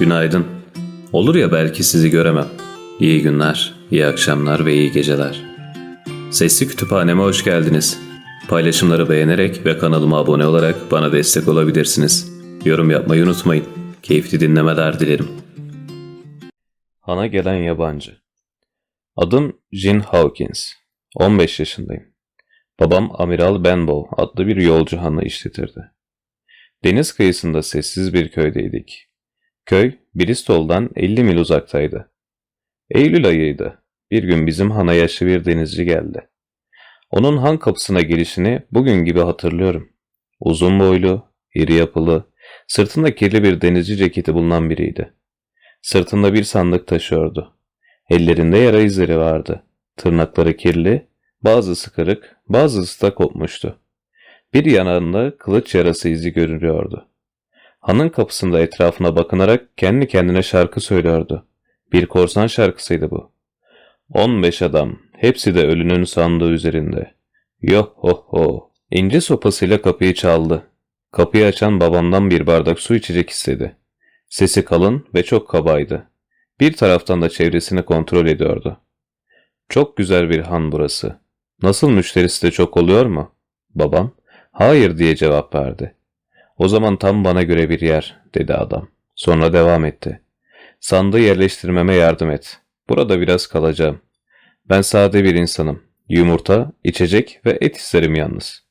Günaydın. Olur ya belki sizi göremem. İyi günler, iyi akşamlar ve iyi geceler. Sesli Kütüphaneme hoş geldiniz. Paylaşımları beğenerek ve kanalıma abone olarak bana destek olabilirsiniz. Yorum yapmayı unutmayın. Keyifli dinlemeler dilerim. Hana gelen yabancı. Adım Jin Hawkins. 15 yaşındayım. Babam Amiral Benbow adlı bir yolcu hanı işletirdi. Deniz kıyısında sessiz bir köydeydik. Köy, Bristol'dan 50 mil uzaktaydı. Eylül ayıydı. Bir gün bizim hana yaşlı bir denizci geldi. Onun han kapısına gelişini bugün gibi hatırlıyorum. Uzun boylu, iri yapılı, sırtında kirli bir denizci ceketi bulunan biriydi. Sırtında bir sandık taşıyordu. Ellerinde yara izleri vardı. Tırnakları kirli, bazısı kırık, bazısı da kopmuştu. Bir yanağında kılıç yarası izi görünüyordu. Hanın kapısında etrafına bakınarak kendi kendine şarkı söylüyordu. Bir korsan şarkısıydı bu. 15 adam, hepsi de ölünün sandığı üzerinde. Yo ho ho. İnce sopasıyla kapıyı çaldı. Kapıyı açan babamdan bir bardak su içecek istedi. Sesi kalın ve çok kabaydı. Bir taraftan da çevresini kontrol ediyordu. Çok güzel bir han burası. Nasıl müşterisi de çok oluyor mu? Babam, hayır diye cevap verdi. O zaman tam bana göre bir yer, dedi adam. Sonra devam etti. Sandığı yerleştirmeme yardım et. Burada biraz kalacağım. Ben sade bir insanım. Yumurta, içecek ve et isterim yalnız.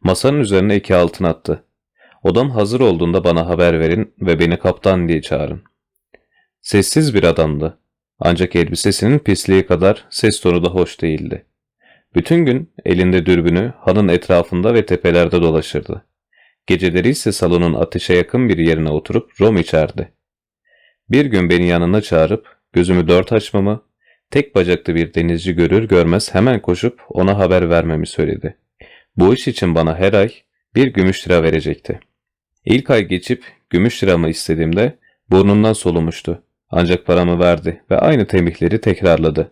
Masanın üzerine iki altın attı. Odam hazır olduğunda bana haber verin ve beni kaptan diye çağırın. Sessiz bir adamdı. Ancak elbisesinin pisliği kadar ses tonu da hoş değildi. Bütün gün elinde dürbünü hanın etrafında ve tepelerde dolaşırdı. Geceleri ise salonun ateşe yakın bir yerine oturup rom içerdi. Bir gün beni yanına çağırıp gözümü dört açmamı, tek bacaklı bir denizci görür görmez hemen koşup ona haber vermemi söyledi. Bu iş için bana her ay bir gümüş lira verecekti. İlk ay geçip gümüş liramı istediğimde burnundan solumuştu. Ancak paramı verdi ve aynı tembihleri tekrarladı.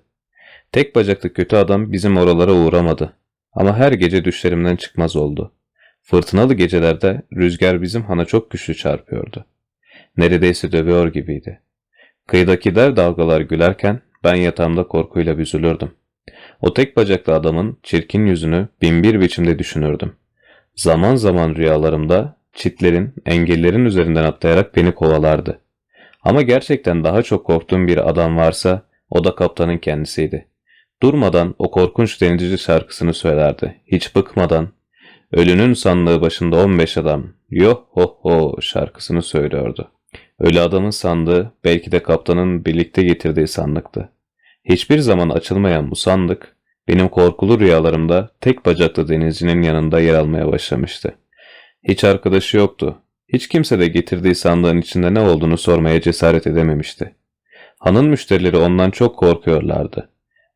Tek bacaklı kötü adam bizim oralara uğramadı. Ama her gece düşlerimden çıkmaz oldu. Fırtınalı gecelerde rüzgar bizim hana çok güçlü çarpıyordu. Neredeyse dövüyor gibiydi. Kıyıdaki dev dalgalar gülerken ben yatağımda korkuyla büzülürdüm. O tek bacaklı adamın çirkin yüzünü binbir biçimde düşünürdüm. Zaman zaman rüyalarımda çitlerin, engellerin üzerinden atlayarak beni kovalardı. Ama gerçekten daha çok korktuğum bir adam varsa o da kaptanın kendisiydi. Durmadan o korkunç denizci şarkısını söylerdi. Hiç bıkmadan, Ölünün sandığı başında 15 adam yo ho ho şarkısını söylüyordu. Ölü adamın sandığı belki de kaptanın birlikte getirdiği sandıktı. Hiçbir zaman açılmayan bu sandık benim korkulu rüyalarımda tek bacaklı denizcinin yanında yer almaya başlamıştı. Hiç arkadaşı yoktu. Hiç kimse de getirdiği sandığın içinde ne olduğunu sormaya cesaret edememişti. Hanın müşterileri ondan çok korkuyorlardı.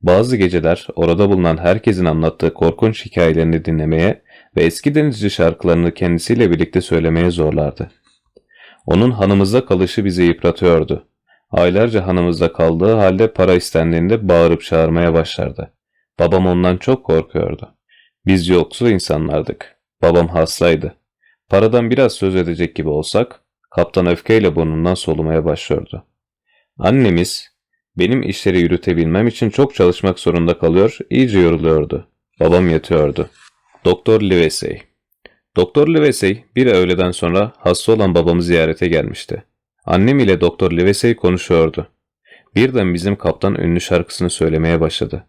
Bazı geceler orada bulunan herkesin anlattığı korkunç hikayelerini dinlemeye ve eski denizci şarkılarını kendisiyle birlikte söylemeye zorlardı. Onun hanımızda kalışı bizi yıpratıyordu. Aylarca hanımızda kaldığı halde para istendiğinde bağırıp çağırmaya başlardı. Babam ondan çok korkuyordu. Biz yoksul insanlardık. Babam hastaydı. Paradan biraz söz edecek gibi olsak, kaptan öfkeyle burnundan solumaya başlıyordu. Annemiz, benim işleri yürütebilmem için çok çalışmak zorunda kalıyor, iyice yoruluyordu. Babam yatıyordu. Doktor Livesey Doktor Livesey bir öğleden sonra hasta olan babamı ziyarete gelmişti. Annem ile Doktor Livesey konuşuyordu. Birden bizim kaptan ünlü şarkısını söylemeye başladı.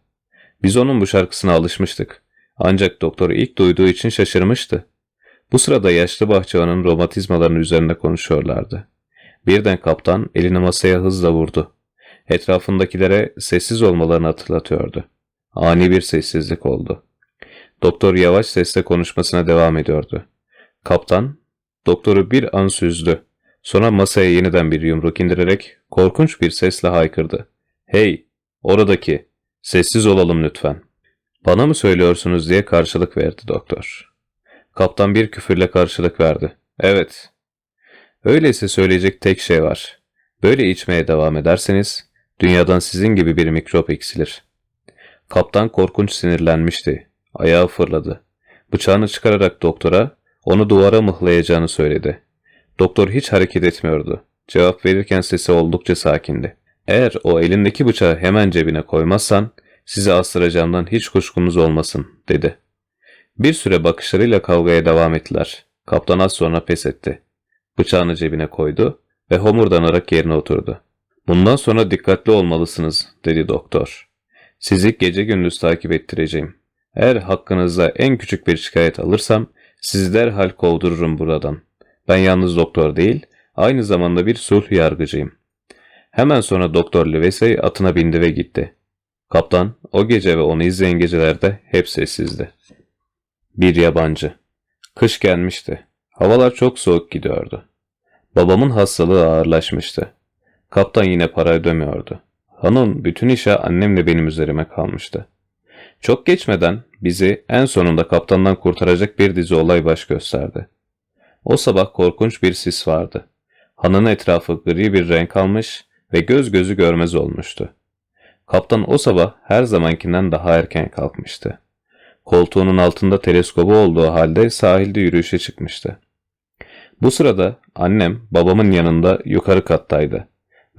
Biz onun bu şarkısına alışmıştık. Ancak doktor ilk duyduğu için şaşırmıştı. Bu sırada yaşlı bahçıvanın romatizmalarının üzerinde konuşuyorlardı. Birden kaptan elini masaya hızla vurdu. Etrafındakilere sessiz olmalarını hatırlatıyordu. Ani bir sessizlik oldu. Doktor yavaş sesle konuşmasına devam ediyordu. Kaptan, doktoru bir an süzdü. Sonra masaya yeniden bir yumruk indirerek korkunç bir sesle haykırdı. Hey, oradaki, sessiz olalım lütfen. Bana mı söylüyorsunuz diye karşılık verdi doktor. Kaptan bir küfürle karşılık verdi. Evet. Öyleyse söyleyecek tek şey var. Böyle içmeye devam ederseniz dünyadan sizin gibi bir mikrop eksilir. Kaptan korkunç sinirlenmişti. Ayağı fırladı. Bıçağını çıkararak doktora onu duvara mıhlayacağını söyledi. Doktor hiç hareket etmiyordu. cevap verirken sesi oldukça sakindi. Eğer o elindeki bıçağı hemen cebine koymazsan sizi astıracağımdan hiç kuşkunuz olmasın dedi. Bir süre bakışlarıyla kavgaya devam ettiler. Kaptan az sonra pes etti. Bıçağını cebine koydu ve homurdanarak yerine oturdu. Bundan sonra dikkatli olmalısınız dedi doktor. Sizi gece gündüz takip ettireceğim. Eğer hakkınızda en küçük bir şikayet alırsam sizi derhal kovdururum buradan. Ben yalnız doktor değil, aynı zamanda bir sulh yargıcıyım. Hemen sonra Doktor Livesey atına bindi ve gitti. Kaptan o gece ve onu izleyen gecelerde hep sessizdi. Bir yabancı. Kış gelmişti. Havalar çok soğuk gidiyordu. Babamın hastalığı ağırlaşmıştı. Kaptan yine para ödemiyordu. Hanın bütün işe annemle benim üzerime kalmıştı. Çok geçmeden bizi en sonunda kaptandan kurtaracak bir dizi olay baş gösterdi. O sabah korkunç bir sis vardı. Hanın etrafı gri bir renk almış ve göz gözü görmez olmuştu. Kaptan o sabah her zamankinden daha erken kalkmıştı. Koltuğunun altında teleskobu olduğu halde sahilde yürüyüşe çıkmıştı. Bu sırada annem babamın yanında yukarı kattaydı.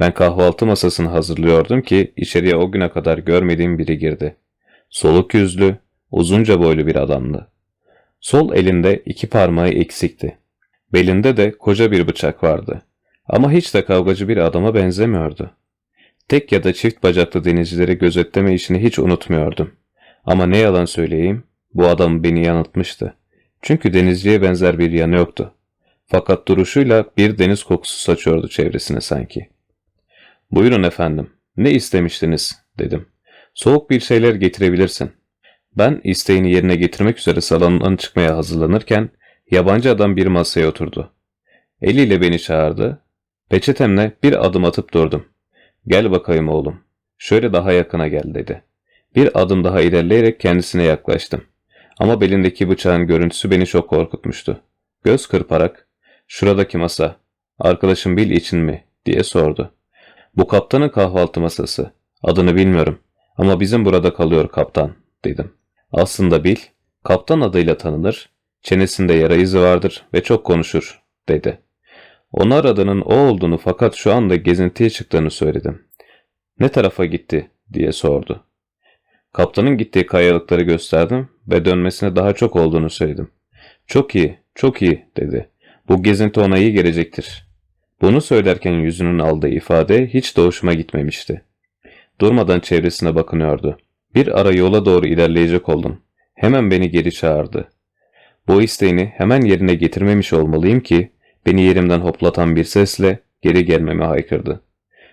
Ben kahvaltı masasını hazırlıyordum ki içeriye o güne kadar görmediğim biri girdi. Soluk yüzlü, uzunca boylu bir adamdı. Sol elinde iki parmağı eksikti. Belinde de koca bir bıçak vardı. Ama hiç de kavgacı bir adama benzemiyordu. Tek ya da çift bacaklı denizcileri gözetleme işini hiç unutmuyordum. Ama ne yalan söyleyeyim, bu adam beni yanıltmıştı. Çünkü denizciye benzer bir yanı yoktu. Fakat duruşuyla bir deniz kokusu saçıyordu çevresine sanki. ''Buyurun efendim, ne istemiştiniz?'' dedim. ''Soğuk bir şeyler getirebilirsin.'' Ben isteğini yerine getirmek üzere salondan çıkmaya hazırlanırken yabancı adam bir masaya oturdu. Eliyle beni çağırdı. Peçetemle bir adım atıp durdum. ''Gel bakayım oğlum, şöyle daha yakına gel.'' dedi. Bir adım daha ilerleyerek kendisine yaklaştım. Ama belindeki bıçağın görüntüsü beni çok korkutmuştu. Göz kırparak ''Şuradaki masa, arkadaşım Bill için mi?'' diye sordu. ''Bu kaptanın kahvaltı masası. Adını bilmiyorum ama bizim burada kalıyor kaptan.'' dedim. Aslında Bill, kaptan adıyla tanınır, çenesinde yara izi vardır ve çok konuşur, dedi. Onu aradığının o olduğunu fakat şu anda gezintiye çıktığını söyledim. Ne tarafa gitti diye sordu. Kaptanın gittiği kayalıkları gösterdim ve dönmesine daha çok olduğunu söyledim. Çok iyi, çok iyi dedi. Bu gezinti ona iyi gelecektir. Bunu söylerken yüzünün aldığı ifade hiç de hoşuma gitmemişti. Durmadan çevresine bakınıyordu. Bir ara yola doğru ilerleyecek oldum. Hemen beni geri çağırdı. Bu isteğini hemen yerine getirmemiş olmalıyım ki beni yerimden hoplatan bir sesle geri gelmeme haykırdı.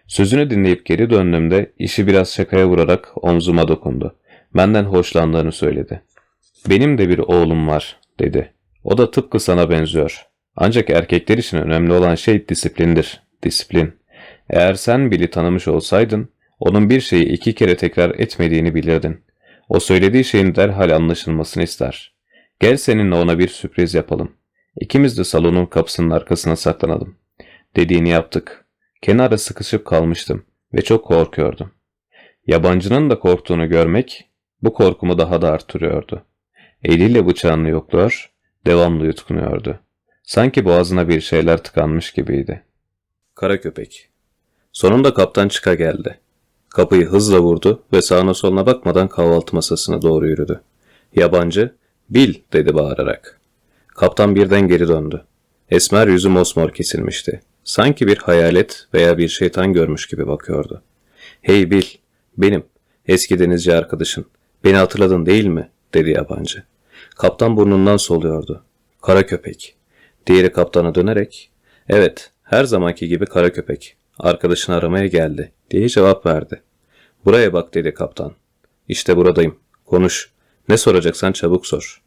Sözünü dinleyip geri döndüğümde işi biraz şakaya vurarak omzuma dokundu. Benden hoşlandığını söyledi. Benim de bir oğlum var dedi. O da tıpkı sana benziyor. Ancak erkekler için önemli olan şey disiplindir. Disiplin. Eğer sen Bill'i tanımış olsaydın, onun bir şeyi iki kere tekrar etmediğini bilirdin. O söylediği şeyin derhal anlaşılmasını ister. Gel seninle ona bir sürpriz yapalım. İkimiz de salonun kapısının arkasına saklanalım. Dediğini yaptık. Kenara sıkışıp kalmıştım ve çok korkuyordum. Yabancının da korktuğunu görmek bu korkumu daha da artırıyordu. Eliyle bıçağını yokluyor, devamlı yutkunuyordu. Sanki boğazına bir şeyler tıkanmış gibiydi. Kara köpek. Sonunda kaptan çıka geldi. Kapıyı hızla vurdu ve sağına soluna bakmadan kahvaltı masasına doğru yürüdü. Yabancı, ''Bil'' dedi bağırarak. Kaptan birden geri döndü. Esmer yüzü mosmor kesilmişti. Sanki bir hayalet veya bir şeytan görmüş gibi bakıyordu. ''Hey Bil, benim, eski denizci arkadaşın. Beni hatırladın değil mi?'' dedi yabancı. Kaptan burnundan soluyordu. ''Kara köpek.'' Diğeri kaptana dönerek ''Evet, her zamanki gibi kara köpek. Arkadaşını aramaya geldi.'' Diye cevap verdi. ''Buraya bak.'' dedi kaptan. ''İşte buradayım. Konuş. Ne soracaksan çabuk sor.''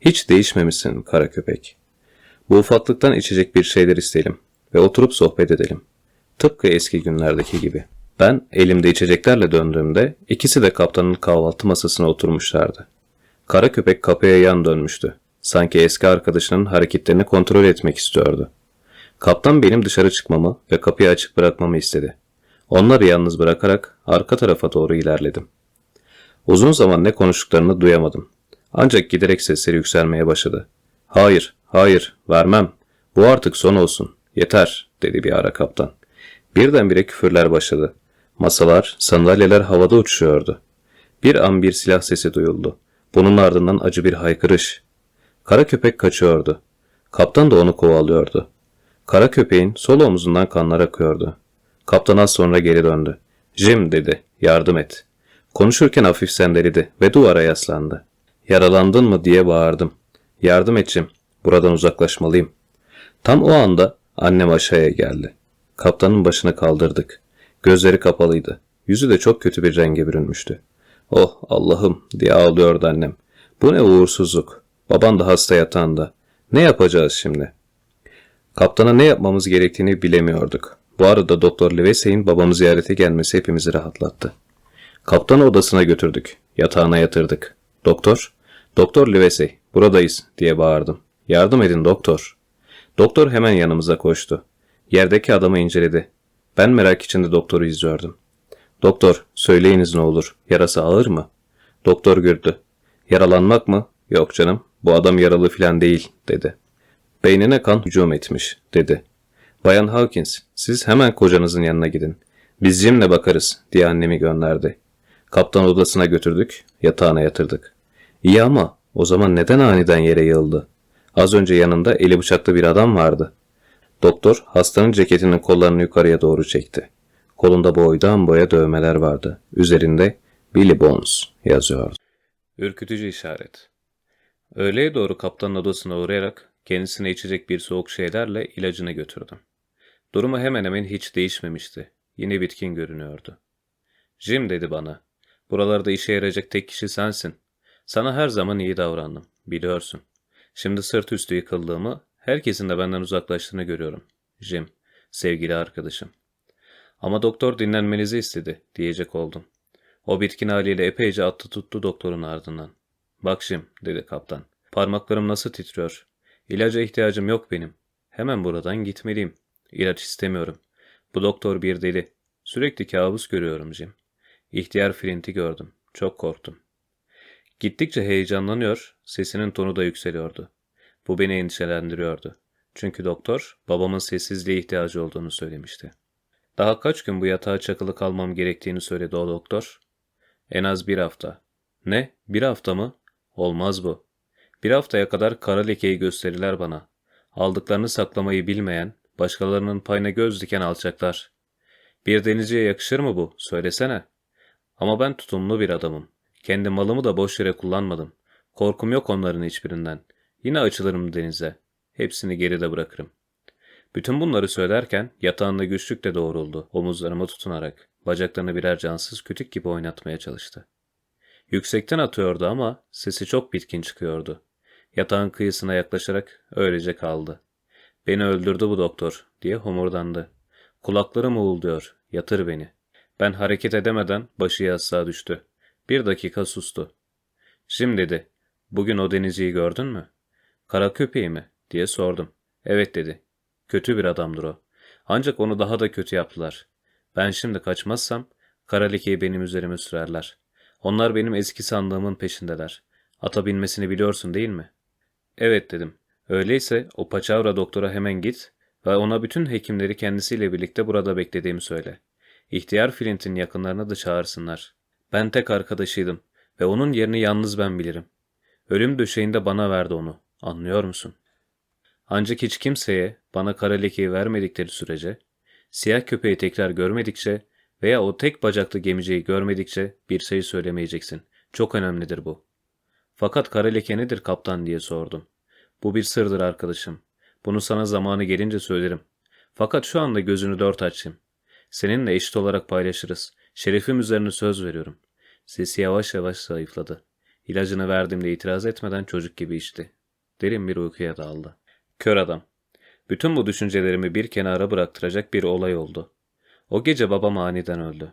''Hiç değişmemişsin kara köpek. Bu ufaklıktan içecek bir şeyler isteyelim ve oturup sohbet edelim. Tıpkı eski günlerdeki gibi.'' Ben elimde içeceklerle döndüğümde ikisi de kaptanın kahvaltı masasına oturmuşlardı. Kara köpek kapıya yan dönmüştü. Sanki eski arkadaşının hareketlerini kontrol etmek istiyordu. Kaptan benim dışarı çıkmamı ve kapıyı açık bırakmamı istedi. Onları yalnız bırakarak arka tarafa doğru ilerledim. Uzun zaman ne konuştuklarını duyamadım. Ancak giderek sesleri yükselmeye başladı. Hayır, hayır, vermem. Bu artık son olsun. Yeter, dedi bir ara kaptan. Birdenbire küfürler başladı. Masalar, sandalyeler havada uçuşuyordu. Bir an bir silah sesi duyuldu. Bunun ardından acı bir haykırış. Kara köpek kaçıyordu. Kaptan da onu kovalıyordu. Kara köpeğin sol omzundan kanlar akıyordu. Kaptan az sonra geri döndü. Jim dedi, yardım et. Konuşurken hafif sendeledi ve duvara yaslandı. Yaralandın mı diye bağırdım. Yardım et Jim, buradan uzaklaşmalıyım. Tam o anda annem aşağıya geldi. Kaptanın başını kaldırdık. Gözleri kapalıydı. Yüzü de çok kötü bir renge bürünmüştü. Oh Allah'ım diye ağlıyordu annem. Bu ne uğursuzluk. Baban da hasta yatağında. Ne yapacağız şimdi? Kaptana ne yapmamız gerektiğini bilemiyorduk. Bu arada Doktor Livesey'in babamı ziyarete gelmesi hepimizi rahatlattı. Kaptanı odasına götürdük. Yatağına yatırdık. Doktor, Doktor Livesey, buradayız diye bağırdım. Yardım edin doktor. Doktor hemen yanımıza koştu. Yerdeki adamı inceledi. Ben merak içinde doktoru izliyordum. Doktor, söyleyiniz ne olur, yarası ağır mı? Doktor güldü. Yaralanmak mı? Yok canım, bu adam yaralı filan değil, dedi. Beynine kan hücum etmiş, dedi. Bayan Hawkins, siz hemen kocanızın yanına gidin. Biz Jim'le bakarız, diye annemi gönderdi. Kaptan odasına götürdük, yatağına yatırdık. İyi ama o zaman neden aniden yere yığıldı? Az önce yanında eli bıçaklı bir adam vardı. Doktor hastanın ceketinin kollarını yukarıya doğru çekti. Kolunda boydan boya dövmeler vardı. Üzerinde Billy Bones yazıyordu. Ürkütücü işaret. Öğleye doğru kaptanın odasına uğrayarak kendisine içecek bir soğuk şeylerle ilacını götürdüm. Durumu hemen hemen hiç değişmemişti. Yine bitkin görünüyordu. Jim dedi bana. Buralarda işe yarayacak tek kişi sensin. Sana her zaman iyi davrandım. Biliyorsun. Şimdi sırt üstü yıkıldığımı, herkesin de benden uzaklaştığını görüyorum. Jim, sevgili arkadaşım. Ama doktor dinlenmenizi istedi, diyecek oldum. O bitkin haliyle epeyce attı tuttu doktorun ardından. Bak Jim, dedi kaptan. Parmaklarım nasıl titriyor. İlaca ihtiyacım yok benim. Hemen buradan gitmeliyim. İlaç istemiyorum. Bu doktor bir deli. Sürekli kabus görüyorum Jim. İhtiyar Flint'i gördüm. Çok korktum. Gittikçe heyecanlanıyor, sesinin tonu da yükseliyordu. Bu beni endişelendiriyordu. Çünkü doktor, babamın sessizliğe ihtiyacı olduğunu söylemişti. Daha kaç gün bu yatağa çakılı kalmam gerektiğini söyledi o doktor. En az bir hafta. Ne? Bir hafta mı? Olmaz bu. Bir haftaya kadar kara lekeyi gösterirler bana. Aldıklarını saklamayı bilmeyen, başkalarının payına göz diken alçaklar. Bir denizciye yakışır mı bu? Söylesene. Ama ben tutumlu bir adamım. Kendi malımı da boş yere kullanmadım. Korkum yok onların hiçbirinden. Yine açılırım denize. Hepsini geride bırakırım. Bütün bunları söylerken yatağında güçlükle doğruldu, omuzlarıma tutunarak. Bacaklarını birer cansız kütük gibi oynatmaya çalıştı. Yüksekten atıyordu ama sesi çok bitkin çıkıyordu. Yatağın kıyısına yaklaşarak öylece kaldı. Beni öldürdü bu doktor diye homurdandı. Kulaklarım uğulduyor, yatır beni. Ben hareket edemeden başı yastığa düştü. Bir dakika sustu. Şimdi dedi, bugün o denizciyi gördün mü? Kara köpeği mi? diye sordum. Evet dedi. Kötü bir adamdır o. Ancak onu daha da kötü yaptılar. Ben şimdi kaçmazsam kara benim üzerime sürerler. Onlar benim eski sandığımın peşindeler. Ata binmesini biliyorsun değil mi? Evet dedim. Öyleyse o paçavra doktora hemen git ve ona bütün hekimleri kendisiyle birlikte burada beklediğimi söyle. İhtiyar Flint'in yakınlarını da çağırsınlar. Ben tek arkadaşıydım ve onun yerini yalnız ben bilirim. Ölüm döşeğinde bana verdi onu. Anlıyor musun? Ancak hiç kimseye bana kara lekeyi vermedikleri sürece, siyah köpeği tekrar görmedikçe veya o tek bacaklı gemiciyi görmedikçe bir şey söylemeyeceksin. Çok önemlidir bu. Fakat kara leke nedir kaptan diye sordum. Bu bir sırdır arkadaşım. Bunu sana zamanı gelince söylerim. Fakat şu anda gözünü dört açayım. Seninle eşit olarak paylaşırız. Şerefim üzerine söz veriyorum. Sesi yavaş yavaş zayıfladı. İlacını verdiğimde itiraz etmeden çocuk gibi içti. Derin bir uykuya daldı. Kör adam. Bütün bu düşüncelerimi bir kenara bıraktıracak bir olay oldu. O gece babam aniden öldü.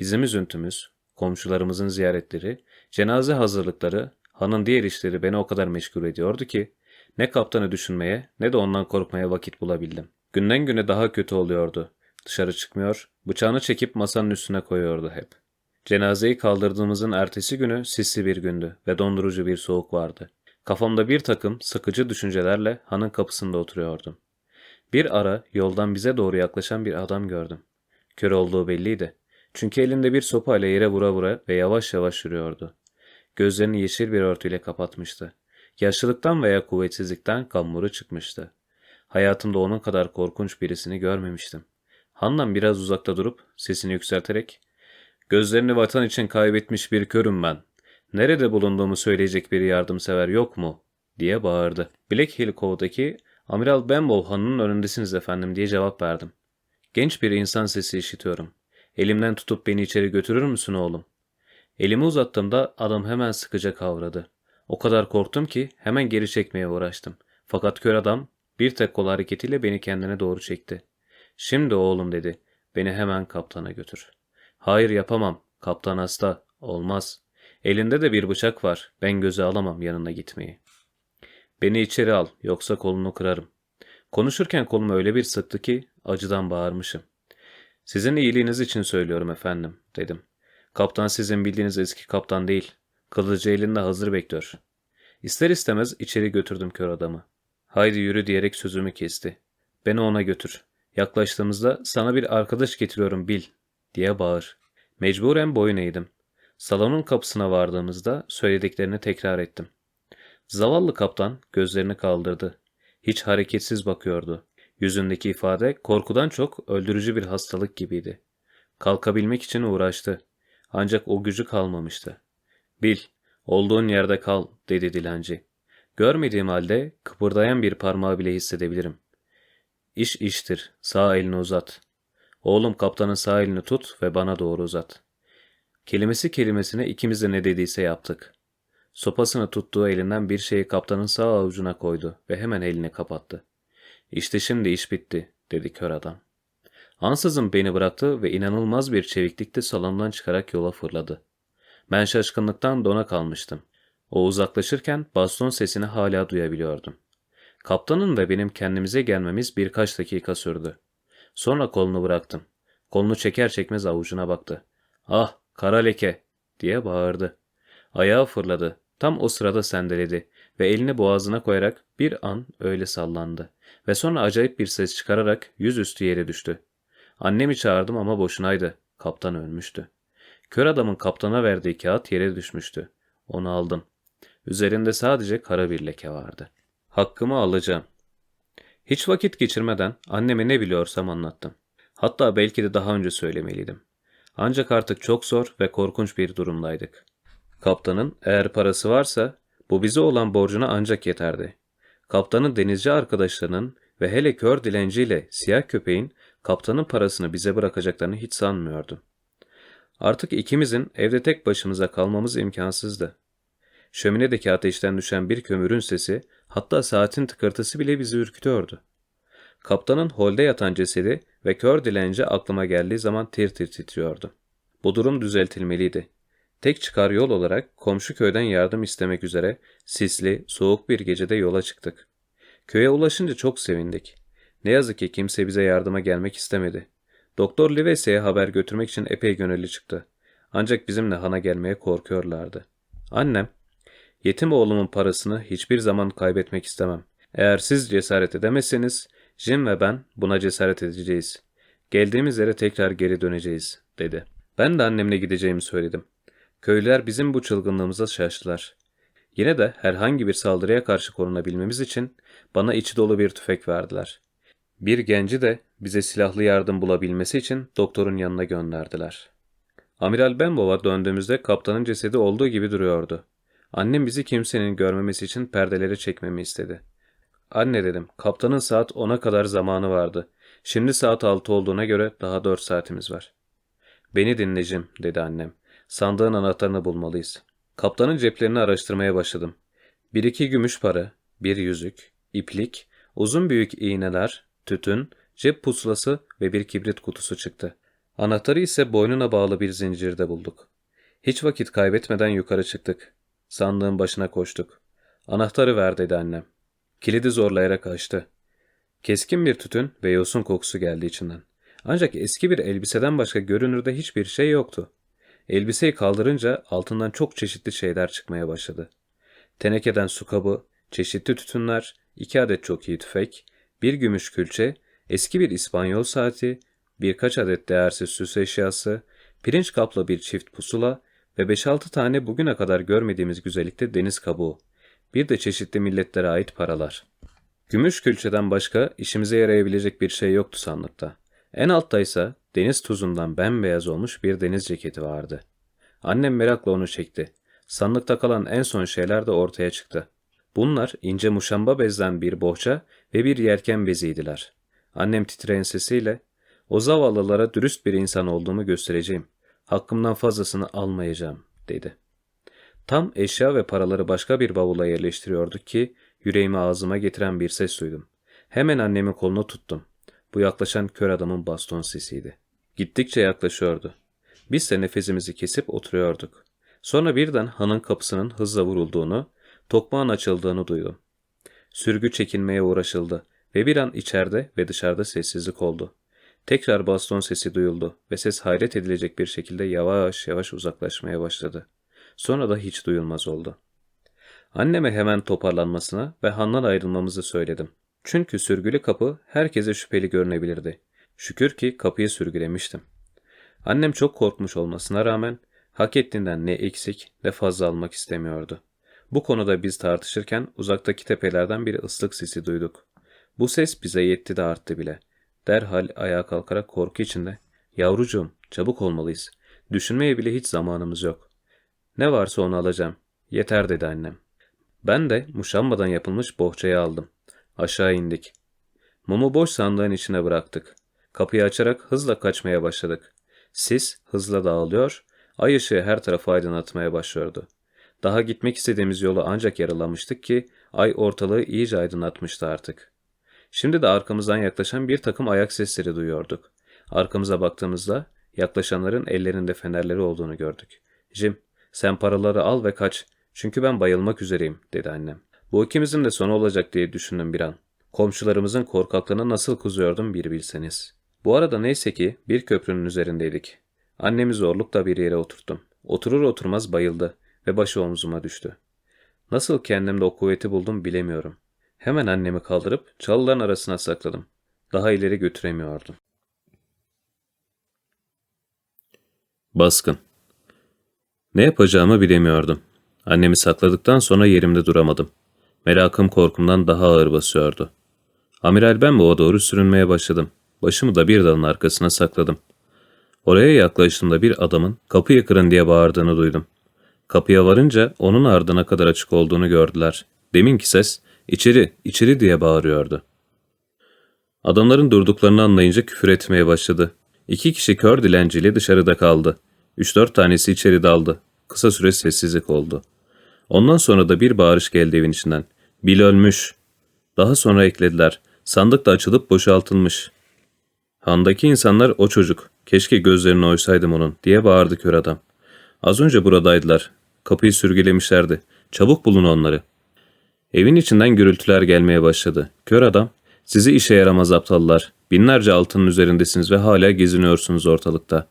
Bizim üzüntümüz, komşularımızın ziyaretleri, cenaze hazırlıkları, hanın diğer işleri beni o kadar meşgul ediyordu ki ne kaptanı düşünmeye ne de ondan korkmaya vakit bulabildim. Günden güne daha kötü oluyordu. Dışarı çıkmıyor, bıçağını çekip masanın üstüne koyuyordu hep. Cenazeyi kaldırdığımızın ertesi günü sisli bir gündü ve dondurucu bir soğuk vardı. Kafamda bir takım sıkıcı düşüncelerle hanın kapısında oturuyordum. Bir ara yoldan bize doğru yaklaşan bir adam gördüm. Kör olduğu belliydi. Çünkü elinde bir sopayla yere vura vura ve yavaş yavaş yürüyordu. Gözlerini yeşil bir örtüyle kapatmıştı. Yaşlılıktan veya kuvvetsizlikten kamburu çıkmıştı. Hayatımda onun kadar korkunç birisini görmemiştim. Handan biraz uzakta durup sesini yükselterek ''Gözlerini vatan için kaybetmiş bir körüm ben. Nerede bulunduğumu söyleyecek bir yardımsever yok mu?'' diye bağırdı. Black Hill Cove'daki Amiral Benbow Hanı'nın önündesiniz efendim diye cevap verdim. Genç bir insan sesi işitiyorum. Elimden tutup beni içeri götürür müsün oğlum? Elimi uzattığımda adam hemen sıkıca kavradı. O kadar korktum ki hemen geri çekmeye uğraştım. Fakat kör adam bir tek kol hareketiyle beni kendine doğru çekti. Şimdi oğlum dedi. Beni hemen kaptana götür. Hayır yapamam. Kaptan hasta. Olmaz. Elinde de bir bıçak var. Ben göze alamam yanına gitmeyi. Beni içeri al. Yoksa kolunu kırarım. Konuşurken kolumu öyle bir sıktı ki acıdan bağırmışım. Sizin iyiliğiniz için söylüyorum efendim dedim. Kaptan sizin bildiğiniz eski kaptan değil. Kılıcı elinde hazır bekliyor. İster istemez içeri götürdüm kör adamı. Haydi yürü diyerek sözümü kesti. Beni ona götür. Yaklaştığımızda sana bir arkadaş getiriyorum bil diye bağır. Mecburen boyun eğdim. Salonun kapısına vardığımızda söylediklerini tekrar ettim. Zavallı kaptan gözlerini kaldırdı. Hiç hareketsiz bakıyordu. Yüzündeki ifade korkudan çok öldürücü bir hastalık gibiydi. Kalkabilmek için uğraştı. Ancak o gücü kalmamıştı. Bil, olduğun yerde kal, dedi dilenci. Görmediğim halde kıpırdayan bir parmağı bile hissedebilirim. İş iştir, sağ elini uzat. Oğlum kaptanın sağ elini tut ve bana doğru uzat. Kelimesi kelimesine ikimiz de ne dediyse yaptık. Sopasını tuttuğu elinden bir şeyi kaptanın sağ avucuna koydu ve hemen elini kapattı. İşte şimdi iş bitti, dedi kör adam. Ansızın beni bıraktı ve inanılmaz bir çeviklikte salondan çıkarak yola fırladı. Ben şaşkınlıktan dona kalmıştım. O uzaklaşırken baston sesini hala duyabiliyordum. Kaptanın ve benim kendimize gelmemiz birkaç dakika sürdü. Sonra kolunu bıraktım. Kolunu çeker çekmez avucuna baktı. Ah, kara leke, diye bağırdı. Ayağı fırladı. Tam o sırada sendeledi ve elini boğazına koyarak bir an öyle sallandı ve sonra acayip bir ses çıkararak yüzüstü yere düştü. Annemi çağırdım ama boşunaydı. Kaptan ölmüştü. Kör adamın kaptana verdiği kağıt yere düşmüştü. Onu aldım. Üzerinde sadece kara bir leke vardı. Hakkımı alacağım. Hiç vakit geçirmeden anneme ne biliyorsam anlattım. Hatta belki de daha önce söylemeliydim. Ancak artık çok zor ve korkunç bir durumdaydık. Kaptanın eğer parası varsa bu bize olan borcuna ancak yeterdi. Kaptanın denizci arkadaşlarının ve hele kör dilenciyle siyah köpeğin kaptanın parasını bize bırakacaklarını hiç sanmıyordum. Artık ikimizin evde tek başımıza kalmamız imkansızdı. Şöminedeki ateşten düşen bir kömürün sesi, hatta saatin tıkırtısı bile bizi ürkütüyordu. Kaptanın holde yatan cesedi ve kör dilenci aklıma geldiği zaman tir tir titriyordu. Bu durum düzeltilmeliydi. Tek çıkar yol olarak komşu köyden yardım istemek üzere sisli, soğuk bir gecede yola çıktık. Köye ulaşınca çok sevindik. Ne yazık ki kimse bize yardıma gelmek istemedi. Doktor Livesey'e haber götürmek için epey gönüllü çıktı. Ancak bizimle hana gelmeye korkuyorlardı. Annem, yetim oğlumun parasını hiçbir zaman kaybetmek istemem. Eğer siz cesaret edemezseniz, Jim ve ben buna cesaret edeceğiz. Geldiğimiz yere tekrar geri döneceğiz, dedi. Ben de annemle gideceğimi söyledim. Köylüler bizim bu çılgınlığımıza şaştılar. Yine de herhangi bir saldırıya karşı korunabilmemiz için bana içi dolu bir tüfek verdiler. Bir genci de bize silahlı yardım bulabilmesi için doktorun yanına gönderdiler. Amiral Benbow'a döndüğümüzde kaptanın cesedi olduğu gibi duruyordu. Annem bizi kimsenin görmemesi için perdeleri çekmemi istedi. Anne dedim, kaptanın saat 10'a kadar zamanı vardı. Şimdi saat 6 olduğuna göre daha 4 saatimiz var. Beni dinleyeceğim, dedi annem. Sandığın anahtarını bulmalıyız. Kaptanın ceplerini araştırmaya başladım. Bir iki gümüş para, bir yüzük, iplik, uzun büyük iğneler, tütün, cep pusulası ve bir kibrit kutusu çıktı. Anahtarı ise boynuna bağlı bir zincirde bulduk. Hiç vakit kaybetmeden yukarı çıktık. Sandığın başına koştuk. Anahtarı ver dedi annem. Kilidi zorlayarak açtı. Keskin bir tütün ve yosun kokusu geldi içinden. Ancak eski bir elbiseden başka görünürde hiçbir şey yoktu. Elbiseyi kaldırınca altından çok çeşitli şeyler çıkmaya başladı. Tenekeden su kabı, çeşitli tütünler, iki adet çok iyi tüfek, bir gümüş külçe, Eski bir İspanyol saati, birkaç adet değersiz süs eşyası, pirinç kaplı bir çift pusula ve 5-6 tane bugüne kadar görmediğimiz güzellikte deniz kabuğu. Bir de çeşitli milletlere ait paralar. Gümüş külçeden başka işimize yarayabilecek bir şey yoktu sandıkta. En altta ise deniz tuzundan bembeyaz olmuş bir deniz ceketi vardı. Annem merakla onu çekti. Sandıkta kalan en son şeyler de ortaya çıktı. Bunlar ince muşamba bezden bir bohça ve bir yelken beziydiler. Annem titreyen sesiyle, o zavallılara dürüst bir insan olduğumu göstereceğim. Hakkımdan fazlasını almayacağım, dedi. Tam eşya ve paraları başka bir bavula yerleştiriyorduk ki yüreğimi ağzıma getiren bir ses duydum. Hemen annemin kolunu tuttum. Bu yaklaşan kör adamın baston sesiydi. Gittikçe yaklaşıyordu. Biz de nefesimizi kesip oturuyorduk. Sonra birden hanın kapısının hızla vurulduğunu, tokmağın açıldığını duydum. Sürgü çekilmeye uğraşıldı ve bir an içeride ve dışarıda sessizlik oldu. Tekrar baston sesi duyuldu ve ses hayret edilecek bir şekilde yavaş yavaş uzaklaşmaya başladı. Sonra da hiç duyulmaz oldu. Anneme hemen toparlanmasına ve Han'dan ayrılmamızı söyledim. Çünkü sürgülü kapı herkese şüpheli görünebilirdi. Şükür ki kapıyı sürgülemiştim. Annem çok korkmuş olmasına rağmen hak ettiğinden ne eksik ne fazla almak istemiyordu. Bu konuda biz tartışırken uzaktaki tepelerden bir ıslık sesi duyduk. Bu ses bize yetti de arttı bile. Derhal ayağa kalkarak korku içinde ''Yavrucuğum çabuk olmalıyız. Düşünmeye bile hiç zamanımız yok. Ne varsa onu alacağım. Yeter.'' dedi annem. Ben de muşambadan yapılmış bohçayı aldım. Aşağı indik. Mumu boş sandığın içine bıraktık. Kapıyı açarak hızla kaçmaya başladık. Sis hızla dağılıyor, ay ışığı her tarafı aydınlatmaya başlıyordu. Daha gitmek istediğimiz yolu ancak yaralamıştık ki ay ortalığı iyice aydınlatmıştı artık. Şimdi de arkamızdan yaklaşan bir takım ayak sesleri duyuyorduk. Arkamıza baktığımızda yaklaşanların ellerinde fenerleri olduğunu gördük. Jim, sen paraları al ve kaç. Çünkü ben bayılmak üzereyim, dedi annem. Bu ikimizin de sonu olacak diye düşündüm bir an. Komşularımızın korkaklığına nasıl kızıyordum bir bilseniz. Bu arada neyse ki bir köprünün üzerindeydik. Annemi zorlukla bir yere oturttum. Oturur oturmaz bayıldı ve başı omzuma düştü. Nasıl kendimde o kuvveti buldum bilemiyorum. Hemen annemi kaldırıp çalıların arasına sakladım. Daha ileri götüremiyordum. Baskın Ne yapacağımı bilemiyordum. Annemi sakladıktan sonra yerimde duramadım. Merakım korkumdan daha ağır basıyordu. Amiral ben bu doğru sürünmeye başladım. Başımı da bir dalın arkasına sakladım. Oraya yaklaştığımda bir adamın kapıyı kırın diye bağırdığını duydum. Kapıya varınca onun ardına kadar açık olduğunu gördüler. Deminki ses içeri, içeri diye bağırıyordu. Adamların durduklarını anlayınca küfür etmeye başladı. İki kişi kör dilenciyle dışarıda kaldı. Üç dört tanesi içeri daldı. Kısa süre sessizlik oldu. Ondan sonra da bir bağırış geldi evin içinden. Bil ölmüş. Daha sonra eklediler. Sandık da açılıp boşaltılmış. Handaki insanlar o çocuk. Keşke gözlerini oysaydım onun diye bağırdı kör adam. Az önce buradaydılar. Kapıyı sürgülemişlerdi. Çabuk bulun onları. Evin içinden gürültüler gelmeye başladı. Kör adam, sizi işe yaramaz aptallar. Binlerce altının üzerindesiniz ve hala geziniyorsunuz ortalıkta.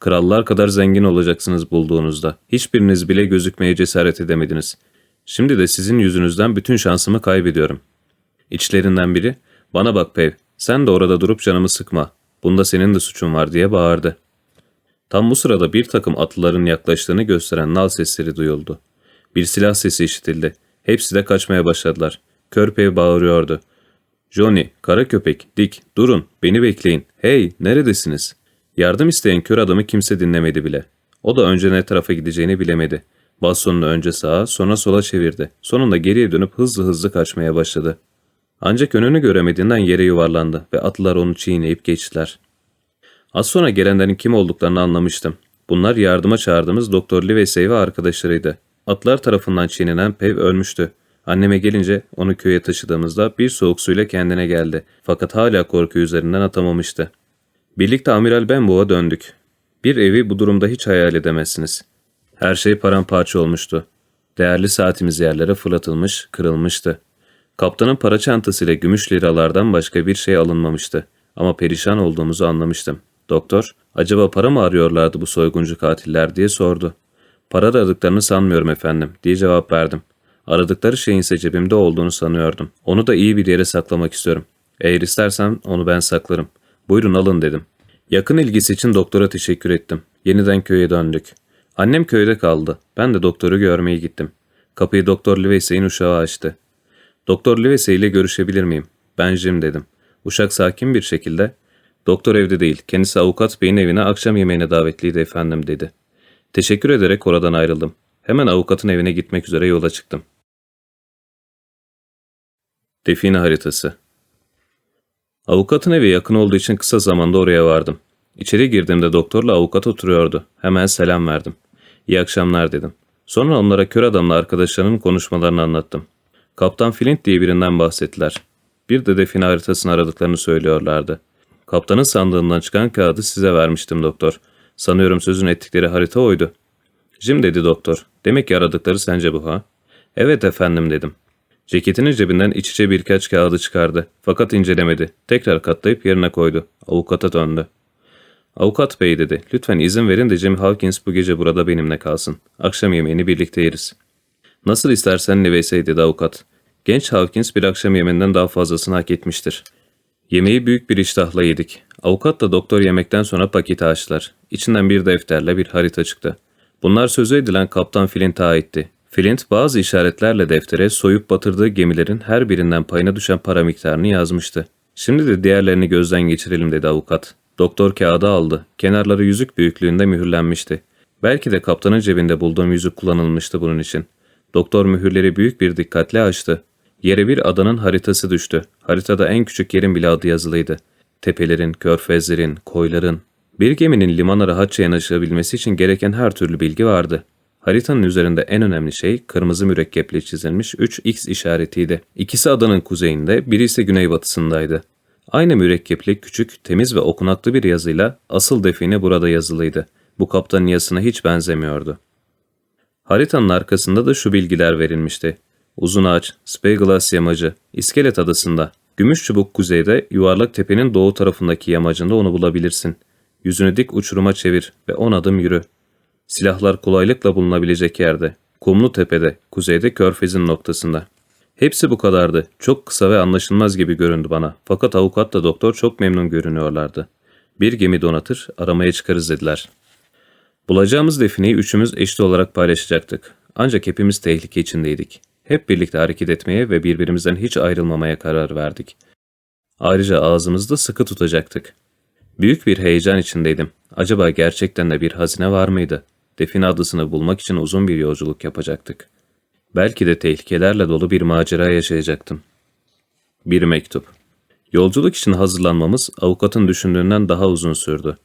Krallar kadar zengin olacaksınız bulduğunuzda. Hiçbiriniz bile gözükmeye cesaret edemediniz. Şimdi de sizin yüzünüzden bütün şansımı kaybediyorum. İçlerinden biri, bana bak Pev, sen de orada durup canımı sıkma. Bunda senin de suçun var diye bağırdı. Tam bu sırada bir takım atlıların yaklaştığını gösteren nal sesleri duyuldu. Bir silah sesi işitildi. Hepsi de kaçmaya başladılar. Körpev bağırıyordu. Johnny, kara köpek, Dick, durun, beni bekleyin. Hey, neredesiniz? Yardım isteyen kör adamı kimse dinlemedi bile. O da önce ne tarafa gideceğini bilemedi. Bastonunu önce sağa, sonra sola çevirdi. Sonunda geriye dönüp hızlı hızlı kaçmaya başladı. Ancak önünü göremediğinden yere yuvarlandı ve atlılar onu çiğneyip geçtiler. Az sonra gelenlerin kim olduklarını anlamıştım. Bunlar yardıma çağırdığımız Doktor Livesey ve arkadaşlarıydı. Atlar tarafından çiğnenen Pev ölmüştü. Anneme gelince onu köye taşıdığımızda bir soğuk suyla kendine geldi. Fakat hala korku üzerinden atamamıştı. Birlikte Amiral Benboğ'a döndük. Bir evi bu durumda hiç hayal edemezsiniz. Her şey paramparça olmuştu. Değerli saatimiz yerlere fırlatılmış, kırılmıştı. Kaptanın para çantasıyla gümüş liralardan başka bir şey alınmamıştı. Ama perişan olduğumuzu anlamıştım. Doktor, acaba para mı arıyorlardı bu soyguncu katiller diye sordu. Para aradıklarını sanmıyorum efendim diye cevap verdim. Aradıkları şeyin ise cebimde olduğunu sanıyordum. Onu da iyi bir yere saklamak istiyorum. Eğer istersen onu ben saklarım. Buyurun alın dedim. Yakın ilgisi için doktora teşekkür ettim. Yeniden köye döndük. Annem köyde kaldı. Ben de doktoru görmeye gittim. Kapıyı Doktor Livesey'in uşağı açtı. Doktor Livesey ile görüşebilir miyim? Ben Jim dedim. Uşak sakin bir şekilde Doktor evde değil, kendisi avukat beyin evine akşam yemeğine davetliydi efendim dedi. Teşekkür ederek oradan ayrıldım. Hemen avukatın evine gitmek üzere yola çıktım. Define haritası Avukatın evi yakın olduğu için kısa zamanda oraya vardım. İçeri girdiğimde doktorla avukat oturuyordu. Hemen selam verdim. İyi akşamlar dedim. Sonra onlara kör adamla arkadaşlarının konuşmalarını anlattım. Kaptan Flint diye birinden bahsettiler. Bir de define haritasını aradıklarını söylüyorlardı. Kaptanın sandığından çıkan kağıdı size vermiştim doktor. Sanıyorum sözün ettikleri harita oydu. Jim dedi doktor. Demek ki aradıkları sence bu ha? Evet efendim dedim. Ceketinin cebinden iç içe birkaç kağıdı çıkardı. Fakat incelemedi. Tekrar katlayıp yerine koydu. Avukata döndü. Avukat bey dedi. Lütfen izin verin de Jim Hawkins bu gece burada benimle kalsın. Akşam yemeğini birlikte yeriz. Nasıl istersen Livesey dedi avukat. Genç Hawkins bir akşam yemeğinden daha fazlasını hak etmiştir. Yemeği büyük bir iştahla yedik. Avukatla doktor yemekten sonra paketi açtılar. İçinden bir defterle bir harita çıktı. Bunlar sözü edilen Kaptan Flint'e aitti. Flint bazı işaretlerle deftere soyup batırdığı gemilerin her birinden payına düşen para miktarını yazmıştı. Şimdi de diğerlerini gözden geçirelim dedi avukat. Doktor kağıdı aldı. Kenarları yüzük büyüklüğünde mühürlenmişti. Belki de kaptanın cebinde bulduğum yüzük kullanılmıştı bunun için. Doktor mühürleri büyük bir dikkatle açtı. Yere bir adanın haritası düştü. Haritada en küçük yerin bile adı yazılıydı. Tepelerin, körfezlerin, koyların. Bir geminin limana rahatça yanaşabilmesi için gereken her türlü bilgi vardı. Haritanın üzerinde en önemli şey kırmızı mürekkeple çizilmiş 3X işaretiydi. İkisi adanın kuzeyinde, biri ise güneybatısındaydı. Aynı mürekkepli küçük, temiz ve okunaklı bir yazıyla asıl define burada yazılıydı. Bu kaptanın yazısına hiç benzemiyordu. Haritanın arkasında da şu bilgiler verilmişti. Uzun Ağaç, Spyglass yamacı, İskelet adasında. Gümüş çubuk kuzeyde, yuvarlak tepenin doğu tarafındaki yamacında onu bulabilirsin. Yüzünü dik uçuruma çevir ve on adım yürü. Silahlar kolaylıkla bulunabilecek yerde. Kumlu tepede, kuzeyde körfezin noktasında. Hepsi bu kadardı. Çok kısa ve anlaşılmaz gibi göründü bana. Fakat avukatla doktor çok memnun görünüyorlardı. Bir gemi donatır, aramaya çıkarız dediler. Bulacağımız defineyi üçümüz eşit olarak paylaşacaktık. Ancak hepimiz tehlike içindeydik. Hep birlikte hareket etmeye ve birbirimizden hiç ayrılmamaya karar verdik. Ayrıca ağzımızda sıkı tutacaktık. Büyük bir heyecan içindeydim. Acaba gerçekten de bir hazine var mıydı? Define adısını bulmak için uzun bir yolculuk yapacaktık. Belki de tehlikelerle dolu bir macera yaşayacaktım. Bir mektup. Yolculuk için hazırlanmamız avukatın düşündüğünden daha uzun sürdü.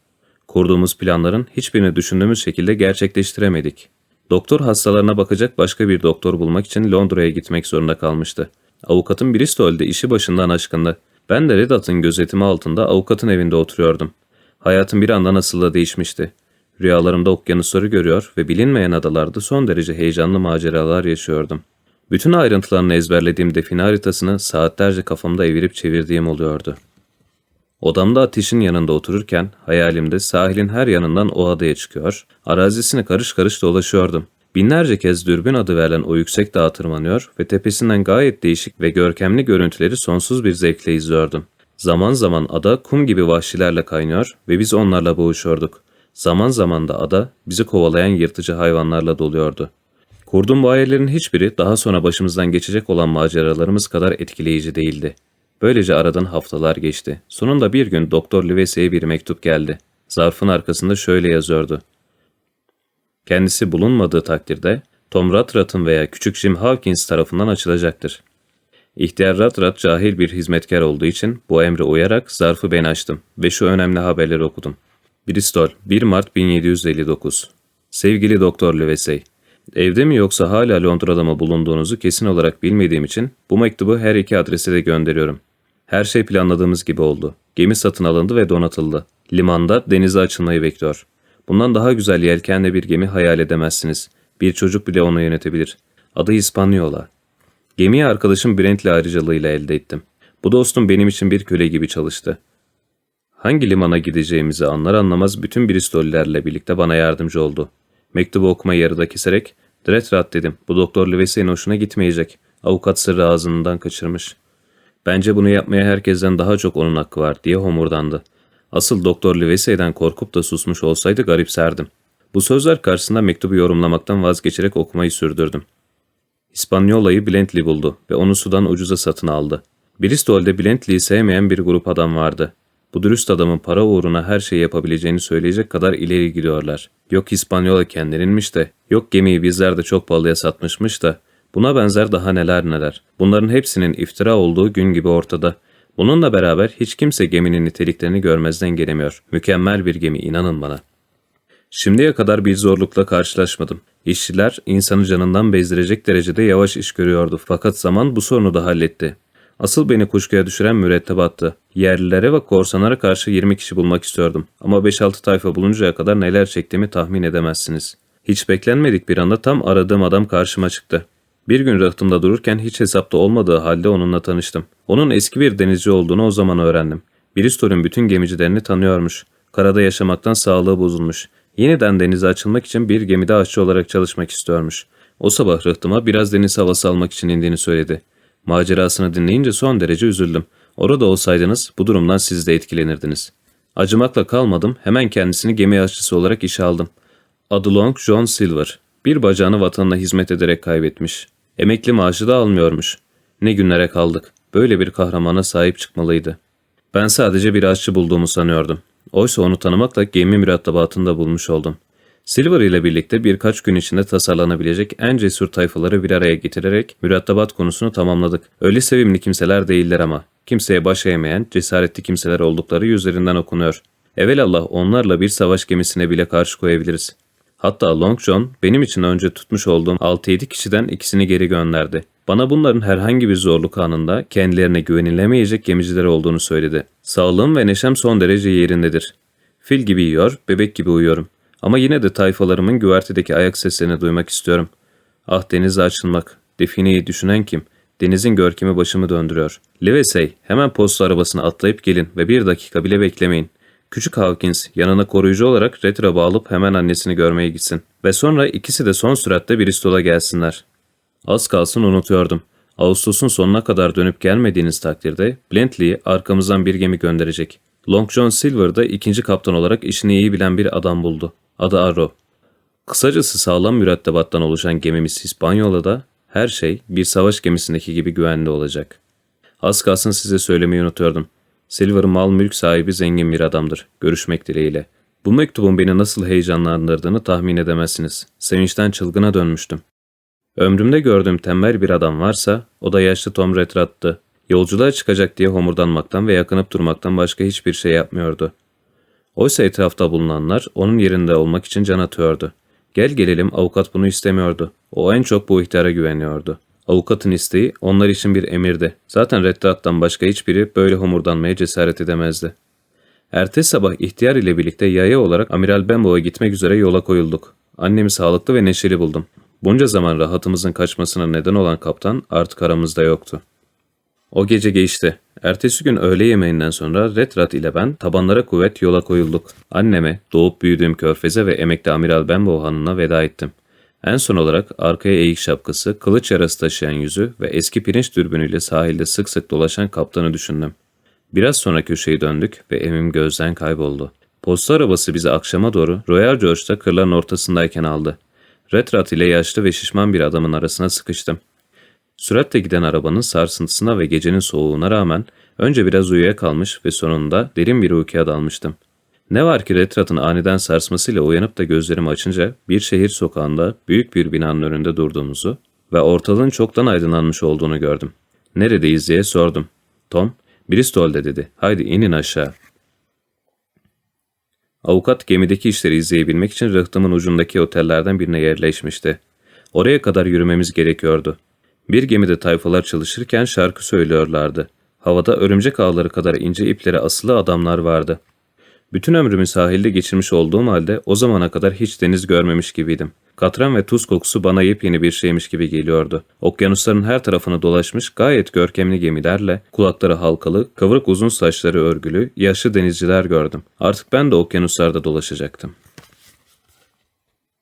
Kurduğumuz planların hiçbirini düşündüğümüz şekilde gerçekleştiremedik. Doktor hastalarına bakacak başka bir doktor bulmak için Londra'ya gitmek zorunda kalmıştı. Avukatın Bristol'de işi başından aşkındı. Ben de Redat'ın gözetimi altında avukatın evinde oturuyordum. Hayatım bir anda nasıl da değişmişti. Rüyalarımda okyanusları görüyor ve bilinmeyen adalarda son derece heyecanlı maceralar yaşıyordum. Bütün ayrıntılarını ezberlediğim define haritasını saatlerce kafamda evirip çevirdiğim oluyordu. Odamda ateşin yanında otururken hayalimde sahilin her yanından o adaya çıkıyor, arazisini karış karış dolaşıyordum. Binlerce kez dürbün adı verilen o yüksek dağa tırmanıyor ve tepesinden gayet değişik ve görkemli görüntüleri sonsuz bir zevkle izliyordum. Zaman zaman ada kum gibi vahşilerle kaynıyor ve biz onlarla boğuşuyorduk. Zaman zaman da ada bizi kovalayan yırtıcı hayvanlarla doluyordu. Kurduğum bu hayallerin hiçbiri daha sonra başımızdan geçecek olan maceralarımız kadar etkileyici değildi. Böylece aradan haftalar geçti. Sonunda bir gün Doktor Livesey'e bir mektup geldi. Zarfın arkasında şöyle yazıyordu. Kendisi bulunmadığı takdirde Tom Ratrat'ın veya Küçük Jim Hawkins tarafından açılacaktır. İhtiyar Ratrat cahil bir hizmetkar olduğu için bu emre uyarak zarfı ben açtım ve şu önemli haberleri okudum. Bristol, 1 Mart 1759 Sevgili Doktor Livesey, Evde mi yoksa hala Londra'da mı bulunduğunuzu kesin olarak bilmediğim için bu mektubu her iki adrese de gönderiyorum. Her şey planladığımız gibi oldu. Gemi satın alındı ve donatıldı. Limanda denize açılmayı bekliyor. Bundan daha güzel yelkenli bir gemi hayal edemezsiniz. Bir çocuk bile onu yönetebilir. Adı Hispaniola. Gemiyi arkadaşım Brent'le ayrıcalığıyla elde ettim. Bu dostum benim için bir köle gibi çalıştı. Hangi limana gideceğimizi anlar anlamaz bütün Bristol'lerle birlikte bana yardımcı oldu. Mektubu okumayı yarıda keserek, Dretrat dedim, bu doktor Livesey'in hoşuna gitmeyecek. Avukat sırrı ağzından kaçırmış. Bence bunu yapmaya herkesten daha çok onun hakkı var diye homurdandı. Asıl Doktor Livesey'den korkup da susmuş olsaydı garipserdim. Bu sözler karşısında mektubu yorumlamaktan vazgeçerek okumayı sürdürdüm. İspanyola'yı Bentley buldu ve onu sudan ucuza satın aldı. Bristol'de Bentley'i sevmeyen bir grup adam vardı. Bu dürüst adamın para uğruna her şeyi yapabileceğini söyleyecek kadar ileri gidiyorlar. Yok İspanyola kendininmiş de, yok gemiyi bizler de çok pahalıya satmışmış da, buna benzer daha neler neler. Bunların hepsinin iftira olduğu gün gibi ortada. Bununla beraber hiç kimse geminin niteliklerini görmezden gelemiyor. Mükemmel bir gemi inanın bana. Şimdiye kadar bir zorlukla karşılaşmadım. İşçiler insanı canından bezdirecek derecede yavaş iş görüyordu fakat zaman bu sorunu da halletti. Asıl beni kuşkuya düşüren mürettebattı. Yerlilere ve korsanlara karşı 20 kişi bulmak istiyordum. Ama 5-6 tayfa buluncaya kadar neler çektiğimi tahmin edemezsiniz. Hiç beklenmedik bir anda tam aradığım adam karşıma çıktı. Bir gün rıhtımda dururken hiç hesapta olmadığı halde onunla tanıştım. Onun eski bir denizci olduğunu o zaman öğrendim. Bristol'ün bütün gemicilerini tanıyormuş. Karada yaşamaktan sağlığı bozulmuş. Yeniden denize açılmak için bir gemide aşçı olarak çalışmak istiyormuş. O sabah rıhtıma biraz deniz havası almak için indiğini söyledi. Macerasını dinleyince son derece üzüldüm. Orada olsaydınız bu durumdan siz de etkilenirdiniz. Acımakla kalmadım, hemen kendisini gemi aşçısı olarak işe aldım. Adı Long John Silver. Bir bacağını vatanına hizmet ederek kaybetmiş. Emekli maaşı da almıyormuş. Ne günlere kaldık. Böyle bir kahramana sahip çıkmalıydı. Ben sadece bir aşçı bulduğumu sanıyordum. Oysa onu tanımakla gemi mürettebatında bulmuş oldum. Silver ile birlikte birkaç gün içinde tasarlanabilecek en cesur tayfaları bir araya getirerek mürettebat konusunu tamamladık. Öyle sevimli kimseler değiller ama. Kimseye baş eğmeyen, cesaretli kimseler oldukları yüzlerinden okunuyor. Evelallah onlarla bir savaş gemisine bile karşı koyabiliriz. Hatta Long John benim için önce tutmuş olduğum 6-7 kişiden ikisini geri gönderdi. Bana bunların herhangi bir zorluk anında kendilerine güvenilemeyecek gemiciler olduğunu söyledi. Sağlığım ve neşem son derece yerindedir. Fil gibi yiyor, bebek gibi uyuyorum. Ama yine de tayfalarımın güvertedeki ayak seslerini duymak istiyorum. Ah denize açılmak, defineyi düşünen kim? Denizin görkemi başımı döndürüyor. Livesey, hemen posta arabasına atlayıp gelin ve bir dakika bile beklemeyin. Küçük Hawkins yanına koruyucu olarak Retra bağlıp hemen annesini görmeye gitsin. Ve sonra ikisi de son süratte Bristol'a gelsinler. Az kalsın unutuyordum. Ağustos'un sonuna kadar dönüp gelmediğiniz takdirde Bentley arkamızdan bir gemi gönderecek. Long John Silver da ikinci kaptan olarak işini iyi bilen bir adam buldu. Adı Arrow. Kısacası sağlam mürettebattan oluşan gemimiz Hispanyola'da her şey bir savaş gemisindeki gibi güvenli olacak. Az kalsın size söylemeyi unutuyordum. Silver mal mülk sahibi zengin bir adamdır. Görüşmek dileğiyle. Bu mektubun beni nasıl heyecanlandırdığını tahmin edemezsiniz. Sevinçten çılgına dönmüştüm. Ömrümde gördüğüm tembel bir adam varsa o da yaşlı Tom Retrattı. Yolculuğa çıkacak diye homurdanmaktan ve yakınıp durmaktan başka hiçbir şey yapmıyordu. Oysa etrafta bulunanlar onun yerinde olmak için can atıyordu. Gel gelelim avukat bunu istemiyordu. O en çok bu ihtiyara güveniyordu. Avukatın isteği onlar için bir emirdi. Zaten Reddat'tan başka hiçbiri böyle homurdanmaya cesaret edemezdi. Ertesi sabah ihtiyar ile birlikte yaya olarak Amiral Benbow'a gitmek üzere yola koyulduk. Annemi sağlıklı ve neşeli buldum. Bunca zaman rahatımızın kaçmasına neden olan kaptan artık aramızda yoktu. O gece geçti. Ertesi gün öğle yemeğinden sonra Retrat ile ben tabanlara kuvvet yola koyulduk. Anneme, doğup büyüdüğüm körfeze ve emekli Amiral Benbow hanına veda ettim. En son olarak arkaya eğik şapkası, kılıç yarası taşıyan yüzü ve eski pirinç dürbünüyle sahilde sık sık dolaşan kaptanı düşündüm. Biraz sonra köşeyi döndük ve evim gözden kayboldu. Posta arabası bizi akşama doğru Royal George'da kırların ortasındayken aldı. Retrat ile yaşlı ve şişman bir adamın arasına sıkıştım. Süratle giden arabanın sarsıntısına ve gecenin soğuğuna rağmen önce biraz uyuyakalmış ve sonunda derin bir uykuya dalmıştım. Ne var ki retratın aniden sarsmasıyla uyanıp da gözlerimi açınca bir şehir sokağında büyük bir binanın önünde durduğumuzu ve ortalığın çoktan aydınlanmış olduğunu gördüm. Neredeyiz diye sordum. Tom, Bristol'de dedi. Haydi inin aşağı. Avukat gemideki işleri izleyebilmek için rıhtımın ucundaki otellerden birine yerleşmişti. Oraya kadar yürümemiz gerekiyordu. Bir gemide tayfalar çalışırken şarkı söylüyorlardı. Havada örümcek ağları kadar ince iplere asılı adamlar vardı. Bütün ömrümü sahilde geçirmiş olduğum halde o zamana kadar hiç deniz görmemiş gibiydim. Katran ve tuz kokusu bana yepyeni bir şeymiş gibi geliyordu. Okyanusların her tarafını dolaşmış gayet görkemli gemilerle, kulakları halkalı, kıvrık uzun saçları örgülü, yaşlı denizciler gördüm. Artık ben de okyanuslarda dolaşacaktım.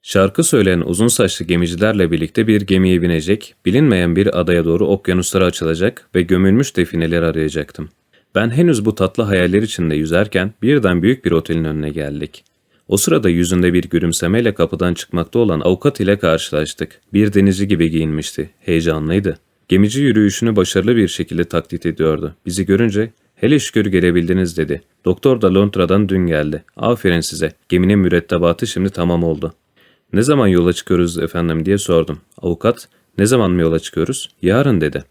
Şarkı söyleyen uzun saçlı gemicilerle birlikte bir gemiye binecek, bilinmeyen bir adaya doğru okyanuslara açılacak ve gömülmüş defineler arayacaktım. Ben henüz bu tatlı hayaller içinde yüzerken birden büyük bir otelin önüne geldik. O sırada yüzünde bir gülümsemeyle kapıdan çıkmakta olan avukat ile karşılaştık. Bir denizci gibi giyinmişti. Heyecanlıydı. Gemici yürüyüşünü başarılı bir şekilde taklit ediyordu. Bizi görünce hele şükür gelebildiniz dedi. Doktor da Londra'dan dün geldi. Aferin size. Geminin mürettebatı şimdi tamam oldu. Ne zaman yola çıkıyoruz efendim diye sordum. Avukat ne zaman mı yola çıkıyoruz? Yarın dedi.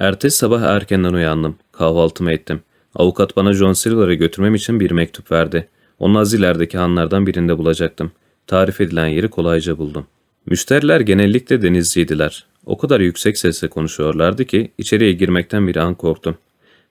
Ertesi sabah erkenden uyandım. Kahvaltımı ettim. Avukat bana John Silver'ı götürmem için bir mektup verdi. Onu az ilerideki hanlardan birinde bulacaktım. Tarif edilen yeri kolayca buldum. Müşteriler genellikle denizciydiler. O kadar yüksek sesle konuşuyorlardı ki içeriye girmekten bir an korktum.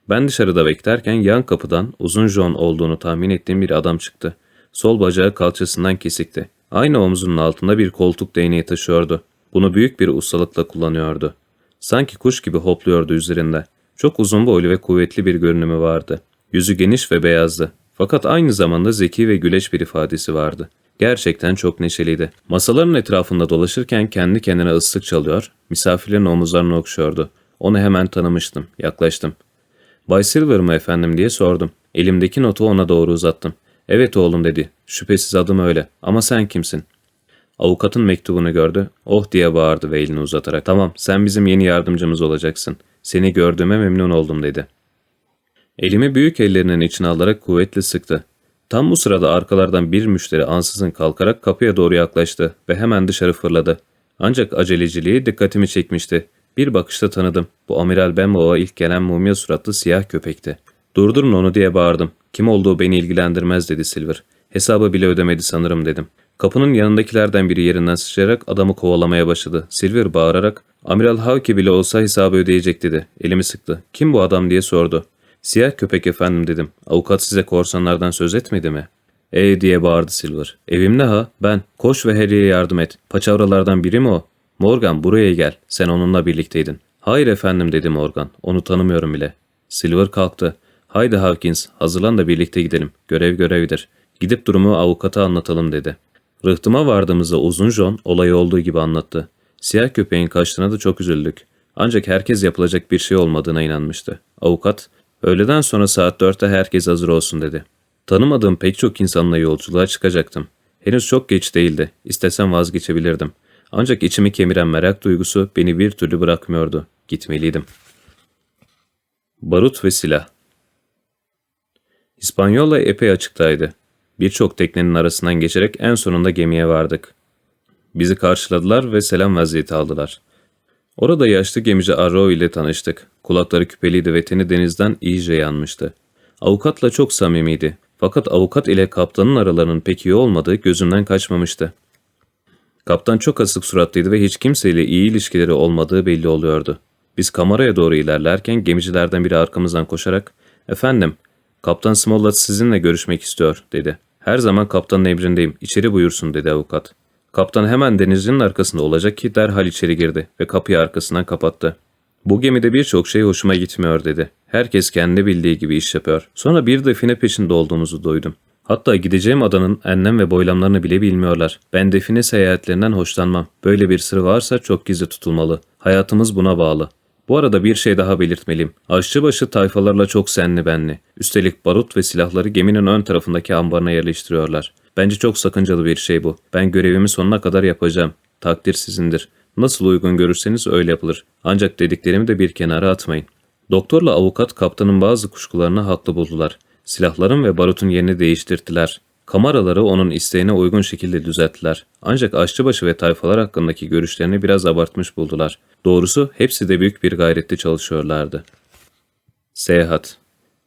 Ben dışarıda beklerken yan kapıdan uzun John olduğunu tahmin ettiğim bir adam çıktı. Sol bacağı kalçasından kesikti. Aynı omzunun altında bir koltuk değneği taşıyordu. Bunu büyük bir ustalıkla kullanıyordu. Sanki kuş gibi hopluyordu üzerinde. Çok uzun boylu ve kuvvetli bir görünümü vardı. Yüzü geniş ve beyazdı. Fakat aynı zamanda zeki ve güleç bir ifadesi vardı. Gerçekten çok neşeliydi. Masaların etrafında dolaşırken kendi kendine ıslık çalıyor, misafirlerin omuzlarını okşuyordu. Onu hemen tanımıştım, yaklaştım. Bay Silver mı efendim diye sordum. Elimdeki notu ona doğru uzattım. Evet oğlum dedi. Şüphesiz adım öyle. Ama sen kimsin? Avukatın mektubunu gördü. Oh diye bağırdı ve elini uzatarak. Tamam sen bizim yeni yardımcımız olacaksın. Seni gördüğüme memnun oldum dedi. Elimi büyük ellerinin içine alarak kuvvetle sıktı. Tam bu sırada arkalardan bir müşteri ansızın kalkarak kapıya doğru yaklaştı ve hemen dışarı fırladı. Ancak aceleciliği dikkatimi çekmişti. Bir bakışta tanıdım. Bu Amiral Benbo'a ilk gelen mumya suratlı siyah köpekti. Durdurun onu diye bağırdım. Kim olduğu beni ilgilendirmez dedi Silver. Hesabı bile ödemedi sanırım dedim. Kapının yanındakilerden biri yerinden sıçrayarak adamı kovalamaya başladı. Silver bağırarak Amiral Hawke bile olsa hesabı ödeyecek dedi. Elimi sıktı. Kim bu adam diye sordu. Siyah köpek efendim dedim. Avukat size korsanlardan söz etmedi mi? Ey diye bağırdı Silver. Evim ne ha? Ben. Koş ve Harry'e yardım et. Paçavralardan biri mi o? Morgan buraya gel. Sen onunla birlikteydin. Hayır efendim dedi Morgan. Onu tanımıyorum bile. Silver kalktı. Haydi Hawkins hazırlan da birlikte gidelim. Görev görevdir. Gidip durumu avukata anlatalım dedi. Rıhtıma vardığımızda uzun John olayı olduğu gibi anlattı. Siyah köpeğin kaçtığına da çok üzüldük. Ancak herkes yapılacak bir şey olmadığına inanmıştı. Avukat, öğleden sonra saat dörtte herkes hazır olsun dedi. Tanımadığım pek çok insanla yolculuğa çıkacaktım. Henüz çok geç değildi. İstesem vazgeçebilirdim. Ancak içimi kemiren merak duygusu beni bir türlü bırakmıyordu. Gitmeliydim. Barut ve silah İspanyola epey açıktaydı. Birçok teknenin arasından geçerek en sonunda gemiye vardık. Bizi karşıladılar ve selam vaziyeti aldılar. Orada yaşlı gemici Arrow ile tanıştık. Kulakları küpeliydi ve teni denizden iyice yanmıştı. Avukatla çok samimiydi. Fakat avukat ile kaptanın aralarının pek iyi olmadığı gözümden kaçmamıştı. Kaptan çok asık suratlıydı ve hiç kimseyle iyi ilişkileri olmadığı belli oluyordu. Biz kameraya doğru ilerlerken gemicilerden biri arkamızdan koşarak ''Efendim, Kaptan Smollett sizinle görüşmek istiyor.'' dedi. ''Her zaman kaptanın emrindeyim, içeri buyursun.'' dedi avukat. Kaptan hemen denizcinin arkasında olacak ki derhal içeri girdi ve kapıyı arkasından kapattı. Bu gemide birçok şey hoşuma gitmiyor dedi. Herkes kendi bildiği gibi iş yapıyor. Sonra bir define peşinde olduğumuzu duydum. Hatta gideceğim adanın enlem ve boylamlarını bile bilmiyorlar. Ben define seyahatlerinden hoşlanmam. Böyle bir sır varsa çok gizli tutulmalı. Hayatımız buna bağlı. Bu arada bir şey daha belirtmeliyim. Aşçıbaşı tayfalarla çok senli benli. Üstelik barut ve silahları geminin ön tarafındaki ambarına yerleştiriyorlar. Bence çok sakıncalı bir şey bu. Ben görevimi sonuna kadar yapacağım. Takdir sizindir. Nasıl uygun görürseniz öyle yapılır. Ancak dediklerimi de bir kenara atmayın. Doktorla avukat kaptanın bazı kuşkularını haklı buldular. Silahların ve barutun yerini değiştirdiler. Kameraları onun isteğine uygun şekilde düzelttiler. Ancak aşçıbaşı ve tayfalar hakkındaki görüşlerini biraz abartmış buldular. Doğrusu hepsi de büyük bir gayretle çalışıyorlardı. Seyahat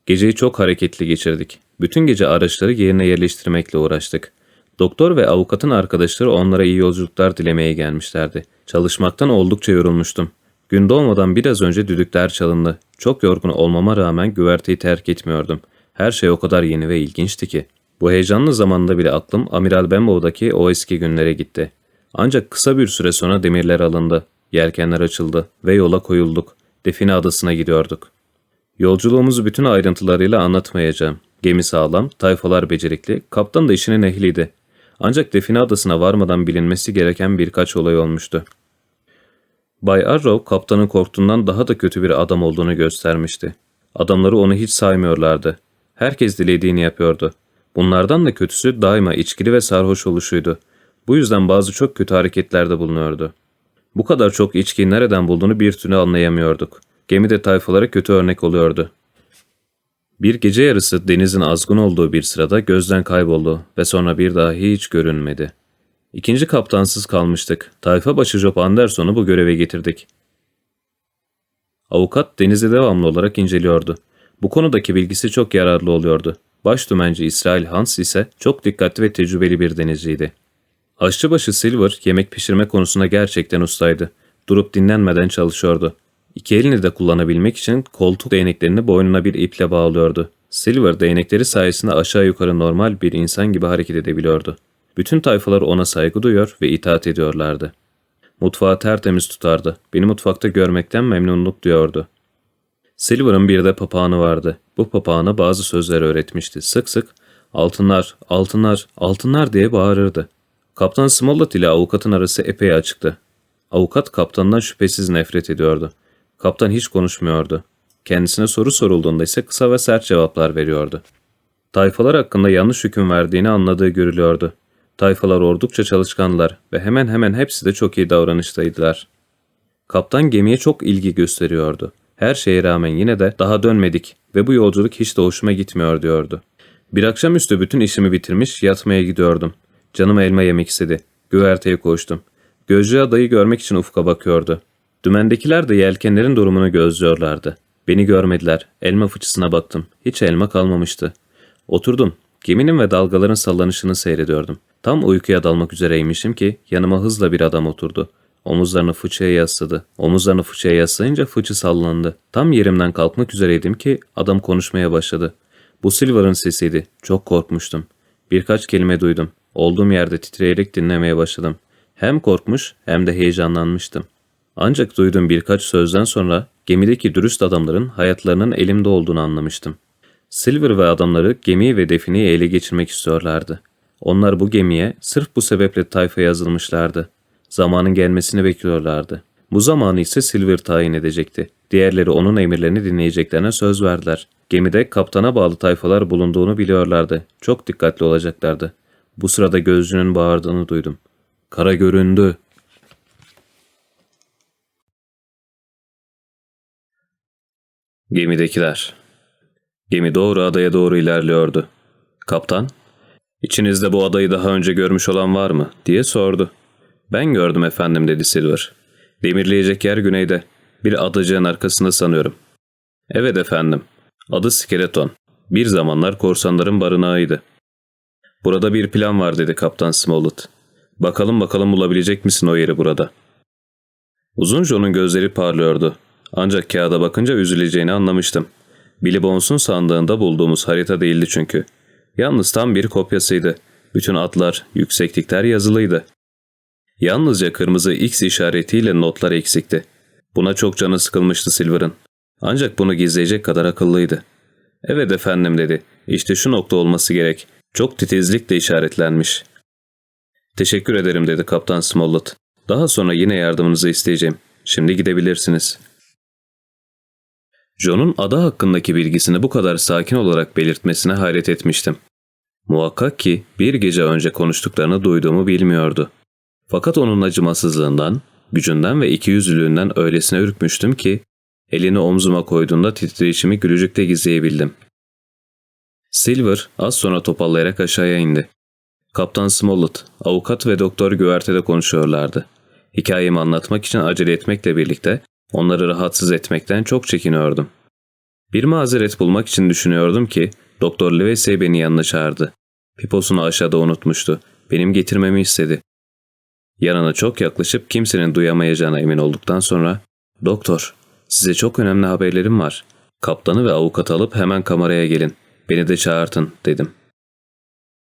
Geceyi çok hareketli geçirdik. Bütün gece araçları yerine yerleştirmekle uğraştık. Doktor ve avukatın arkadaşları onlara iyi yolculuklar dilemeye gelmişlerdi. Çalışmaktan oldukça yorulmuştum. Gün doğmadan biraz önce düdükler çalındı. Çok yorgun olmama rağmen güverteyi terk etmiyordum. Her şey o kadar yeni ve ilginçti ki. Bu heyecanlı zamanda bile aklım Amiral Benbow'daki o eski günlere gitti. Ancak kısa bir süre sonra demirler alındı. Yelkenler açıldı ve yola koyulduk. Define adasına gidiyorduk. Yolculuğumuzu bütün ayrıntılarıyla anlatmayacağım. Gemi sağlam, tayfalar becerikli, kaptan da işinin ehliydi. Ancak define adasına varmadan bilinmesi gereken birkaç olay olmuştu. Bay Arrow kaptanın korktuğundan daha da kötü bir adam olduğunu göstermişti. Adamları onu hiç saymıyorlardı. Herkes dilediğini yapıyordu. Bunlardan da kötüsü daima içkili ve sarhoş oluşuydu. Bu yüzden bazı çok kötü hareketlerde bulunuyordu. Bu kadar çok içkiyi nereden bulduğunu bir türlü anlayamıyorduk. Gemide tayfalara kötü örnek oluyordu. Bir gece yarısı denizin azgın olduğu bir sırada gözden kayboldu ve sonra bir daha hiç görünmedi. İkinci kaptansız kalmıştık. Tayfa başı Job Anderson'u bu göreve getirdik. Avukat denizi devamlı olarak inceliyordu. Bu konudaki bilgisi çok yararlı oluyordu. Baş dümenci İsrail Hans ise çok dikkatli ve tecrübeli bir denizciydi. Aşçıbaşı Silver yemek pişirme konusunda gerçekten ustaydı. Durup dinlenmeden çalışıyordu. İki elini de kullanabilmek için koltuk değneklerini boynuna bir iple bağlıyordu. Silver değnekleri sayesinde aşağı yukarı normal bir insan gibi hareket edebiliyordu. Bütün tayfalar ona saygı duyuyor ve itaat ediyorlardı. Mutfağı tertemiz tutardı. Beni mutfakta görmekten memnunluk duyuyordu. Silver'ın bir de papağanı vardı. Bu papağana bazı sözler öğretmişti. Sık sık altınlar, altınlar, altınlar diye bağırırdı. Kaptan Smollett ile avukatın arası epey açıktı. Avukat kaptandan şüphesiz nefret ediyordu. Kaptan hiç konuşmuyordu. Kendisine soru sorulduğunda ise kısa ve sert cevaplar veriyordu. Tayfalar hakkında yanlış hüküm verdiğini anladığı görülüyordu. Tayfalar oldukça çalışkanlar ve hemen hemen hepsi de çok iyi davranıştaydılar. Kaptan gemiye çok ilgi gösteriyordu. Her şeye rağmen yine de daha dönmedik ve bu yolculuk hiç de hoşuma gitmiyor diyordu. Bir akşamüstü bütün işimi bitirmiş yatmaya gidiyordum. Canım elma yemek istedi. Güverteye koştum. Gözcü adayı görmek için ufka bakıyordu. Dümendekiler de yelkenlerin durumunu gözlüyorlardı. Beni görmediler. Elma fıçısına baktım. Hiç elma kalmamıştı. Oturdum. Geminin ve dalgaların sallanışını seyrediyordum. Tam uykuya dalmak üzereymişim ki yanıma hızla bir adam oturdu. Omuzlarını fıçıya yasladı. Omuzlarını fıçıya yaslayınca fıçı sallandı. Tam yerimden kalkmak üzereydim ki adam konuşmaya başladı. Bu Silver'ın sesiydi. Çok korkmuştum. Birkaç kelime duydum. Olduğum yerde titreyerek dinlemeye başladım. Hem korkmuş hem de heyecanlanmıştım. Ancak duyduğum birkaç sözden sonra gemideki dürüst adamların hayatlarının elimde olduğunu anlamıştım. Silver ve adamları gemiyi ve defineyi ele geçirmek istiyorlardı. Onlar bu gemiye sırf bu sebeple tayfa yazılmışlardı. Zamanın gelmesini bekliyorlardı. Bu zamanı ise Silver tayin edecekti. Diğerleri onun emirlerini dinleyeceklerine söz verdiler. Gemide kaptana bağlı tayfalar bulunduğunu biliyorlardı. Çok dikkatli olacaklardı. Bu sırada gözcünün bağırdığını duydum. Kara göründü. Gemidekiler. Gemi doğru adaya doğru ilerliyordu. Kaptan, İçinizde bu adayı daha önce görmüş olan var mı? diye sordu. Ben gördüm efendim dedi Silver. Demirleyecek yer güneyde. Bir adacığın arkasında sanıyorum. Evet efendim. Adı Skeleton. Bir zamanlar korsanların barınağıydı. Burada bir plan var dedi Kaptan Smollett. Bakalım bakalım bulabilecek misin o yeri burada? Uzun John'un gözleri parlıyordu. Ancak kağıda bakınca üzüleceğini anlamıştım. Billy Bones'un sandığında bulduğumuz harita değildi çünkü. Yalnız tam bir kopyasıydı. Bütün adlar, yükseklikler yazılıydı. Yalnızca kırmızı X işaretiyle notlar eksikti. Buna çok canı sıkılmıştı Silver'ın. Ancak bunu gizleyecek kadar akıllıydı. Evet efendim dedi. İşte şu nokta olması gerek. Çok titizlikle işaretlenmiş. Teşekkür ederim dedi Kaptan Smollett. Daha sonra yine yardımınızı isteyeceğim. Şimdi gidebilirsiniz. John'un ada hakkındaki bilgisini bu kadar sakin olarak belirtmesine hayret etmiştim. Muhakkak ki bir gece önce konuştuklarını duyduğumu bilmiyordu. Fakat onun acımasızlığından, gücünden ve ikiyüzlülüğünden öylesine ürkmüştüm ki elini omzuma koyduğunda titreşimi gülücükte gizleyebildim. Silver az sonra topallayarak aşağıya indi. Kaptan Smollett, avukat ve doktor güvertede konuşuyorlardı. Hikayemi anlatmak için acele etmekle birlikte onları rahatsız etmekten çok çekiniyordum. Bir mazeret bulmak için düşünüyordum ki Doktor Livesey beni yanına çağırdı. Piposunu aşağıda unutmuştu. Benim getirmemi istedi. Yanına çok yaklaşıp kimsenin duyamayacağına emin olduktan sonra ''Doktor, size çok önemli haberlerim var. Kaptanı ve avukat alıp hemen kameraya gelin. Beni de çağırtın.'' dedim.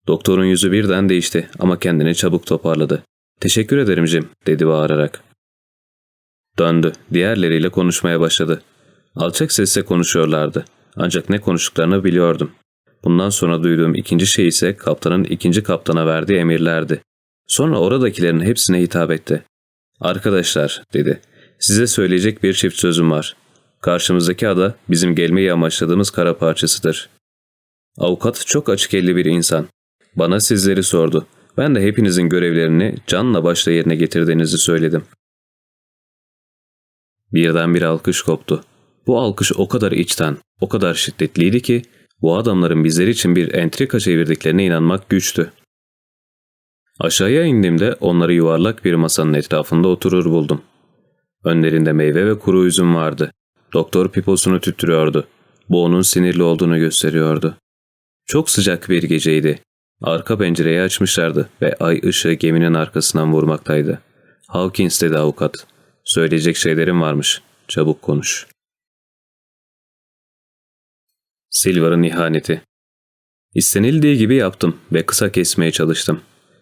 Doktorun yüzü birden değişti ama kendini çabuk toparladı. ''Teşekkür ederim Jim.'' dedi bağırarak. Döndü. Diğerleriyle konuşmaya başladı. Alçak sesle konuşuyorlardı. Ancak ne konuştuklarını biliyordum. Bundan sonra duyduğum ikinci şey ise kaptanın ikinci kaptana verdiği emirlerdi. Sonra oradakilerin hepsine hitap etti. Arkadaşlar dedi. Size söyleyecek bir çift sözüm var. Karşımızdaki ada bizim gelmeyi amaçladığımız kara parçasıdır. Avukat çok açık elli bir insan. Bana sizleri sordu. Ben de hepinizin görevlerini canla başla yerine getirdiğinizi söyledim. Birden bir alkış koptu. Bu alkış o kadar içten, o kadar şiddetliydi ki bu adamların bizleri için bir entrika çevirdiklerine inanmak güçtü. Aşağıya indiğimde onları yuvarlak bir masanın etrafında oturur buldum. Önlerinde meyve ve kuru üzüm vardı. Doktor piposunu tüttürüyordu. Bu onun sinirli olduğunu gösteriyordu. Çok sıcak bir geceydi. Arka pencereyi açmışlardı ve ay ışığı geminin arkasından vurmaktaydı. Hawkins dedi avukat. Söyleyecek şeylerim varmış. Çabuk konuş. Silver'ın ihaneti. İstenildiği gibi yaptım ve kısa kesmeye çalıştım.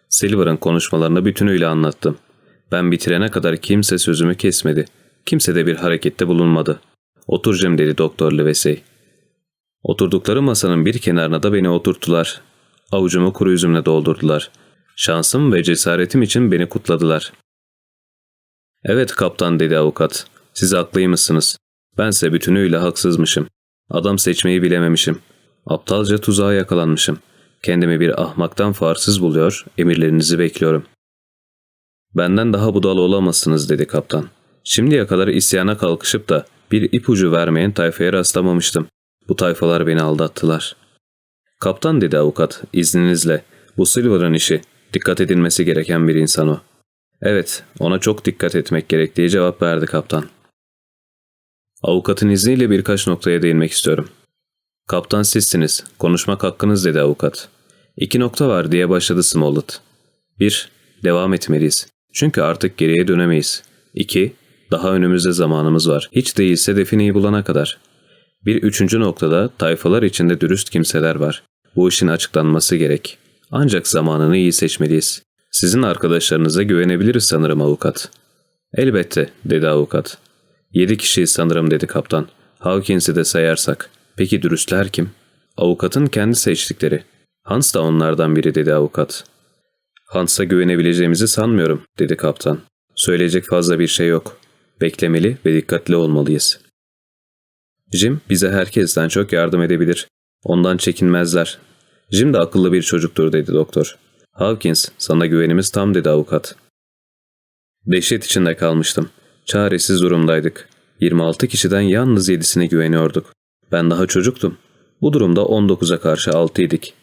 Silver'ın konuşmalarını bütünüyle anlattım. Ben bitirene kadar kimse sözümü kesmedi. Kimse de bir harekette bulunmadı. Oturacağım dedi Doktor Livesey. Oturdukları masanın bir kenarına da beni oturttular. Avucumu kuru üzümle doldurdular. Şansım ve cesaretim için beni kutladılar. Evet kaptan dedi avukat. Siz haklıymışsınız. Bense bütünüyle haksızmışım. Adam seçmeyi bilememişim. Aptalca tuzağa yakalanmışım. Kendimi bir ahmaktan farsız buluyor, emirlerinizi bekliyorum. Benden daha budal olamazsınız dedi kaptan. Şimdiye kadar isyana kalkışıp da bir ipucu vermeyen tayfaya rastlamamıştım. Bu tayfalar beni aldattılar. Kaptan dedi avukat, izninizle. Bu Silver'ın işi. Dikkat edilmesi gereken bir insan o. Evet, ona çok dikkat etmek gerek diye cevap verdi kaptan. Avukatın izniyle birkaç noktaya değinmek istiyorum. Kaptan sizsiniz, konuşmak hakkınız dedi avukat. İki nokta var diye başladı Smollett. Bir, devam etmeliyiz. Çünkü artık geriye dönemeyiz. İki, daha önümüzde zamanımız var. Hiç değilse defineyi bulana kadar. Bir üçüncü noktada tayfalar içinde dürüst kimseler var. Bu işin açıklanması gerek. Ancak zamanını iyi seçmeliyiz. Sizin arkadaşlarınıza güvenebiliriz sanırım avukat. Elbette, dedi avukat. Yedi kişiyi sanırım dedi kaptan. Hawkins'i de sayarsak. Peki dürüstler kim? Avukatın kendi seçtikleri. Hans da onlardan biri dedi avukat. Hans'a güvenebileceğimizi sanmıyorum dedi kaptan. Söyleyecek fazla bir şey yok. Beklemeli ve dikkatli olmalıyız. Jim bize herkesten çok yardım edebilir. Ondan çekinmezler. Jim de akıllı bir çocuktur dedi doktor. Hawkins sana güvenimiz tam dedi avukat. Dehşet içinde kalmıştım. Çaresiz durumdaydık. 26 kişiden yalnız 7'sine güveniyorduk. Ben daha çocuktum. Bu durumda 19'a karşı 6 idik.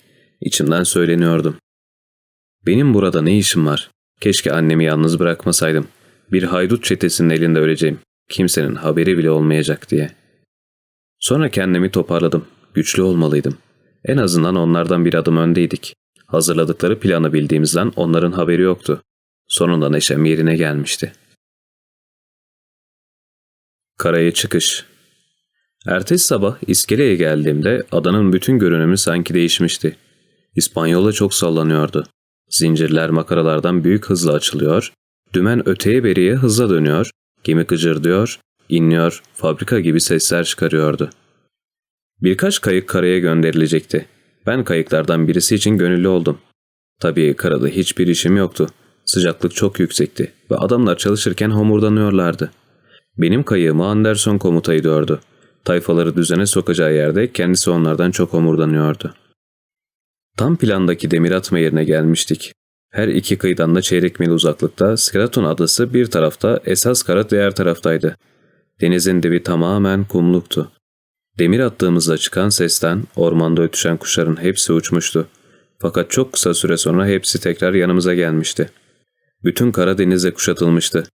İçimden söyleniyordum. Benim burada ne işim var? Keşke annemi yalnız bırakmasaydım. Bir haydut çetesinin elinde öleceğim. Kimsenin haberi bile olmayacak diye. Sonra kendimi toparladım. Güçlü olmalıydım. En azından onlardan bir adım öndeydik. Hazırladıkları planı bildiğimizden onların haberi yoktu. Sonunda neşem yerine gelmişti. Karaya çıkış Ertesi sabah iskeleye geldiğimde adanın bütün görünümü sanki değişmişti. İspanyola çok sallanıyordu. Zincirler makaralardan büyük hızla açılıyor, dümen öteye beriye hızla dönüyor, gemi gıcırdıyor, inliyor, fabrika gibi sesler çıkarıyordu. Birkaç kayık karaya gönderilecekti. Ben kayıklardan birisi için gönüllü oldum. Tabii karada hiçbir işim yoktu. Sıcaklık çok yüksekti ve adamlar çalışırken homurdanıyorlardı. Benim kayığımı Anderson komuta ediyordu. Tayfaları düzene sokacağı yerde kendisi onlardan çok homurdanıyordu. Tam plandaki demir atma yerine gelmiştik. Her iki kıyıdan da çeyrek mil uzaklıkta Skeleton adası bir tarafta, esas kara diğer taraftaydı. Denizin dibi tamamen kumluktu. Demir attığımızda çıkan sesten ormanda ötüşen kuşların hepsi uçmuştu. Fakat çok kısa süre sonra hepsi tekrar yanımıza gelmişti. Bütün kara denizle kuşatılmıştı.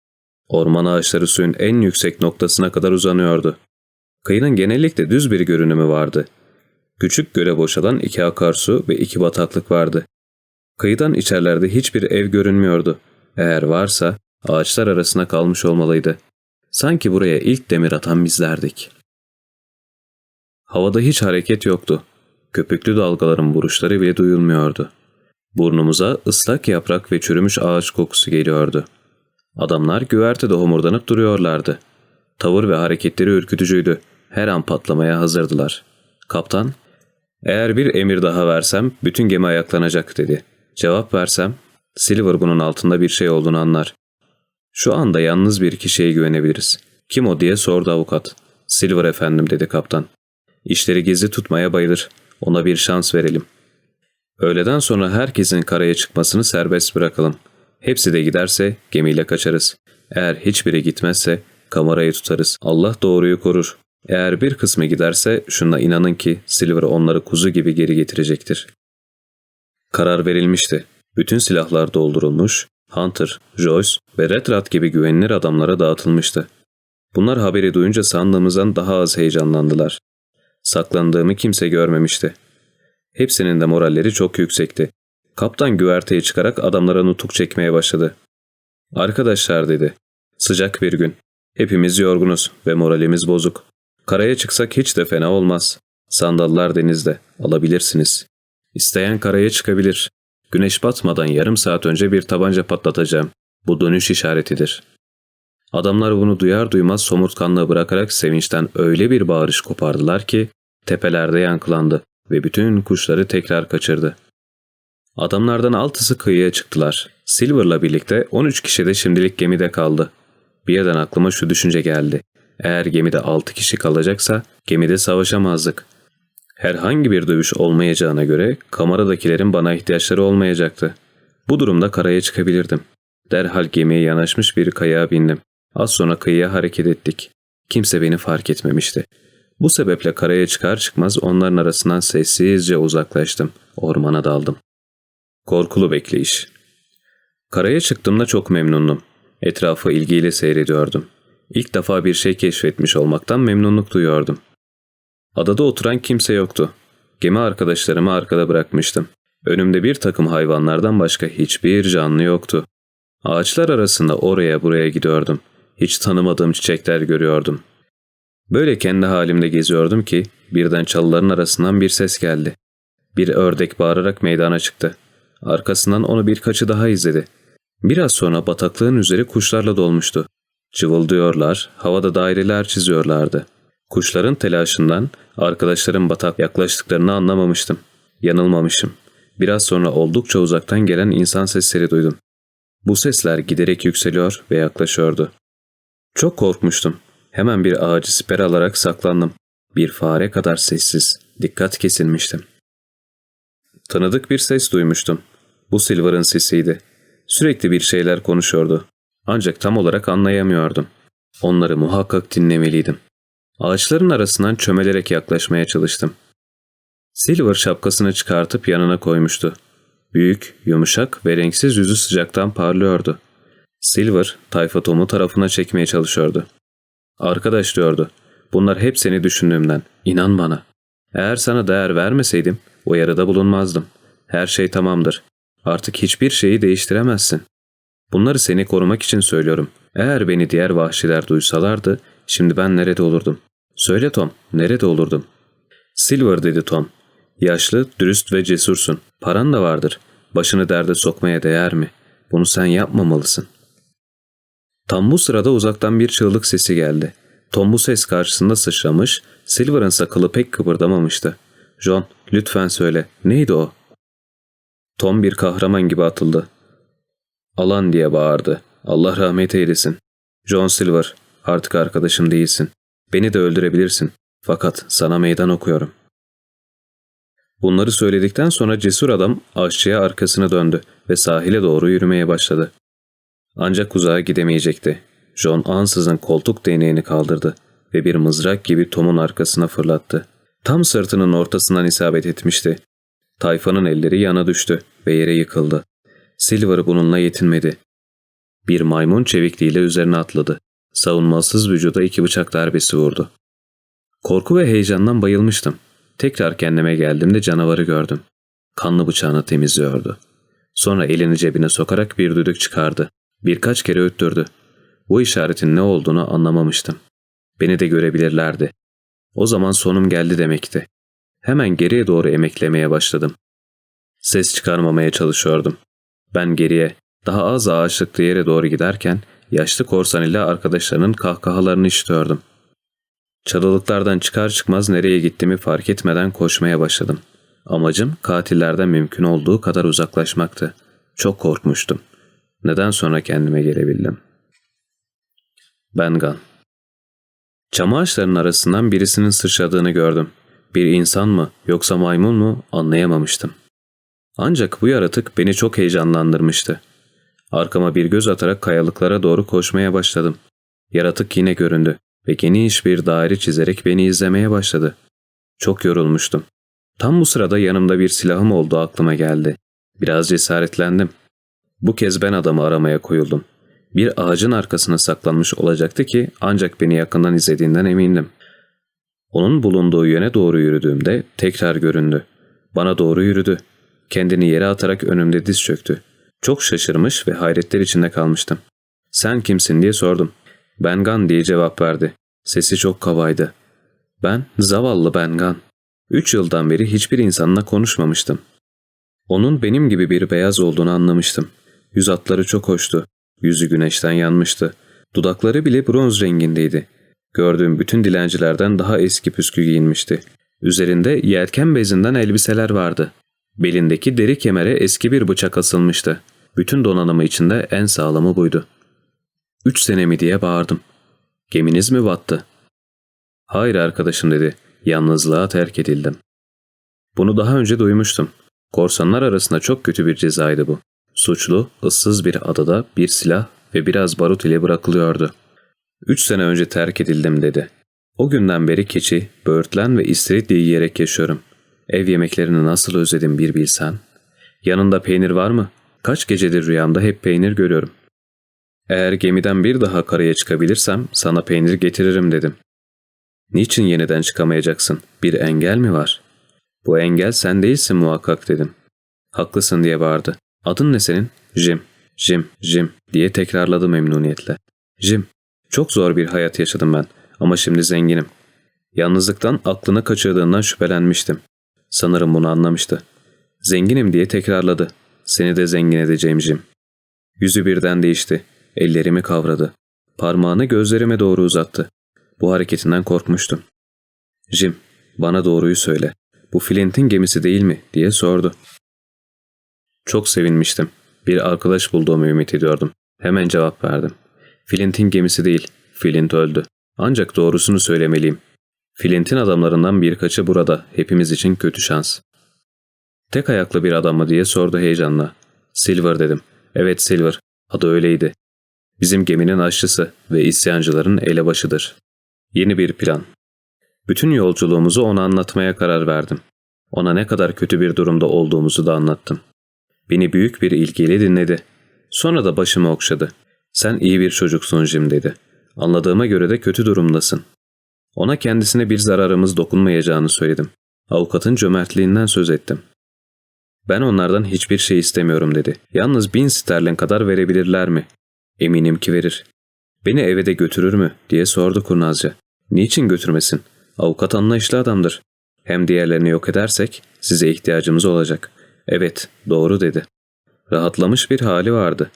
Orman ağaçları suyun en yüksek noktasına kadar uzanıyordu. Kıyının genellikle düz bir görünümü vardı. Küçük göle boşalan iki akarsu ve iki bataklık vardı. Kıyıdan içerlerde hiçbir ev görünmüyordu. Eğer varsa ağaçlar arasına kalmış olmalıydı. Sanki buraya ilk demir atan bizlerdik. Havada hiç hareket yoktu. Köpüklü dalgaların vuruşları bile duyulmuyordu. Burnumuza ıslak yaprak ve çürümüş ağaç kokusu geliyordu. Adamlar güvertede homurdanıp duruyorlardı. Tavır ve hareketleri ürkütücüydü. Her an patlamaya hazırdılar. Kaptan, Eğer bir emir daha versem bütün gemi ayaklanacak dedi. Cevap versem Silver bunun altında bir şey olduğunu anlar. Şu anda yalnız bir kişiye güvenebiliriz. Kim o diye sordu avukat. Silver efendim dedi kaptan. İşleri gizli tutmaya bayılır. Ona bir şans verelim. Öğleden sonra herkesin karaya çıkmasını serbest bırakalım. Hepsi de giderse gemiyle kaçarız. Eğer hiçbiri gitmezse kamerayı tutarız. Allah doğruyu korur. Eğer bir kısmı giderse şuna inanın ki Silver onları kuzu gibi geri getirecektir. Karar verilmişti. Bütün silahlar doldurulmuş, Hunter, Joyce ve Redrat gibi güvenilir adamlara dağıtılmıştı. Bunlar haberi duyunca sandığımızdan daha az heyecanlandılar. Saklandığımı kimse görmemişti. Hepsinin de moralleri çok yüksekti. Kaptan güverteye çıkarak adamlara nutuk çekmeye başladı. Arkadaşlar dedi. Sıcak bir gün. Hepimiz yorgunuz ve moralimiz bozuk. Karaya çıksak hiç de fena olmaz. Sandallar denizde. Alabilirsiniz. İsteyen karaya çıkabilir. Güneş batmadan yarım saat önce bir tabanca patlatacağım. Bu dönüş işaretidir. Adamlar bunu duyar duymaz somurtkanlığı bırakarak sevinçten öyle bir bağırış kopardılar ki tepelerde yankılandı ve bütün kuşları tekrar kaçırdı. Adamlardan altısı kıyıya çıktılar. Silver'la birlikte 13 kişi de şimdilik gemide kaldı. Birden aklıma şu düşünce geldi. Eğer gemide 6 kişi kalacaksa gemide savaşamazdık. Herhangi bir dövüş olmayacağına göre kameradakilerin bana ihtiyaçları olmayacaktı. Bu durumda karaya çıkabilirdim. Derhal gemiye yanaşmış bir kayağa bindim. Az sonra kıyıya hareket ettik. Kimse beni fark etmemişti. Bu sebeple karaya çıkar çıkmaz onların arasından sessizce uzaklaştım. Ormana daldım. Korkulu bekleyiş. Karaya çıktığımda çok memnundum. Etrafı ilgiyle seyrediyordum. İlk defa bir şey keşfetmiş olmaktan memnunluk duyuyordum. Adada oturan kimse yoktu. Gemi arkadaşlarımı arkada bırakmıştım. Önümde bir takım hayvanlardan başka hiçbir canlı yoktu. Ağaçlar arasında oraya buraya gidiyordum. Hiç tanımadığım çiçekler görüyordum. Böyle kendi halimde geziyordum ki birden çalıların arasından bir ses geldi. Bir ördek bağırarak meydana çıktı. Arkasından onu birkaçı daha izledi. Biraz sonra bataklığın üzeri kuşlarla dolmuştu. Cıvıldıyorlar, havada daireler çiziyorlardı. Kuşların telaşından arkadaşlarım batak yaklaştıklarını anlamamıştım. Yanılmamışım. Biraz sonra oldukça uzaktan gelen insan sesleri duydum. Bu sesler giderek yükseliyor ve yaklaşıyordu. Çok korkmuştum. Hemen bir ağacı siper alarak saklandım. Bir fare kadar sessiz, dikkat kesilmiştim. Tanıdık bir ses duymuştum. Bu Silver'ın sesiydi. Sürekli bir şeyler konuşuyordu. Ancak tam olarak anlayamıyordum. Onları muhakkak dinlemeliydim. Ağaçların arasından çömelerek yaklaşmaya çalıştım. Silver şapkasını çıkartıp yanına koymuştu. Büyük, yumuşak ve renksiz yüzü sıcaktan parlıyordu. Silver, tayfa Tom'u tarafına çekmeye çalışıyordu. Arkadaş diyordu, bunlar hep seni düşündüğümden, İnan bana. Eğer sana değer vermeseydim, uyarıda bulunmazdım. Her şey tamamdır. Artık hiçbir şeyi değiştiremezsin. Bunları seni korumak için söylüyorum. Eğer beni diğer vahşiler duysalardı, şimdi ben nerede olurdum? Söyle Tom, nerede olurdum? Silver dedi Tom. Yaşlı, dürüst ve cesursun. Paran da vardır. Başını derde sokmaya değer mi? Bunu sen yapmamalısın. Tam bu sırada uzaktan bir çığlık sesi geldi. Tom bu ses karşısında sıçramış, Silver'ın sakalı pek kıpırdamamıştı. John, lütfen söyle, neydi o? Tom bir kahraman gibi atıldı. Alan diye bağırdı. Allah rahmet eylesin. John Silver, artık arkadaşım değilsin. Beni de öldürebilirsin. Fakat sana meydan okuyorum. Bunları söyledikten sonra cesur adam aşçıya arkasını döndü ve sahile doğru yürümeye başladı. Ancak uzağa gidemeyecekti. John ansızın koltuk değneğini kaldırdı ve bir mızrak gibi Tom'un arkasına fırlattı. Tam sırtının ortasından isabet etmişti. Tayfanın elleri yana düştü ve yere yıkıldı. Silver bununla yetinmedi. Bir maymun çevikliğiyle üzerine atladı. Savunmasız vücuda iki bıçak darbesi vurdu. Korku ve heyecandan bayılmıştım. Tekrar kendime geldiğimde canavarı gördüm. Kanlı bıçağını temizliyordu. Sonra elini cebine sokarak bir düdük çıkardı. Birkaç kere öttürdü. Bu işaretin ne olduğunu anlamamıştım. Beni de görebilirlerdi. O zaman sonum geldi demekti. Hemen geriye doğru emeklemeye başladım. Ses çıkarmamaya çalışıyordum. Ben geriye, daha az ağaçlıklı yere doğru giderken yaşlı korsan ile arkadaşlarının kahkahalarını işitiyordum. Çalılıklardan çıkar çıkmaz nereye gittiğimi fark etmeden koşmaya başladım. Amacım katillerden mümkün olduğu kadar uzaklaşmaktı. Çok korkmuştum. Neden sonra kendime gelebildim? Bengan Çam ağaçlarının arasından birisinin sıçradığını gördüm. Bir insan mı yoksa maymun mu anlayamamıştım. Ancak bu yaratık beni çok heyecanlandırmıştı. Arkama bir göz atarak kayalıklara doğru koşmaya başladım. Yaratık yine göründü ve geniş bir daire çizerek beni izlemeye başladı. Çok yorulmuştum. Tam bu sırada yanımda bir silahım olduğu aklıma geldi. Biraz cesaretlendim. Bu kez ben adamı aramaya koyuldum. Bir ağacın arkasına saklanmış olacaktı ki ancak beni yakından izlediğinden emindim. Onun bulunduğu yöne doğru yürüdüğümde tekrar göründü. Bana doğru yürüdü. Kendini yere atarak önümde diz çöktü. Çok şaşırmış ve hayretler içinde kalmıştım. ''Sen kimsin?'' diye sordum. ''Bengan'' diye cevap verdi. Sesi çok kabaydı. Ben zavallı Bengan. Üç yıldan beri hiçbir insanla konuşmamıştım. Onun benim gibi bir beyaz olduğunu anlamıştım. Yüz hatları çok hoştu. Yüzü güneşten yanmıştı. Dudakları bile bronz rengindeydi. Gördüğüm bütün dilencilerden daha eski püskü giyinmişti. Üzerinde yelken bezinden elbiseler vardı. Belindeki deri kemere eski bir bıçak asılmıştı. Bütün donanımı içinde en sağlamı buydu. Üç sene mi diye bağırdım. Geminiz mi battı? Hayır arkadaşım dedi. Yalnızlığa terk edildim. Bunu daha önce duymuştum. Korsanlar arasında çok kötü bir cezaydı bu. Suçlu, ıssız bir adada bir silah ve biraz barut ile bırakılıyordu. Üç sene önce terk edildim dedi. O günden beri keçi, böğürtlen ve istiridye yiyerek yaşıyorum. Ev yemeklerini nasıl özledim bir bilsen. Yanında peynir var mı? Kaç gecedir rüyamda hep peynir görüyorum. Eğer gemiden bir daha karaya çıkabilirsem sana peynir getiririm dedim. Niçin yeniden çıkamayacaksın? Bir engel mi var? Bu engel sen değilsin muhakkak dedim. Haklısın diye bağırdı. Adın ne senin? Jim, Jim, Jim diye tekrarladı memnuniyetle. Jim, çok zor bir hayat yaşadım ben ama şimdi zenginim. Yalnızlıktan aklını kaçırdığından şüphelenmiştim. Sanırım bunu anlamıştı. Zenginim diye tekrarladı. Seni de zengin edeceğim Jim. Yüzü birden değişti. Ellerimi kavradı. Parmağını gözlerime doğru uzattı. Bu hareketinden korkmuştum. Jim, bana doğruyu söyle. Bu Flint'in gemisi değil mi? diye sordu. Çok sevinmiştim. Bir arkadaş bulduğumu ümit ediyordum. Hemen cevap verdim. Flint'in gemisi değil. Flint öldü. Ancak doğrusunu söylemeliyim. Flint'in adamlarından birkaçı burada. Hepimiz için kötü şans. Tek ayaklı bir adam mı diye sordu heyecanla. Silver dedim. Evet Silver. Adı öyleydi. Bizim geminin aşçısı ve isyancıların elebaşıdır. Yeni bir plan. Bütün yolculuğumuzu ona anlatmaya karar verdim. Ona ne kadar kötü bir durumda olduğumuzu da anlattım. Beni büyük bir ilgiyle dinledi. Sonra da başımı okşadı. Sen iyi bir çocuksun Jim dedi. Anladığıma göre de kötü durumdasın. Ona kendisine bir zararımız dokunmayacağını söyledim. Avukatın cömertliğinden söz ettim. Ben onlardan hiçbir şey istemiyorum dedi. Yalnız bin sterlin kadar verebilirler mi? Eminim ki verir. Beni eve de götürür mü diye sordu kurnazca. Niçin götürmesin? Avukat anlayışlı adamdır. Hem diğerlerini yok edersek size ihtiyacımız olacak. Evet, doğru dedi. Rahatlamış bir hali vardı.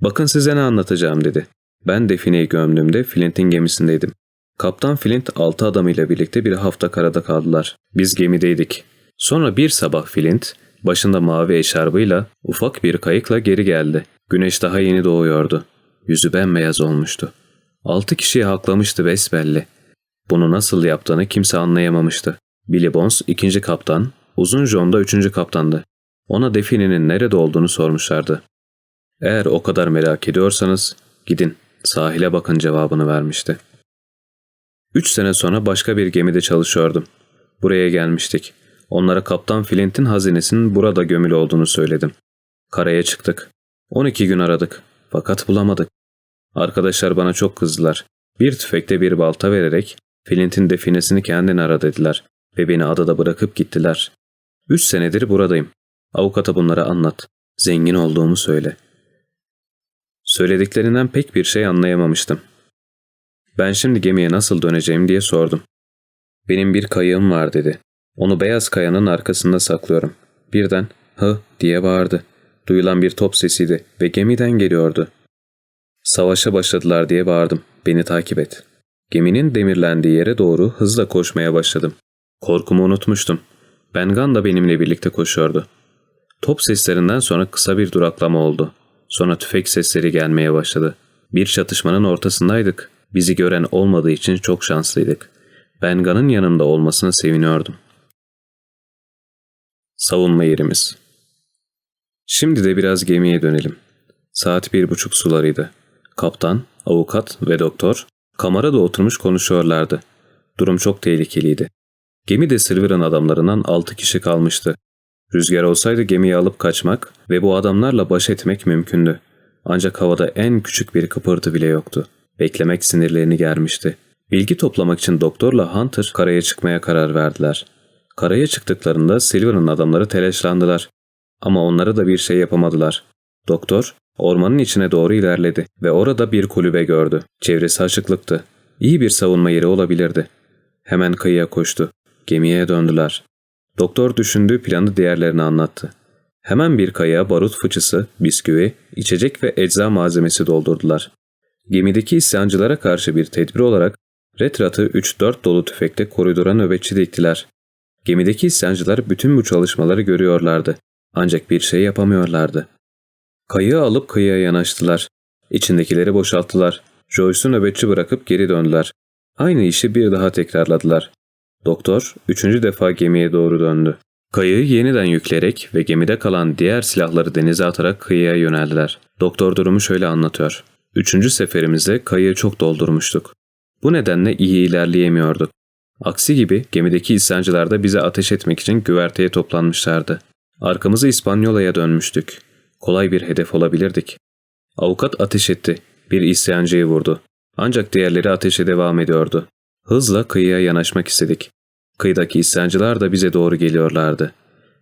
Bakın size ne anlatacağım dedi. Ben defineyi gömdüğümde Flint'in gemisindeydim. Kaptan Flint altı adamıyla birlikte bir hafta karada kaldılar. Biz gemideydik. Sonra bir sabah Flint başında mavi eşarbıyla ufak bir kayıkla geri geldi. Güneş daha yeni doğuyordu. Yüzü bembeyaz olmuştu. Altı kişiyi haklamıştı besbelli. Bunu nasıl yaptığını kimse anlayamamıştı. Billy Bones ikinci kaptan, Uzun John da üçüncü kaptandı. Ona definenin nerede olduğunu sormuşlardı. Eğer o kadar merak ediyorsanız gidin sahile bakın cevabını vermişti. Üç sene sonra başka bir gemide çalışıyordum. Buraya gelmiştik. Onlara Kaptan Flint'in hazinesinin burada gömülü olduğunu söyledim. Karaya çıktık. 12 gün aradık. Fakat bulamadık. Arkadaşlar bana çok kızdılar. Bir tüfekte bir balta vererek Flint'in definesini kendine ara dediler ve beni adada bırakıp gittiler. Üç senedir buradayım. Avukata bunları anlat. Zengin olduğumu söyle. Söylediklerinden pek bir şey anlayamamıştım. Ben şimdi gemiye nasıl döneceğim diye sordum. Benim bir kayığım var dedi. Onu beyaz kayanın arkasında saklıyorum. Birden hı diye bağırdı. Duyulan bir top sesiydi ve gemiden geliyordu. Savaşa başladılar diye bağırdım. Beni takip et. Geminin demirlendiği yere doğru hızla koşmaya başladım. Korkumu unutmuştum. Bengan da benimle birlikte koşuyordu. Top seslerinden sonra kısa bir duraklama oldu. Sonra tüfek sesleri gelmeye başladı. Bir çatışmanın ortasındaydık. Bizi gören olmadığı için çok şanslıydık. Bengan'ın yanımda olmasına seviniyordum. Savunma yerimiz Şimdi de biraz gemiye dönelim. Saat bir buçuk sularıydı. Kaptan, avukat ve doktor kamerada oturmuş konuşuyorlardı. Durum çok tehlikeliydi. Gemi de Silver'ın adamlarından altı kişi kalmıştı. Rüzgar olsaydı gemiyi alıp kaçmak ve bu adamlarla baş etmek mümkündü. Ancak havada en küçük bir kıpırtı bile yoktu. Beklemek sinirlerini germişti. Bilgi toplamak için doktorla Hunter karaya çıkmaya karar verdiler. Karaya çıktıklarında Silver'ın adamları telaşlandılar. Ama onlara da bir şey yapamadılar. Doktor, ormanın içine doğru ilerledi ve orada bir kulübe gördü. Çevresi açıklıktı. İyi bir savunma yeri olabilirdi. Hemen kıyıya koştu. Gemiye döndüler. Doktor düşündüğü planı diğerlerine anlattı. Hemen bir kayaya barut fıçısı, bisküvi, içecek ve ecza malzemesi doldurdular. Gemideki isyancılara karşı bir tedbir olarak Retrat'ı 3-4 dolu tüfekle koridora nöbetçi diktiler. Gemideki isyancılar bütün bu çalışmaları görüyorlardı. Ancak bir şey yapamıyorlardı. Kayığı alıp kıyıya yanaştılar. İçindekileri boşalttılar. Joyce'u nöbetçi bırakıp geri döndüler. Aynı işi bir daha tekrarladılar. Doktor üçüncü defa gemiye doğru döndü. Kayığı yeniden yükleyerek ve gemide kalan diğer silahları denize atarak kıyıya yöneldiler. Doktor durumu şöyle anlatıyor. Üçüncü seferimizde kayığı çok doldurmuştuk. Bu nedenle iyi ilerleyemiyorduk. Aksi gibi gemideki isyancılar da bize ateş etmek için güverteye toplanmışlardı. Arkamızı İspanyola'ya dönmüştük. Kolay bir hedef olabilirdik. Avukat ateş etti. Bir isyancıyı vurdu. Ancak diğerleri ateşe devam ediyordu. Hızla kıyıya yanaşmak istedik. Kıyıdaki isyancılar da bize doğru geliyorlardı.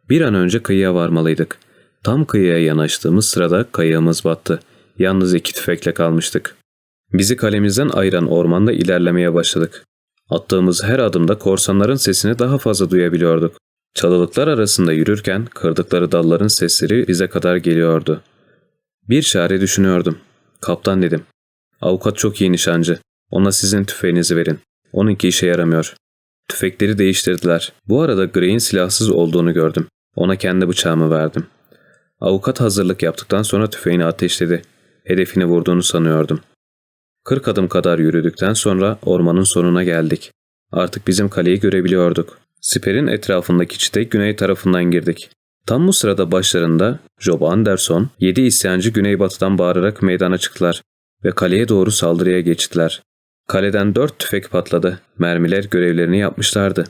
Bir an önce kıyıya varmalıydık. Tam kıyıya yanaştığımız sırada kayığımız battı. Yalnız iki tüfekle kalmıştık. Bizi kalemizden ayıran ormanda ilerlemeye başladık. Attığımız her adımda korsanların sesini daha fazla duyabiliyorduk. Çalılıklar arasında yürürken kırdıkları dalların sesleri bize kadar geliyordu. Bir çare düşünüyordum. Kaptan dedim. Avukat çok iyi nişancı. Ona sizin tüfeğinizi verin. Onunki işe yaramıyor. Tüfekleri değiştirdiler. Bu arada Gray'in silahsız olduğunu gördüm. Ona kendi bıçağımı verdim. Avukat hazırlık yaptıktan sonra tüfeğini ateşledi. Hedefini vurduğunu sanıyordum. Kırk adım kadar yürüdükten sonra ormanın sonuna geldik. Artık bizim kaleyi görebiliyorduk. Siper'in etrafındaki çite güney tarafından girdik. Tam bu sırada başlarında Job Anderson, yedi isyancı güneybatıdan bağırarak meydana çıktılar ve kaleye doğru saldırıya geçtiler. Kaleden dört tüfek patladı. Mermiler görevlerini yapmışlardı.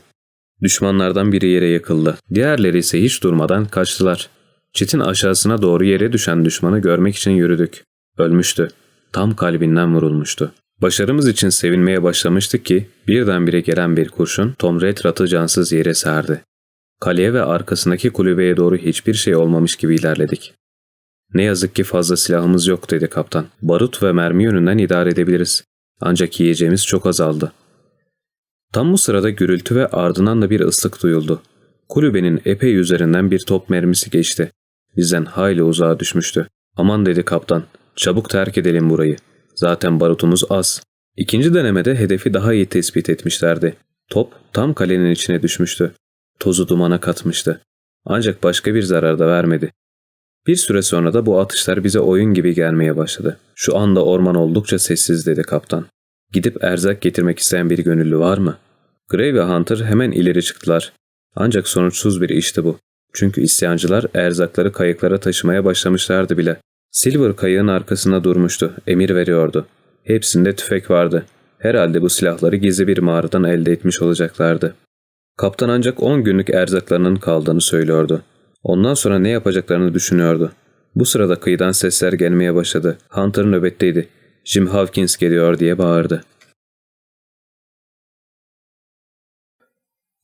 Düşmanlardan biri yere yıkıldı. Diğerleri ise hiç durmadan kaçtılar. Çitin aşağısına doğru yere düşen düşmanı görmek için yürüdük. Ölmüştü. Tam kalbinden vurulmuştu. Başarımız için sevinmeye başlamıştık ki birdenbire gelen bir kurşun Tom Redrat'ı cansız yere serdi. Kaleye ve arkasındaki kulübeye doğru hiçbir şey olmamış gibi ilerledik. Ne yazık ki fazla silahımız yok dedi kaptan. Barut ve mermi yönünden idare edebiliriz. Ancak yiyeceğimiz çok azaldı. Tam bu sırada gürültü ve ardından da bir ıslık duyuldu. Kulübenin epey üzerinden bir top mermisi geçti. Bizden hayli uzağa düşmüştü. Aman dedi kaptan, çabuk terk edelim burayı. Zaten barutumuz az. İkinci denemede hedefi daha iyi tespit etmişlerdi. Top tam kalenin içine düşmüştü. Tozu dumana katmıştı. Ancak başka bir zarar da vermedi. Bir süre sonra da bu atışlar bize oyun gibi gelmeye başladı. Şu anda orman oldukça sessiz dedi kaptan. Gidip erzak getirmek isteyen bir gönüllü var mı? Gray ve Hunter hemen ileri çıktılar. Ancak sonuçsuz bir işti bu. Çünkü isyancılar erzakları kayıklara taşımaya başlamışlardı bile. Silver kayığın arkasında durmuştu, emir veriyordu. Hepsinde tüfek vardı. Herhalde bu silahları gizli bir mağaradan elde etmiş olacaklardı. Kaptan ancak 10 günlük erzaklarının kaldığını söylüyordu. Ondan sonra ne yapacaklarını düşünüyordu. Bu sırada kıyıdan sesler gelmeye başladı. Hunter nöbetteydi. Jim Hawkins geliyor diye bağırdı.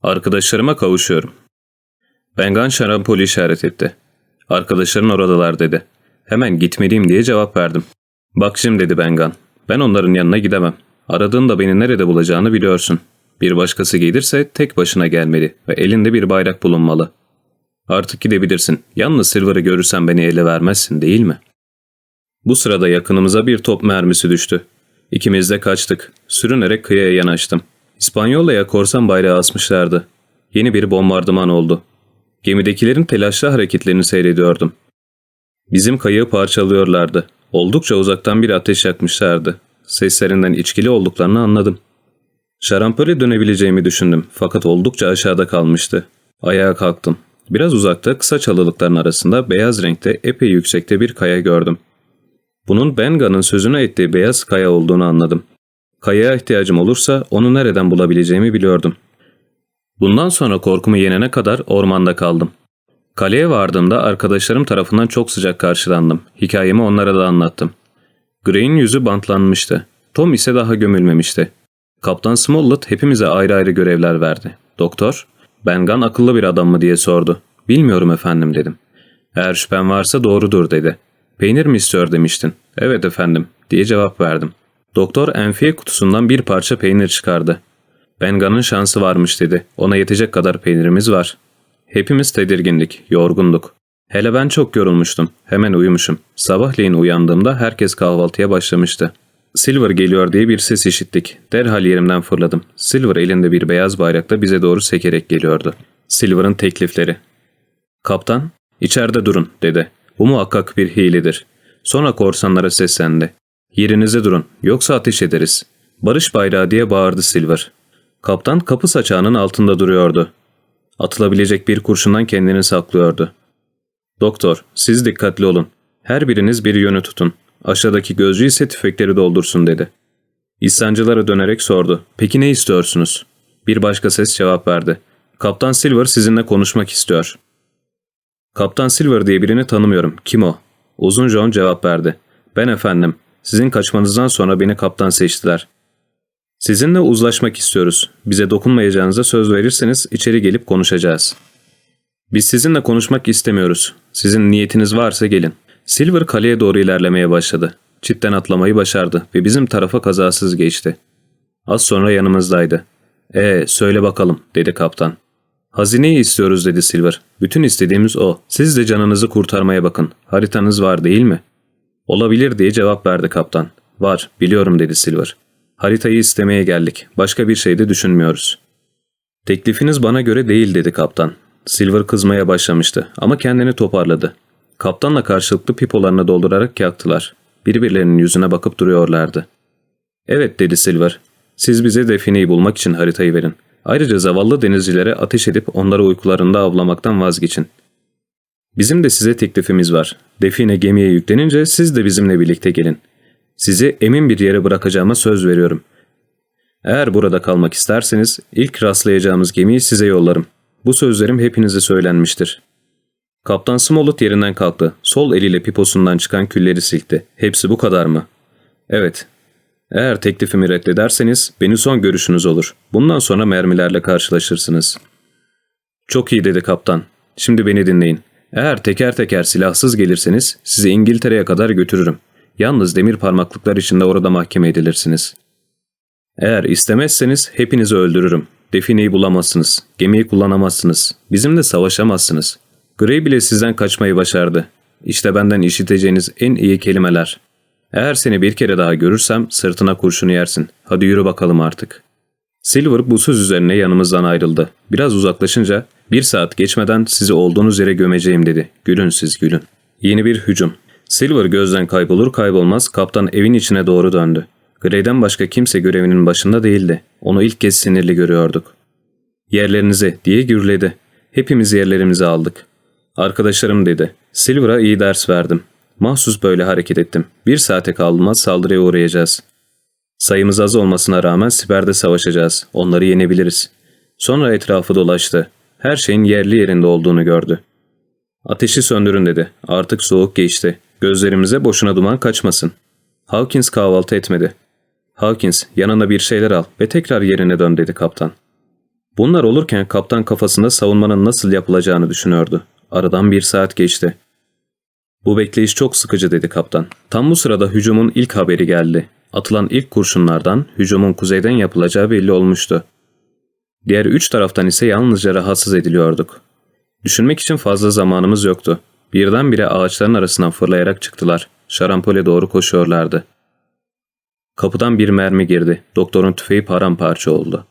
Arkadaşlarıma kavuşuyorum. Bengan şarampolü işaret etti. Arkadaşların oradalar dedi. Hemen gitmeliyim diye cevap verdim. Bak şimdi dedi Bengan. Ben onların yanına gidemem. Aradığında beni nerede bulacağını biliyorsun. Bir başkası gelirse tek başına gelmeli ve elinde bir bayrak bulunmalı. Artık gidebilirsin. Yalnız Silver'ı görürsen beni ele vermezsin değil mi? Bu sırada yakınımıza bir top mermisi düştü. İkimiz de kaçtık. Sürünerek kıyıya yanaştım. İspanyola'ya korsan bayrağı asmışlardı. Yeni bir bombardıman oldu. Gemidekilerin telaşlı hareketlerini seyrediyordum. Bizim kayığı parçalıyorlardı. Oldukça uzaktan bir ateş yakmışlardı. Seslerinden içkili olduklarını anladım. Şarampole dönebileceğimi düşündüm fakat oldukça aşağıda kalmıştı. Ayağa kalktım. Biraz uzakta kısa çalılıkların arasında beyaz renkte epey yüksekte bir kaya gördüm. Bunun Benga'nın sözünü ettiği beyaz kaya olduğunu anladım. Kayaya ihtiyacım olursa onu nereden bulabileceğimi biliyordum. Bundan sonra korkumu yenene kadar ormanda kaldım. Kaleye vardığımda arkadaşlarım tarafından çok sıcak karşılandım. Hikayemi onlara da anlattım. Gray'in yüzü bantlanmıştı. Tom ise daha gömülmemişti. Kaptan Smollett hepimize ayrı ayrı görevler verdi. Doktor, Bengan akıllı bir adam mı diye sordu. Bilmiyorum efendim dedim. Eğer şüphen varsa doğrudur dedi. Peynir mi istiyor demiştin. Evet efendim diye cevap verdim. Doktor enfiye kutusundan bir parça peynir çıkardı. Bengan'ın şansı varmış dedi. Ona yetecek kadar peynirimiz var. Hepimiz tedirgindik, yorgunduk. Hele ben çok yorulmuştum. Hemen uyumuşum. Sabahleyin uyandığımda herkes kahvaltıya başlamıştı. Silver geliyor diye bir ses işittik. Derhal yerimden fırladım. Silver elinde bir beyaz bayrakla bize doğru sekerek geliyordu. Silver'ın teklifleri. Kaptan, içeride durun dedi. Bu muhakkak bir hiledir. Sonra korsanlara seslendi. Yerinize durun, yoksa ateş ederiz. Barış bayrağı diye bağırdı Silver. Kaptan kapı saçağının altında duruyordu. Atılabilecek bir kurşundan kendini saklıyordu. Doktor, siz dikkatli olun. Her biriniz bir yönü tutun. Aşağıdaki gözcü ise tüfekleri doldursun dedi. İhsancılara dönerek sordu. Peki ne istiyorsunuz? Bir başka ses cevap verdi. Kaptan Silver sizinle konuşmak istiyor. Kaptan Silver diye birini tanımıyorum. Kim o? Uzun John cevap verdi. Ben efendim. Sizin kaçmanızdan sonra beni kaptan seçtiler. Sizinle uzlaşmak istiyoruz. Bize dokunmayacağınıza söz verirseniz içeri gelip konuşacağız. Biz sizinle konuşmak istemiyoruz. Sizin niyetiniz varsa gelin. Silver kaleye doğru ilerlemeye başladı. Çitten atlamayı başardı ve bizim tarafa kazasız geçti. Az sonra yanımızdaydı. ''Ee, söyle bakalım.'' dedi kaptan. ''Hazineyi istiyoruz.'' dedi Silver. ''Bütün istediğimiz o. Siz de canınızı kurtarmaya bakın. Haritanız var değil mi?'' ''Olabilir.'' diye cevap verdi kaptan. ''Var, biliyorum.'' dedi Silver. ''Haritayı istemeye geldik. Başka bir şey de düşünmüyoruz.'' ''Teklifiniz bana göre değil.'' dedi kaptan. Silver kızmaya başlamıştı ama kendini toparladı. Kaptanla karşılıklı pipolarını doldurarak yaktılar. Birbirlerinin yüzüne bakıp duruyorlardı. ''Evet'' dedi Silver. ''Siz bize defineyi bulmak için haritayı verin. Ayrıca zavallı denizcilere ateş edip onları uykularında avlamaktan vazgeçin. Bizim de size teklifimiz var. Define gemiye yüklenince siz de bizimle birlikte gelin. Sizi emin bir yere bırakacağıma söz veriyorum. Eğer burada kalmak isterseniz ilk rastlayacağımız gemiyi size yollarım. Bu sözlerim hepinize söylenmiştir.'' Kaptan Smollett yerinden kalktı. Sol eliyle piposundan çıkan külleri silkti. Hepsi bu kadar mı? Evet. Eğer teklifimi reddederseniz beni son görüşünüz olur. Bundan sonra mermilerle karşılaşırsınız. Çok iyi dedi kaptan. Şimdi beni dinleyin. Eğer teker teker silahsız gelirseniz sizi İngiltere'ye kadar götürürüm. Yalnız demir parmaklıklar içinde orada mahkeme edilirsiniz. Eğer istemezseniz hepinizi öldürürüm. Defineyi bulamazsınız. Gemiyi kullanamazsınız. Bizimle savaşamazsınız. Gray bile sizden kaçmayı başardı. İşte benden işiteceğiniz en iyi kelimeler. Eğer seni bir kere daha görürsem sırtına kurşunu yersin. Hadi yürü bakalım artık. Silver bu söz üzerine yanımızdan ayrıldı. Biraz uzaklaşınca bir saat geçmeden sizi olduğunuz yere gömeceğim dedi. Gülün siz gülün. Yeni bir hücum. Silver gözden kaybolur kaybolmaz kaptan evin içine doğru döndü. Gray'den başka kimse görevinin başında değildi. Onu ilk kez sinirli görüyorduk. Yerlerinize diye gürledi. Hepimiz yerlerimizi aldık. Arkadaşlarım dedi. Silver'a iyi ders verdim. Mahsus böyle hareket ettim. Bir saate kalmaz saldırıya uğrayacağız. Sayımız az olmasına rağmen siperde savaşacağız. Onları yenebiliriz. Sonra etrafı dolaştı. Her şeyin yerli yerinde olduğunu gördü. Ateşi söndürün dedi. Artık soğuk geçti. Gözlerimize boşuna duman kaçmasın. Hawkins kahvaltı etmedi. Hawkins yanına bir şeyler al ve tekrar yerine dön dedi kaptan. Bunlar olurken kaptan kafasında savunmanın nasıl yapılacağını düşünüyordu. Aradan bir saat geçti. Bu bekleyiş çok sıkıcı dedi kaptan. Tam bu sırada hücumun ilk haberi geldi. Atılan ilk kurşunlardan hücumun kuzeyden yapılacağı belli olmuştu. Diğer üç taraftan ise yalnızca rahatsız ediliyorduk. Düşünmek için fazla zamanımız yoktu. Birdenbire ağaçların arasından fırlayarak çıktılar. Şarampole doğru koşuyorlardı. Kapıdan bir mermi girdi. Doktorun tüfeği paramparça oldu.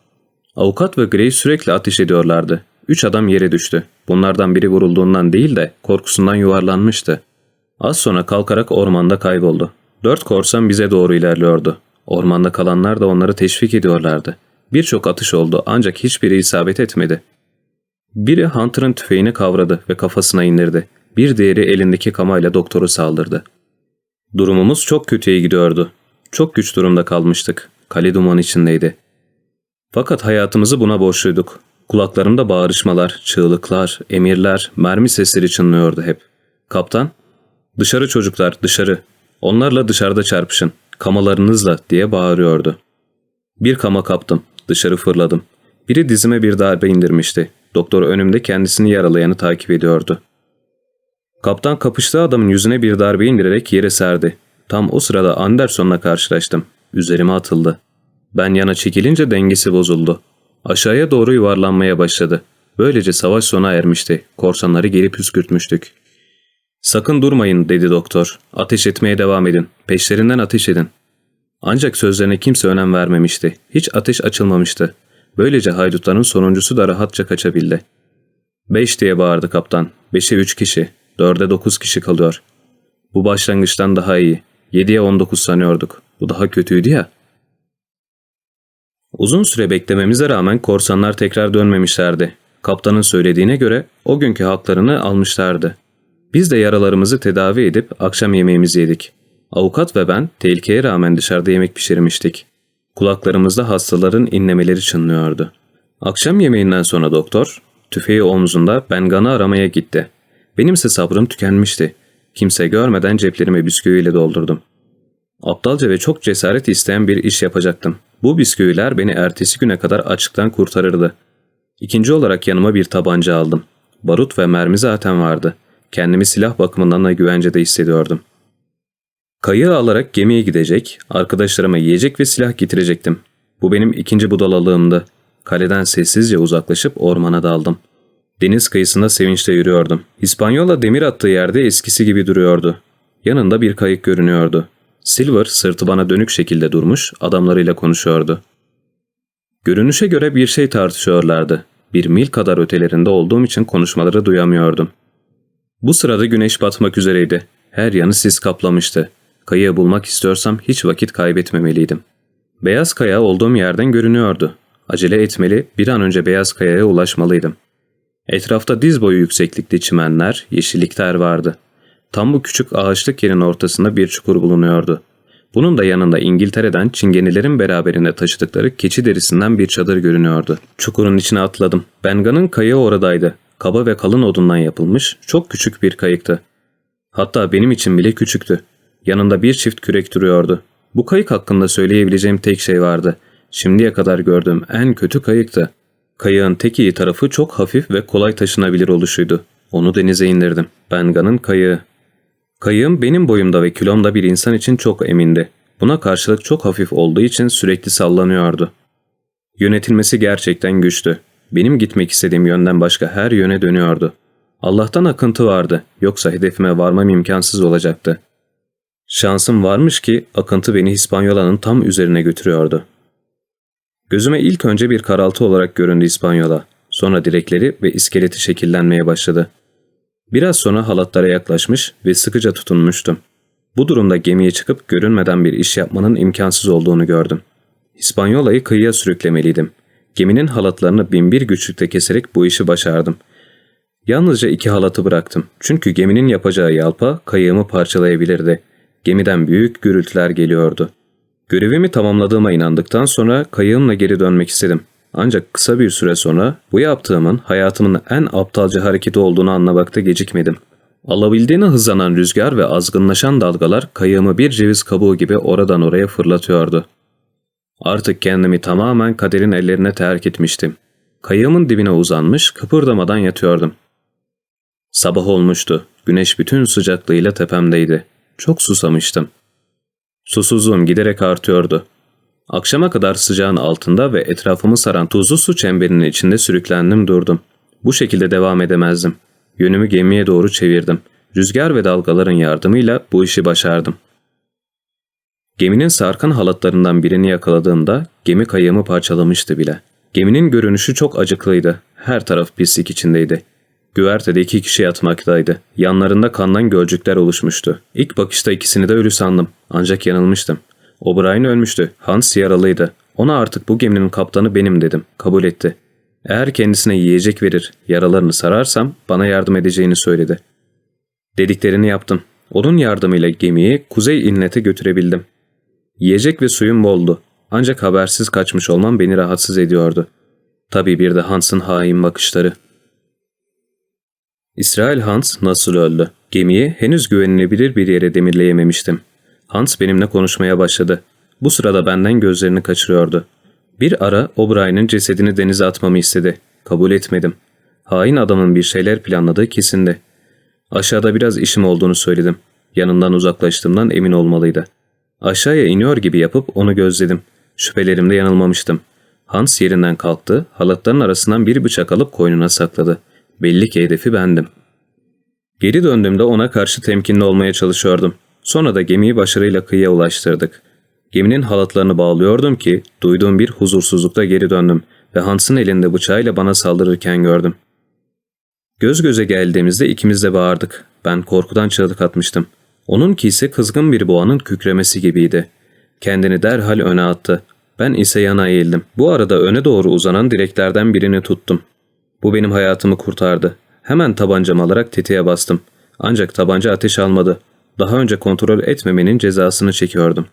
Avukat ve Gray sürekli ateş ediyorlardı. Üç adam yere düştü. Bunlardan biri vurulduğundan değil de korkusundan yuvarlanmıştı. Az sonra kalkarak ormanda kayboldu. Dört korsan bize doğru ilerliyordu. Ormanda kalanlar da onları teşvik ediyorlardı. Birçok atış oldu ancak hiçbiri isabet etmedi. Biri Hunter'ın tüfeğini kavradı ve kafasına indirdi. Bir diğeri elindeki kamayla doktoru saldırdı. Durumumuz çok kötüye gidiyordu. Çok güç durumda kalmıştık. Kale duman içindeydi. Fakat hayatımızı buna borçluyduk. Kulaklarımda bağırışmalar, çığlıklar, emirler, mermi sesleri çınlıyordu hep. Kaptan, ''Dışarı çocuklar, dışarı. Onlarla dışarıda çarpışın. Kamalarınızla.'' diye bağırıyordu. Bir kama kaptım. Dışarı fırladım. Biri dizime bir darbe indirmişti. Doktor önümde kendisini yaralayanı takip ediyordu. Kaptan kapıştığı adamın yüzüne bir darbe indirerek yere serdi. Tam o sırada Anderson'la karşılaştım. Üzerime atıldı. Ben yana çekilince dengesi bozuldu. Aşağıya doğru yuvarlanmaya başladı. Böylece savaş sona ermişti. Korsanları geri püskürtmüştük. ''Sakın durmayın'' dedi doktor. ''Ateş etmeye devam edin. Peşlerinden ateş edin.'' Ancak sözlerine kimse önem vermemişti. Hiç ateş açılmamıştı. Böylece haydutların sonuncusu da rahatça kaçabildi. ''Beş'' diye bağırdı kaptan. ''Beşe üç kişi. Dörde dokuz kişi kalıyor. Bu başlangıçtan daha iyi. Yediye on dokuz sanıyorduk. Bu daha kötüydü ya.'' Uzun süre beklememize rağmen korsanlar tekrar dönmemişlerdi. Kaptanın söylediğine göre o günkü haklarını almışlardı. Biz de yaralarımızı tedavi edip akşam yemeğimizi yedik. Avukat ve ben tehlikeye rağmen dışarıda yemek pişirmiştik. Kulaklarımızda hastaların inlemeleri çınlıyordu. Akşam yemeğinden sonra doktor, tüfeği omzunda Bengan'ı aramaya gitti. Benimse sabrım tükenmişti. Kimse görmeden ceplerimi bisküviyle doldurdum. Aptalca ve çok cesaret isteyen bir iş yapacaktım. Bu bisküviler beni ertesi güne kadar açıktan kurtarırdı. İkinci olarak yanıma bir tabanca aldım. Barut ve mermi zaten vardı. Kendimi silah bakımından da güvencede hissediyordum. Kayığı alarak gemiye gidecek, arkadaşlarıma yiyecek ve silah getirecektim. Bu benim ikinci budalalığımdı. Kaleden sessizce uzaklaşıp ormana daldım. Deniz kıyısında sevinçle yürüyordum. İspanyola demir attığı yerde eskisi gibi duruyordu. Yanında bir kayık görünüyordu. Silver sırtı bana dönük şekilde durmuş, adamlarıyla konuşuyordu. Görünüşe göre bir şey tartışıyorlardı. Bir mil kadar ötelerinde olduğum için konuşmaları duyamıyordum. Bu sırada güneş batmak üzereydi. Her yanı sis kaplamıştı. Kayığı bulmak istiyorsam hiç vakit kaybetmemeliydim. Beyaz kaya olduğum yerden görünüyordu. Acele etmeli, bir an önce beyaz kayaya ulaşmalıydım. Etrafta diz boyu yükseklikte çimenler, yeşillikler vardı. Tam bu küçük ağaçlık yerin ortasında bir çukur bulunuyordu. Bunun da yanında İngiltere'den çingenilerin beraberinde taşıdıkları keçi derisinden bir çadır görünüyordu. Çukurun içine atladım. Benga'nın kayığı oradaydı. Kaba ve kalın odundan yapılmış çok küçük bir kayıktı. Hatta benim için bile küçüktü. Yanında bir çift kürek duruyordu. Bu kayık hakkında söyleyebileceğim tek şey vardı. Şimdiye kadar gördüğüm en kötü kayıktı. Kayığın tek iyi tarafı çok hafif ve kolay taşınabilir oluşuydu. Onu denize indirdim. Benga'nın kayığı. Kayığım benim boyumda ve kilomda bir insan için çok emindi. Buna karşılık çok hafif olduğu için sürekli sallanıyordu. Yönetilmesi gerçekten güçtü. Benim gitmek istediğim yönden başka her yöne dönüyordu. Allah'tan akıntı vardı, yoksa hedefime varmam imkansız olacaktı. Şansım varmış ki akıntı beni İspanyola'nın tam üzerine götürüyordu. Gözüme ilk önce bir karaltı olarak göründü İspanyola. Sonra direkleri ve iskeleti şekillenmeye başladı. Biraz sonra halatlara yaklaşmış ve sıkıca tutunmuştum. Bu durumda gemiye çıkıp görünmeden bir iş yapmanın imkansız olduğunu gördüm. İspanyola'yı kıyıya sürüklemeliydim. Geminin halatlarını binbir güçlükte keserek bu işi başardım. Yalnızca iki halatı bıraktım. Çünkü geminin yapacağı yalpa kayığımı parçalayabilirdi. Gemiden büyük gürültüler geliyordu. Görevimi tamamladığıma inandıktan sonra kayığımla geri dönmek istedim. Ancak kısa bir süre sonra bu yaptığımın hayatımın en aptalca hareketi olduğunu anlamakta gecikmedim. Alabildiğine hızlanan rüzgar ve azgınlaşan dalgalar kayığımı bir ceviz kabuğu gibi oradan oraya fırlatıyordu. Artık kendimi tamamen kaderin ellerine terk etmiştim. Kayığımın dibine uzanmış, kıpırdamadan yatıyordum. Sabah olmuştu. Güneş bütün sıcaklığıyla tepemdeydi. Çok susamıştım. Susuzluğum giderek artıyordu. Akşama kadar sıcağın altında ve etrafımı saran tuzlu su çemberinin içinde sürüklendim durdum. Bu şekilde devam edemezdim. Yönümü gemiye doğru çevirdim. Rüzgar ve dalgaların yardımıyla bu işi başardım. Geminin sarkan halatlarından birini yakaladığımda gemi kayığımı parçalamıştı bile. Geminin görünüşü çok acıklıydı. Her taraf pislik içindeydi. Güvertede iki kişi yatmaktaydı. Yanlarında kandan gölcükler oluşmuştu. İlk bakışta ikisini de ölü sandım. Ancak yanılmıştım. O'Brien ölmüştü. Hans yaralıydı. Ona artık bu geminin kaptanı benim dedim. Kabul etti. Eğer kendisine yiyecek verir, yaralarını sararsam bana yardım edeceğini söyledi. Dediklerini yaptım. Onun yardımıyla gemiyi kuzey inlete götürebildim. Yiyecek ve suyum boldu. Ancak habersiz kaçmış olmam beni rahatsız ediyordu. Tabii bir de Hans'ın hain bakışları. İsrail Hans nasıl öldü? Gemiyi henüz güvenilebilir bir yere demirleyememiştim. Hans benimle konuşmaya başladı. Bu sırada benden gözlerini kaçırıyordu. Bir ara O'Brien'in cesedini denize atmamı istedi. Kabul etmedim. Hain adamın bir şeyler planladığı kesindi. Aşağıda biraz işim olduğunu söyledim. Yanından uzaklaştığımdan emin olmalıydı. Aşağıya iniyor gibi yapıp onu gözledim. Şüphelerimde yanılmamıştım. Hans yerinden kalktı, halatların arasından bir bıçak alıp koynuna sakladı. Belli ki hedefi bendim. Geri döndüğümde ona karşı temkinli olmaya çalışıyordum. Sonra da gemiyi başarıyla kıyıya ulaştırdık. Geminin halatlarını bağlıyordum ki duyduğum bir huzursuzlukta geri döndüm ve Hans'ın elinde bıçağıyla bana saldırırken gördüm. Göz göze geldiğimizde ikimiz de bağırdık. Ben korkudan çığlık atmıştım. Onunki ise kızgın bir boğanın kükremesi gibiydi. Kendini derhal öne attı. Ben ise yana eğildim. Bu arada öne doğru uzanan direklerden birini tuttum. Bu benim hayatımı kurtardı. Hemen tabancamı alarak tetiğe bastım. Ancak tabanca ateş almadı. Daha önce kontrol etmemenin cezasını çekiyordum.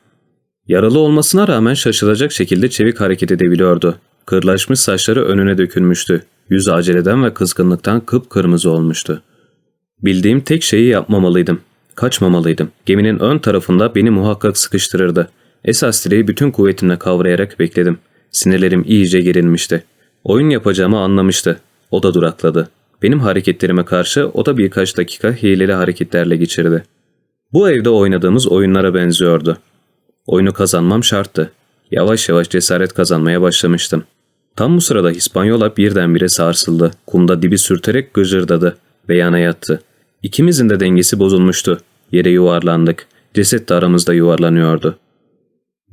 Yaralı olmasına rağmen şaşılacak şekilde çevik hareket edebiliyordu. Kırlaşmış saçları önüne dökülmüştü. Yüzü aceleden ve kızgınlıktan kıpkırmızı olmuştu. Bildiğim tek şeyi yapmamalıydım. Kaçmamalıydım. Geminin ön tarafında beni muhakkak sıkıştırırdı. Esas direği bütün kuvvetimle kavrayarak bekledim. Sinirlerim iyice gerilmişti. Oyun yapacağımı anlamıştı. O da durakladı. Benim hareketlerime karşı o da birkaç dakika hileli hareketlerle geçirdi. Bu evde oynadığımız oyunlara benziyordu. Oyunu kazanmam şarttı. Yavaş yavaş cesaret kazanmaya başlamıştım. Tam bu sırada Hispanyola birdenbire sarsıldı. Kumda dibi sürterek gıcırdadı ve yana yattı. İkimizin de dengesi bozulmuştu. Yere yuvarlandık. Ceset de aramızda yuvarlanıyordu.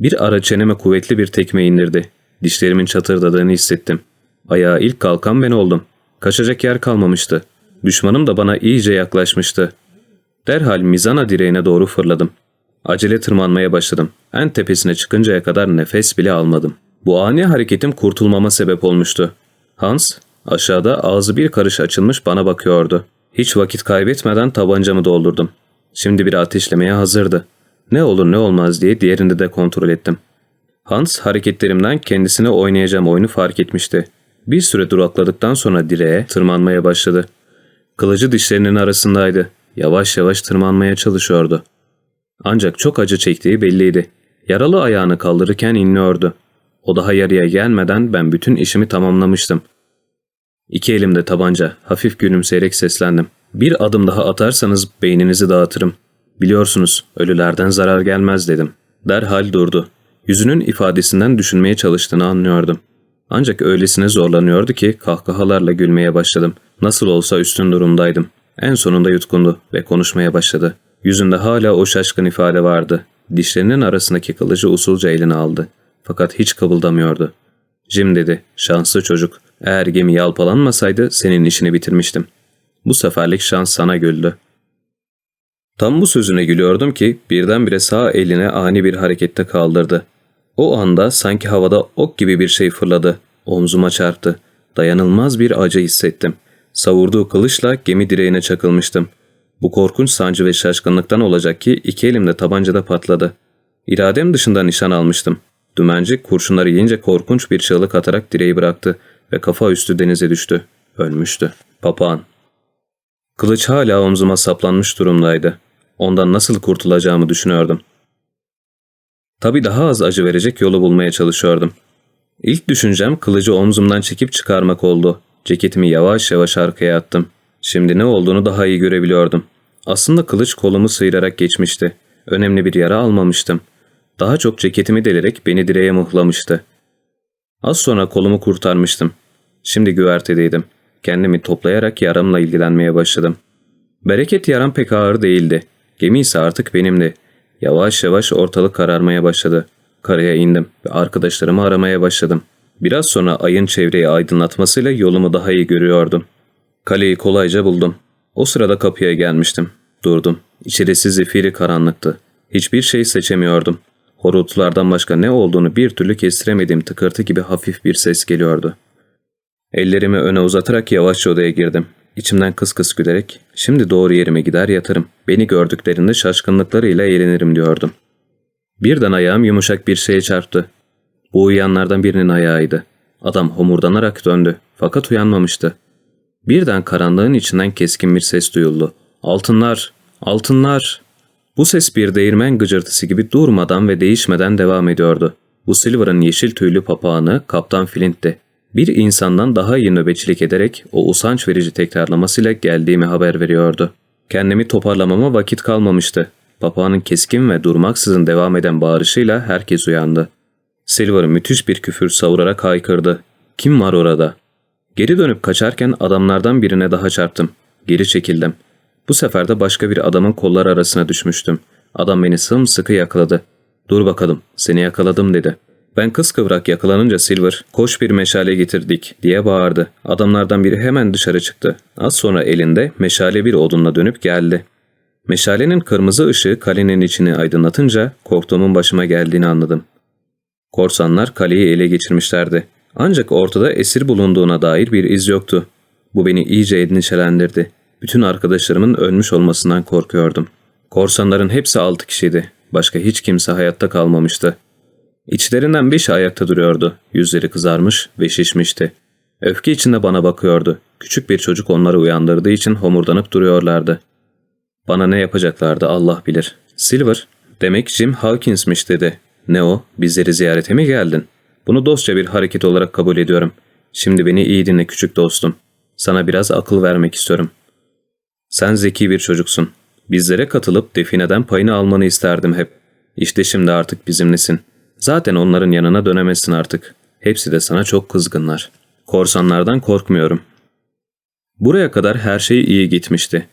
Bir ara çeneme kuvvetli bir tekme indirdi. Dişlerimin çatırdadığını hissettim. Ayağa ilk kalkan ben oldum. Kaçacak yer kalmamıştı. Düşmanım da bana iyice yaklaşmıştı. Derhal mizana direğine doğru fırladım. Acele tırmanmaya başladım. En tepesine çıkıncaya kadar nefes bile almadım. Bu ani hareketim kurtulmama sebep olmuştu. Hans, aşağıda ağzı bir karış açılmış bana bakıyordu. Hiç vakit kaybetmeden tabancamı doldurdum. Şimdi bir ateşlemeye hazırdı. Ne olur ne olmaz diye diğerini de kontrol ettim. Hans hareketlerimden kendisine oynayacağım oyunu fark etmişti. Bir süre durakladıktan sonra direğe tırmanmaya başladı. Kılıcı dişlerinin arasındaydı. Yavaş yavaş tırmanmaya çalışıyordu. Ancak çok acı çektiği belliydi. Yaralı ayağını kaldırırken inliyordu. O daha yarıya gelmeden ben bütün işimi tamamlamıştım. İki elimde tabanca, hafif gülümseyerek seslendim. Bir adım daha atarsanız beyninizi dağıtırım. Biliyorsunuz, ölülerden zarar gelmez dedim. Derhal durdu. Yüzünün ifadesinden düşünmeye çalıştığını anlıyordum. Ancak öylesine zorlanıyordu ki kahkahalarla gülmeye başladım. Nasıl olsa üstün durumdaydım. En sonunda yutkundu ve konuşmaya başladı. Yüzünde hala o şaşkın ifade vardı. Dişlerinin arasındaki kılıcı usulca eline aldı. Fakat hiç kıvıldamıyordu. Jim dedi, şanslı çocuk. Eğer gemi yalpalanmasaydı senin işini bitirmiştim. Bu seferlik şans sana güldü. Tam bu sözüne gülüyordum ki birdenbire sağ eline ani bir harekette kaldırdı. O anda sanki havada ok gibi bir şey fırladı. Omzuma çarptı. Dayanılmaz bir acı hissettim. Savurduğu kılıçla gemi direğine çakılmıştım. Bu korkunç sancı ve şaşkınlıktan olacak ki iki elimde tabancada patladı. İradem dışında nişan almıştım. Dümenci kurşunları yiyince korkunç bir çığlık atarak direği bıraktı ve kafa üstü denize düştü. Ölmüştü. Papağan. Kılıç hala omzuma saplanmış durumdaydı. Ondan nasıl kurtulacağımı düşünüyordum. Tabii daha az acı verecek yolu bulmaya çalışıyordum. İlk düşüncem kılıcı omzumdan çekip çıkarmak oldu. Ceketimi yavaş yavaş arkaya attım. Şimdi ne olduğunu daha iyi görebiliyordum. Aslında kılıç kolumu sıyırarak geçmişti. Önemli bir yara almamıştım. Daha çok ceketimi delerek beni direğe muhlamıştı. Az sonra kolumu kurtarmıştım. Şimdi güvertedeydim. Kendimi toplayarak yaramla ilgilenmeye başladım. Bereket yaram pek ağır değildi. Gemi ise artık benimdi. Yavaş yavaş ortalık kararmaya başladı. Karaya indim ve arkadaşlarımı aramaya başladım. Biraz sonra ayın çevreyi aydınlatmasıyla yolumu daha iyi görüyordum. Kaleyi kolayca buldum. O sırada kapıya gelmiştim. Durdum. İçerisi zifiri karanlıktı. Hiçbir şey seçemiyordum. Horultulardan başka ne olduğunu bir türlü kestiremediğim tıkırtı gibi hafif bir ses geliyordu. Ellerimi öne uzatarak yavaşça odaya girdim. İçimden kıs kıs gülerek, şimdi doğru yerime gider yatarım. Beni gördüklerinde şaşkınlıklarıyla eğlenirim diyordum. Birden ayağım yumuşak bir şeye çarptı. Bu uyuyanlardan birinin ayağıydı. Adam homurdanarak döndü fakat uyanmamıştı. Birden karanlığın içinden keskin bir ses duyuldu. Altınlar! Altınlar! Bu ses bir değirmen gıcırtısı gibi durmadan ve değişmeden devam ediyordu. Bu Silver'ın yeşil tüylü papağanı Kaptan Flint'ti. Bir insandan daha iyi nöbetçilik ederek o usanç verici tekrarlamasıyla geldiğimi haber veriyordu. Kendimi toparlamama vakit kalmamıştı. Papağanın keskin ve durmaksızın devam eden bağırışıyla herkes uyandı. Silver müthiş bir küfür savurarak haykırdı. Kim var orada? Geri dönüp kaçarken adamlardan birine daha çarptım. Geri çekildim. Bu sefer de başka bir adamın kolları arasına düşmüştüm. Adam beni sımsıkı yakaladı. ''Dur bakalım, seni yakaladım.'' dedi. Ben kıskıvrak yakalanınca Silver, ''Koş bir meşale getirdik.'' diye bağırdı. Adamlardan biri hemen dışarı çıktı. Az sonra elinde meşale bir odunla dönüp geldi. Meşalenin kırmızı ışığı kalenin içini aydınlatınca korktuğumun başıma geldiğini anladım. Korsanlar kaleyi ele geçirmişlerdi. Ancak ortada esir bulunduğuna dair bir iz yoktu. Bu beni iyice endişelendirdi. Bütün arkadaşlarımın ölmüş olmasından korkuyordum. Korsanların hepsi altı kişiydi. Başka hiç kimse hayatta kalmamıştı. İçlerinden beşi ayakta duruyordu. Yüzleri kızarmış ve şişmişti. Öfke içinde bana bakıyordu. Küçük bir çocuk onları uyandırdığı için homurdanıp duruyorlardı. Bana ne yapacaklardı Allah bilir. Silver, demek Jim Hawkins'miş dedi. Ne o, bizleri ziyarete mi geldin? Bunu dostça bir hareket olarak kabul ediyorum. Şimdi beni iyi dinle küçük dostum. Sana biraz akıl vermek istiyorum. Sen zeki bir çocuksun. Bizlere katılıp defineden payını almanı isterdim hep. İşte şimdi artık bizimlesin. Zaten onların yanına dönemezsin artık. Hepsi de sana çok kızgınlar. Korsanlardan korkmuyorum. Buraya kadar her şey iyi gitmişti.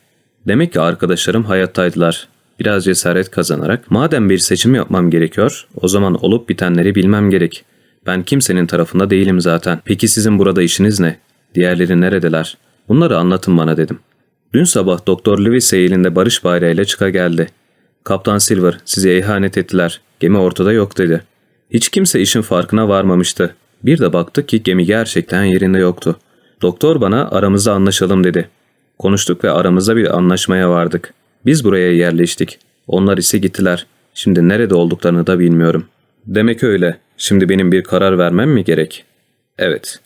Demek ki arkadaşlarım hayattaydılar. Biraz cesaret kazanarak madem bir seçim yapmam gerekiyor o zaman olup bitenleri bilmem gerek. Ben kimsenin tarafında değilim zaten. Peki sizin burada işiniz ne? Diğerleri neredeler? Bunları anlatın bana dedim. Dün sabah Doktor Lewis elinde barış bayrağıyla çıka geldi. Kaptan Silver size ihanet ettiler. Gemi ortada yok dedi. Hiç kimse işin farkına varmamıştı. Bir de baktık ki gemi gerçekten yerinde yoktu. Doktor bana aramızda anlaşalım dedi. Konuştuk ve aramızda bir anlaşmaya vardık. Biz buraya yerleştik. Onlar ise gittiler. Şimdi nerede olduklarını da bilmiyorum. Demek öyle. Şimdi benim bir karar vermem mi gerek? Evet.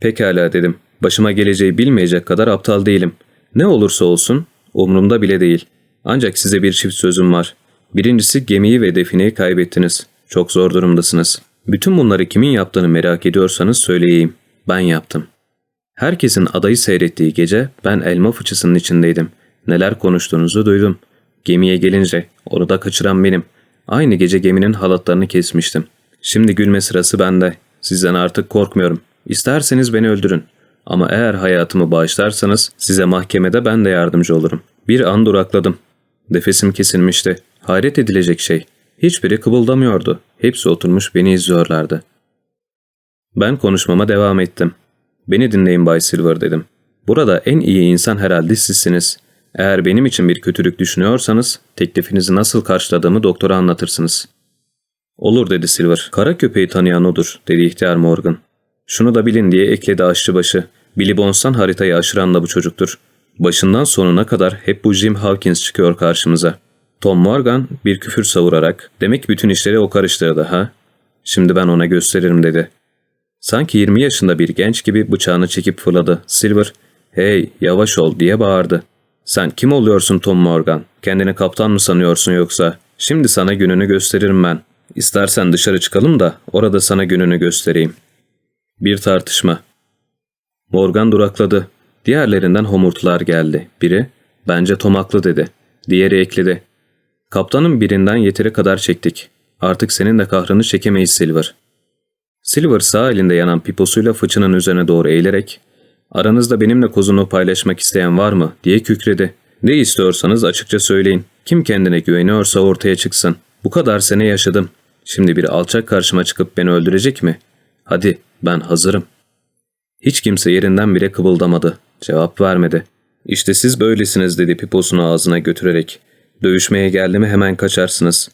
Pekala dedim. Başıma geleceği bilmeyecek kadar aptal değilim. Ne olursa olsun umurumda bile değil. Ancak size bir çift sözüm var. Birincisi gemiyi ve defineyi kaybettiniz. Çok zor durumdasınız. Bütün bunları kimin yaptığını merak ediyorsanız söyleyeyim. Ben yaptım. Herkesin adayı seyrettiği gece ben elma fıçısının içindeydim. Neler konuştuğunuzu duydum. Gemiye gelince onu da kaçıran benim. Aynı gece geminin halatlarını kesmiştim. Şimdi gülme sırası bende. Sizden artık korkmuyorum. İsterseniz beni öldürün. Ama eğer hayatımı bağışlarsanız size mahkemede ben de yardımcı olurum. Bir an durakladım. Nefesim kesilmişti. Hayret edilecek şey. Hiçbiri kıvıldamıyordu. Hepsi oturmuş beni izliyorlardı. Ben konuşmama devam ettim. Beni dinleyin Bay Silver dedim. Burada en iyi insan herhalde sizsiniz. Eğer benim için bir kötülük düşünüyorsanız teklifinizi nasıl karşıladığımı doktora anlatırsınız. Olur dedi Silver. Kara köpeği tanıyan odur dedi ihtiyar Morgan. Şunu da bilin diye ekledi aşçıbaşı. Billy Bones'tan haritayı aşıran da bu çocuktur. Başından sonuna kadar hep bu Jim Hawkins çıkıyor karşımıza. Tom Morgan bir küfür savurarak demek bütün işleri o karıştırdı ha? Şimdi ben ona gösteririm dedi. Sanki 20 yaşında bir genç gibi bıçağını çekip fırladı. Silver, hey yavaş ol diye bağırdı. Sen kim oluyorsun Tom Morgan? Kendini kaptan mı sanıyorsun yoksa? Şimdi sana gününü gösteririm ben. İstersen dışarı çıkalım da orada sana gününü göstereyim. Bir tartışma. Morgan durakladı. Diğerlerinden homurtular geldi. Biri, bence Tom haklı dedi. Diğeri ekledi. Kaptanın birinden yeteri kadar çektik. Artık senin de kahrını çekemeyiz Silver. Silver sağ elinde yanan piposuyla fıçının üzerine doğru eğilerek ''Aranızda benimle kozunu paylaşmak isteyen var mı?'' diye kükredi. ''Ne istiyorsanız açıkça söyleyin. Kim kendine güveniyorsa ortaya çıksın. Bu kadar sene yaşadım. Şimdi bir alçak karşıma çıkıp beni öldürecek mi? Hadi ben hazırım. Hiç kimse yerinden bile kıvıldamadı. Cevap vermedi. İşte siz böylesiniz dedi piposunu ağzına götürerek. Dövüşmeye geldi mi hemen kaçarsınız.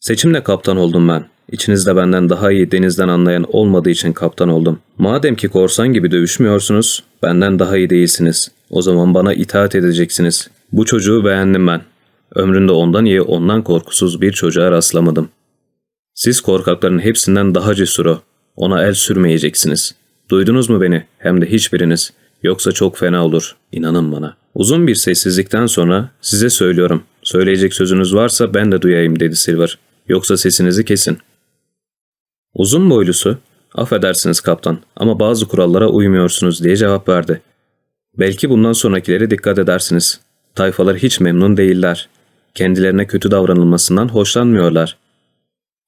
Seçimle kaptan oldum ben. İçinizde benden daha iyi denizden anlayan olmadığı için kaptan oldum. Madem ki korsan gibi dövüşmüyorsunuz, benden daha iyi değilsiniz. O zaman bana itaat edeceksiniz. Bu çocuğu beğendim ben. Ömründe ondan iyi, ondan korkusuz bir çocuğa rastlamadım. Siz korkakların hepsinden daha cesur o. Ona el sürmeyeceksiniz. Duydunuz mu beni? Hem de hiçbiriniz. Yoksa çok fena olur. İnanın bana. Uzun bir sessizlikten sonra size söylüyorum. Söyleyecek sözünüz varsa ben de duyayım dedi Silver. Yoksa sesinizi kesin. Uzun boylusu, affedersiniz kaptan ama bazı kurallara uymuyorsunuz diye cevap verdi. Belki bundan sonrakilere dikkat edersiniz. Tayfalar hiç memnun değiller. Kendilerine kötü davranılmasından hoşlanmıyorlar.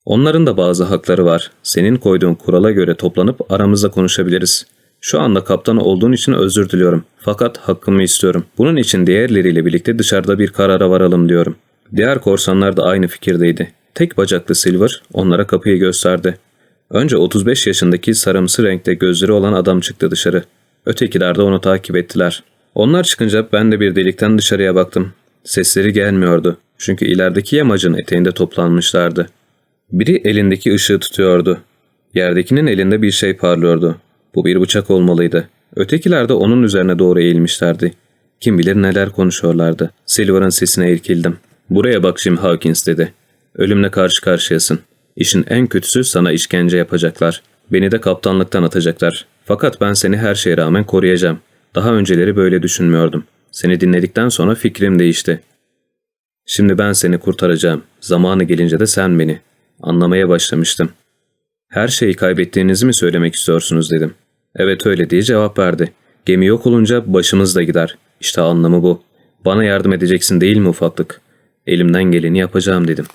Onların da bazı hakları var. Senin koyduğun kurala göre toplanıp aramızda konuşabiliriz. Şu anda kaptan olduğun için özür diliyorum. Fakat hakkımı istiyorum. Bunun için diğerleriyle birlikte dışarıda bir karara varalım diyorum. Diğer korsanlar da aynı fikirdeydi. Tek bacaklı Silver onlara kapıyı gösterdi. Önce 35 yaşındaki sarımsı renkte gözleri olan adam çıktı dışarı. Ötekiler de onu takip ettiler. Onlar çıkınca ben de bir delikten dışarıya baktım. Sesleri gelmiyordu. Çünkü ilerideki yamacın eteğinde toplanmışlardı. Biri elindeki ışığı tutuyordu. Yerdekinin elinde bir şey parlıyordu. Bu bir bıçak olmalıydı. Ötekiler de onun üzerine doğru eğilmişlerdi. Kim bilir neler konuşuyorlardı. Silver'ın sesine irkildim. ''Buraya bak Jim Hawkins'' dedi. ''Ölümle karşı karşıyasın. İşin en kötüsü sana işkence yapacaklar. Beni de kaptanlıktan atacaklar. Fakat ben seni her şeye rağmen koruyacağım. Daha önceleri böyle düşünmüyordum. Seni dinledikten sonra fikrim değişti. Şimdi ben seni kurtaracağım. Zamanı gelince de sen beni. Anlamaya başlamıştım. Her şeyi kaybettiğinizi mi söylemek istiyorsunuz dedim. Evet öyle diye cevap verdi. Gemi yok olunca başımız da gider. İşte anlamı bu. Bana yardım edeceksin değil mi ufaklık? Elimden geleni yapacağım dedim.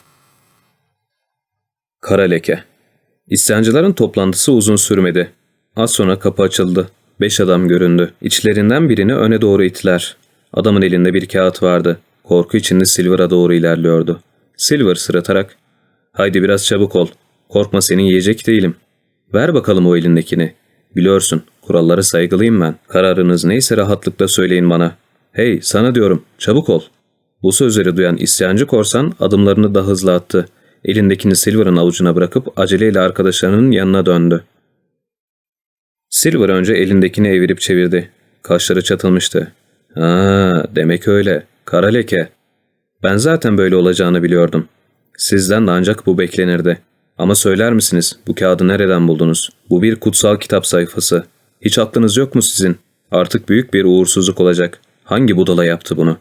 Kara leke. İsyancıların toplantısı uzun sürmedi. Az sonra kapı açıldı. Beş adam göründü. İçlerinden birini öne doğru ittiler. Adamın elinde bir kağıt vardı. Korku içinde Silver'a doğru ilerliyordu. Silver sıratarak ''Haydi biraz çabuk ol. Korkma seni yiyecek değilim. Ver bakalım o elindekini. Biliyorsun kurallara saygılıyım ben. Kararınız neyse rahatlıkla söyleyin bana. Hey sana diyorum çabuk ol.'' Bu sözleri duyan isyancı korsan adımlarını da hızlı attı. Elindekini Silver'ın avucuna bırakıp aceleyle arkadaşlarının yanına döndü. Silver önce elindekini evirip çevirdi. Kaşları çatılmıştı. ''Aa, demek öyle. Kara leke. Ben zaten böyle olacağını biliyordum. Sizden de ancak bu beklenirdi. Ama söyler misiniz bu kağıdı nereden buldunuz? Bu bir kutsal kitap sayfası. Hiç aklınız yok mu sizin? Artık büyük bir uğursuzluk olacak. Hangi budala yaptı bunu?''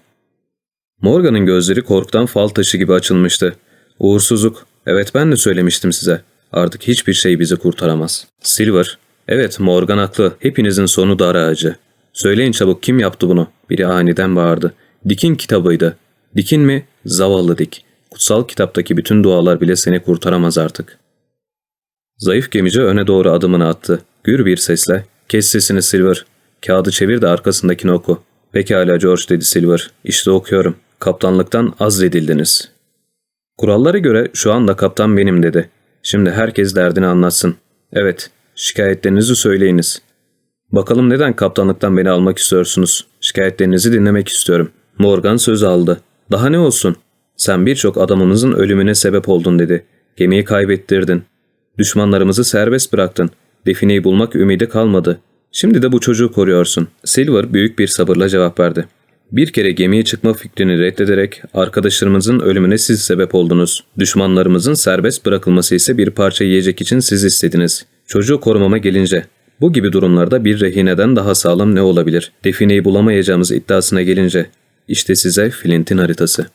Morgan'ın gözleri korkudan fal taşı gibi açılmıştı. Uğursuzluk. Evet ben de söylemiştim size. Artık hiçbir şey bizi kurtaramaz. Silver. Evet Morgan haklı. Hepinizin sonu dar ağacı. Söyleyin çabuk kim yaptı bunu? Biri aniden bağırdı. Dikin kitabıydı. Dikin mi? Zavallı Dik. Kutsal kitaptaki bütün dualar bile seni kurtaramaz artık. Zayıf gemici öne doğru adımını attı. Gür bir sesle. Kes sesini Silver. Kağıdı çevir de arkasındakini oku. Pekala George dedi Silver. İşte okuyorum. Kaptanlıktan azledildiniz. Kurallara göre şu anda kaptan benim dedi. Şimdi herkes derdini anlatsın. Evet, şikayetlerinizi söyleyiniz. Bakalım neden kaptanlıktan beni almak istiyorsunuz? Şikayetlerinizi dinlemek istiyorum. Morgan söz aldı. Daha ne olsun? Sen birçok adamımızın ölümüne sebep oldun dedi. Gemiyi kaybettirdin. Düşmanlarımızı serbest bıraktın. Defineyi bulmak ümidi kalmadı. Şimdi de bu çocuğu koruyorsun. Silver büyük bir sabırla cevap verdi. Bir kere gemiye çıkma fikrini reddederek arkadaşlarımızın ölümüne siz sebep oldunuz. Düşmanlarımızın serbest bırakılması ise bir parça yiyecek için siz istediniz. Çocuğu korumama gelince bu gibi durumlarda bir rehineden daha sağlam ne olabilir? Defineyi bulamayacağımız iddiasına gelince işte size Flint'in haritası.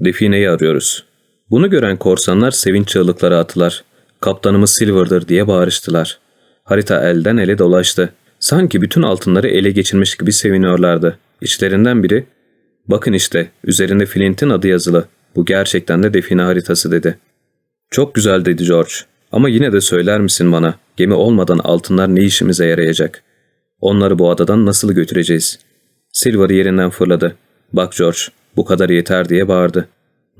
Defineyi arıyoruz. Bunu gören korsanlar sevinç çığlıkları attılar. Kaptanımız Silver'dır diye bağırıştılar. Harita elden ele dolaştı. Sanki bütün altınları ele geçirmiş gibi seviniyorlardı. İçlerinden biri, ''Bakın işte, üzerinde Flint'in adı yazılı. Bu gerçekten de define haritası.'' dedi. ''Çok güzel.'' dedi George. ''Ama yine de söyler misin bana, gemi olmadan altınlar ne işimize yarayacak? Onları bu adadan nasıl götüreceğiz?'' Silver yerinden fırladı. ''Bak George, bu kadar yeter.'' diye bağırdı.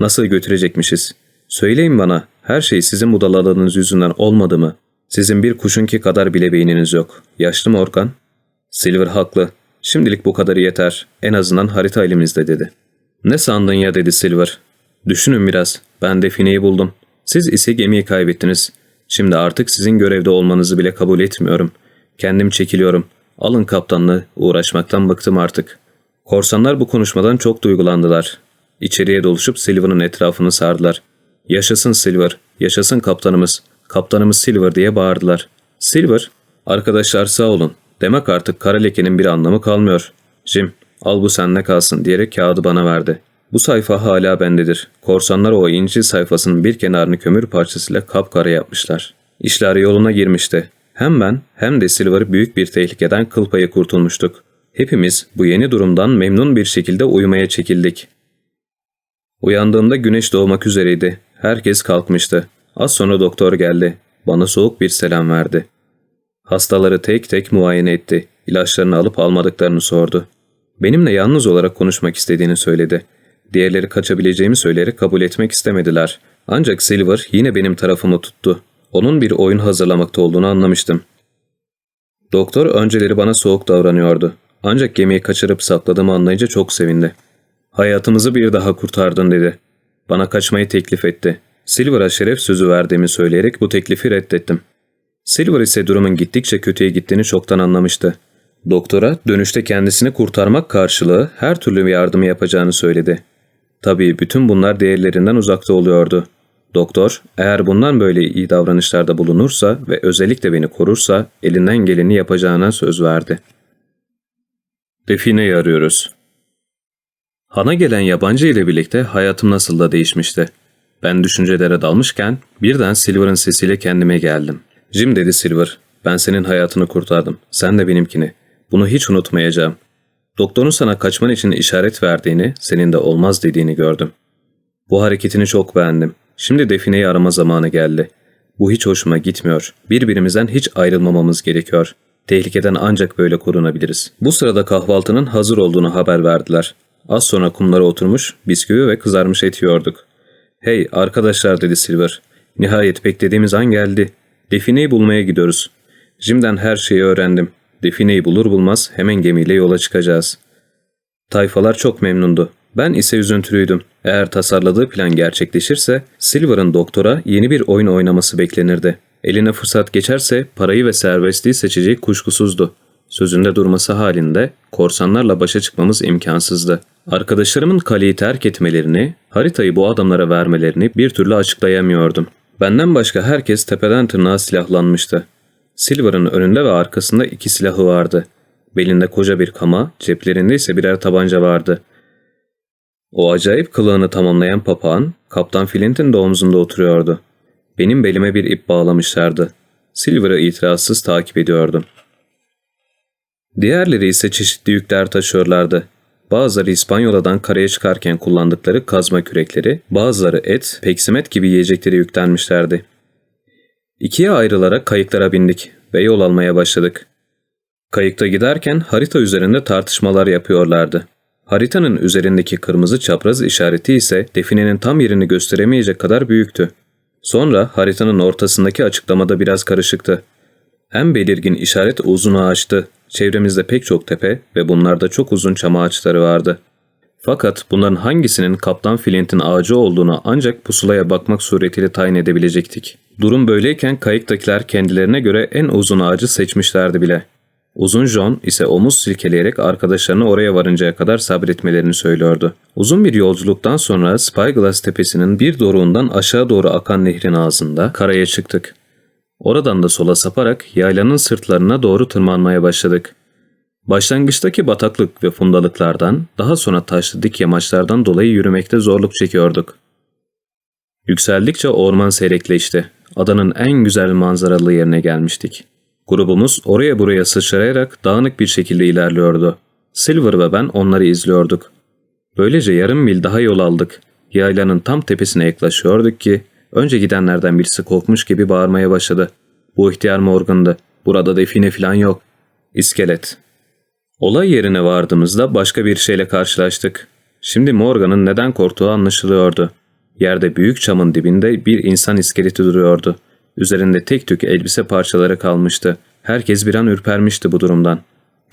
''Nasıl götürecekmişiz? Söyleyin bana, her şey sizin budalalığınız yüzünden olmadı mı? Sizin bir kuşunki kadar bile beyniniz yok. Yaşlı mı Orkan? Silver haklı. Şimdilik bu kadarı yeter. En azından harita elimizde dedi. Ne sandın ya dedi Silver. Düşünün biraz. Ben defineyi buldum. Siz ise gemiyi kaybettiniz. Şimdi artık sizin görevde olmanızı bile kabul etmiyorum. Kendim çekiliyorum. Alın kaptanlığı. Uğraşmaktan bıktım artık. Korsanlar bu konuşmadan çok duygulandılar. İçeriye doluşup Silver'ın etrafını sardılar. Yaşasın Silver, yaşasın kaptanımız, kaptanımız Silver diye bağırdılar. Silver, arkadaşlar sağ olun. Demek artık kara lekenin bir anlamı kalmıyor. Jim, al bu sende kalsın diyerek kağıdı bana verdi. Bu sayfa hala bendedir. Korsanlar o inci sayfasının bir kenarını kömür parçasıyla kapkara yapmışlar. İşler yoluna girmişti. Hem ben hem de Silver büyük bir tehlikeden kıl payı kurtulmuştuk. Hepimiz bu yeni durumdan memnun bir şekilde uyumaya çekildik. Uyandığımda güneş doğmak üzereydi. Herkes kalkmıştı. Az sonra doktor geldi. Bana soğuk bir selam verdi. Hastaları tek tek muayene etti. İlaçlarını alıp almadıklarını sordu. Benimle yalnız olarak konuşmak istediğini söyledi. Diğerleri kaçabileceğimi söyleyerek kabul etmek istemediler. Ancak Silver yine benim tarafımı tuttu. Onun bir oyun hazırlamakta olduğunu anlamıştım. Doktor önceleri bana soğuk davranıyordu. Ancak gemiyi kaçırıp sakladığımı anlayınca çok sevindi. Hayatımızı bir daha kurtardın dedi. Bana kaçmayı teklif etti. Silver'a şeref sözü verdiğimi söyleyerek bu teklifi reddettim. Silver ise durumun gittikçe kötüye gittiğini çoktan anlamıştı. Doktora dönüşte kendisini kurtarmak karşılığı her türlü yardımı yapacağını söyledi. Tabii bütün bunlar değerlerinden uzakta oluyordu. Doktor, eğer bundan böyle iyi davranışlarda bulunursa ve özellikle beni korursa elinden geleni yapacağına söz verdi. Define'yi arıyoruz. Han'a gelen yabancı ile birlikte hayatım nasıl da değişmişti. Ben düşüncelere dalmışken birden Silver'ın sesiyle kendime geldim. Jim dedi Silver, ben senin hayatını kurtardım, sen de benimkini. Bunu hiç unutmayacağım. Doktorun sana kaçman için işaret verdiğini, senin de olmaz dediğini gördüm. Bu hareketini çok beğendim. Şimdi defineyi arama zamanı geldi. Bu hiç hoşuma gitmiyor. Birbirimizden hiç ayrılmamamız gerekiyor. Tehlikeden ancak böyle korunabiliriz. Bu sırada kahvaltının hazır olduğunu haber verdiler. Az sonra kumlara oturmuş, bisküvi ve kızarmış et yiyorduk. ''Hey arkadaşlar'' dedi Silver. ''Nihayet beklediğimiz an geldi. Defineyi bulmaya gidiyoruz. Jim'den her şeyi öğrendim. Defineyi bulur bulmaz hemen gemiyle yola çıkacağız.'' Tayfalar çok memnundu. Ben ise üzüntülüydüm. Eğer tasarladığı plan gerçekleşirse Silver'ın doktora yeni bir oyun oynaması beklenirdi. Eline fırsat geçerse parayı ve serbestliği seçeceği kuşkusuzdu. Sözünde durması halinde korsanlarla başa çıkmamız imkansızdı. Arkadaşlarımın kaleyi terk etmelerini, haritayı bu adamlara vermelerini bir türlü açıklayamıyordum. Benden başka herkes tepeden tırnağa silahlanmıştı. Silver'ın önünde ve arkasında iki silahı vardı. Belinde koca bir kama, ceplerinde ise birer tabanca vardı. O acayip kılığını tamamlayan papağan, Kaptan Flint'in de omzunda oturuyordu. Benim belime bir ip bağlamışlardı. Silver'ı itirazsız takip ediyordum. Diğerleri ise çeşitli yükler taşıyorlardı. Bazıları İspanyola'dan karaya çıkarken kullandıkları kazma kürekleri, bazıları et, peksimet gibi yiyecekleri yüklenmişlerdi. İkiye ayrılarak kayıklara bindik ve yol almaya başladık. Kayıkta giderken harita üzerinde tartışmalar yapıyorlardı. Haritanın üzerindeki kırmızı çapraz işareti ise definenin tam yerini gösteremeyecek kadar büyüktü. Sonra haritanın ortasındaki açıklamada biraz karışıktı. En belirgin işaret uzun ağaçtı. Çevremizde pek çok tepe ve bunlarda çok uzun çam ağaçları vardı. Fakat bunların hangisinin Kaptan Flint'in ağacı olduğunu ancak pusulaya bakmak suretiyle tayin edebilecektik. Durum böyleyken kayıktakiler kendilerine göre en uzun ağacı seçmişlerdi bile. Uzun John ise omuz silkeleyerek arkadaşlarına oraya varıncaya kadar sabretmelerini söylüyordu. Uzun bir yolculuktan sonra Spyglass tepesinin bir doruğundan aşağı doğru akan nehrin ağzında karaya çıktık. Oradan da sola saparak yaylanın sırtlarına doğru tırmanmaya başladık. Başlangıçtaki bataklık ve fundalıklardan, daha sonra taşlı dik yamaçlardan dolayı yürümekte zorluk çekiyorduk. Yükseldikçe orman seyrekleşti. Adanın en güzel manzaralı yerine gelmiştik. Grubumuz oraya buraya sıçrayarak dağınık bir şekilde ilerliyordu. Silver ve ben onları izliyorduk. Böylece yarım mil daha yol aldık. Yaylanın tam tepesine yaklaşıyorduk ki önce gidenlerden birisi korkmuş gibi bağırmaya başladı. Bu ihtiyar Morgan'dı. Burada define falan yok. İskelet. Olay yerine vardığımızda başka bir şeyle karşılaştık. Şimdi Morgan'ın neden korktuğu anlaşılıyordu. Yerde büyük çamın dibinde bir insan iskeleti duruyordu Üzerinde tek tük elbise parçaları kalmıştı. Herkes bir an ürpermişti bu durumdan.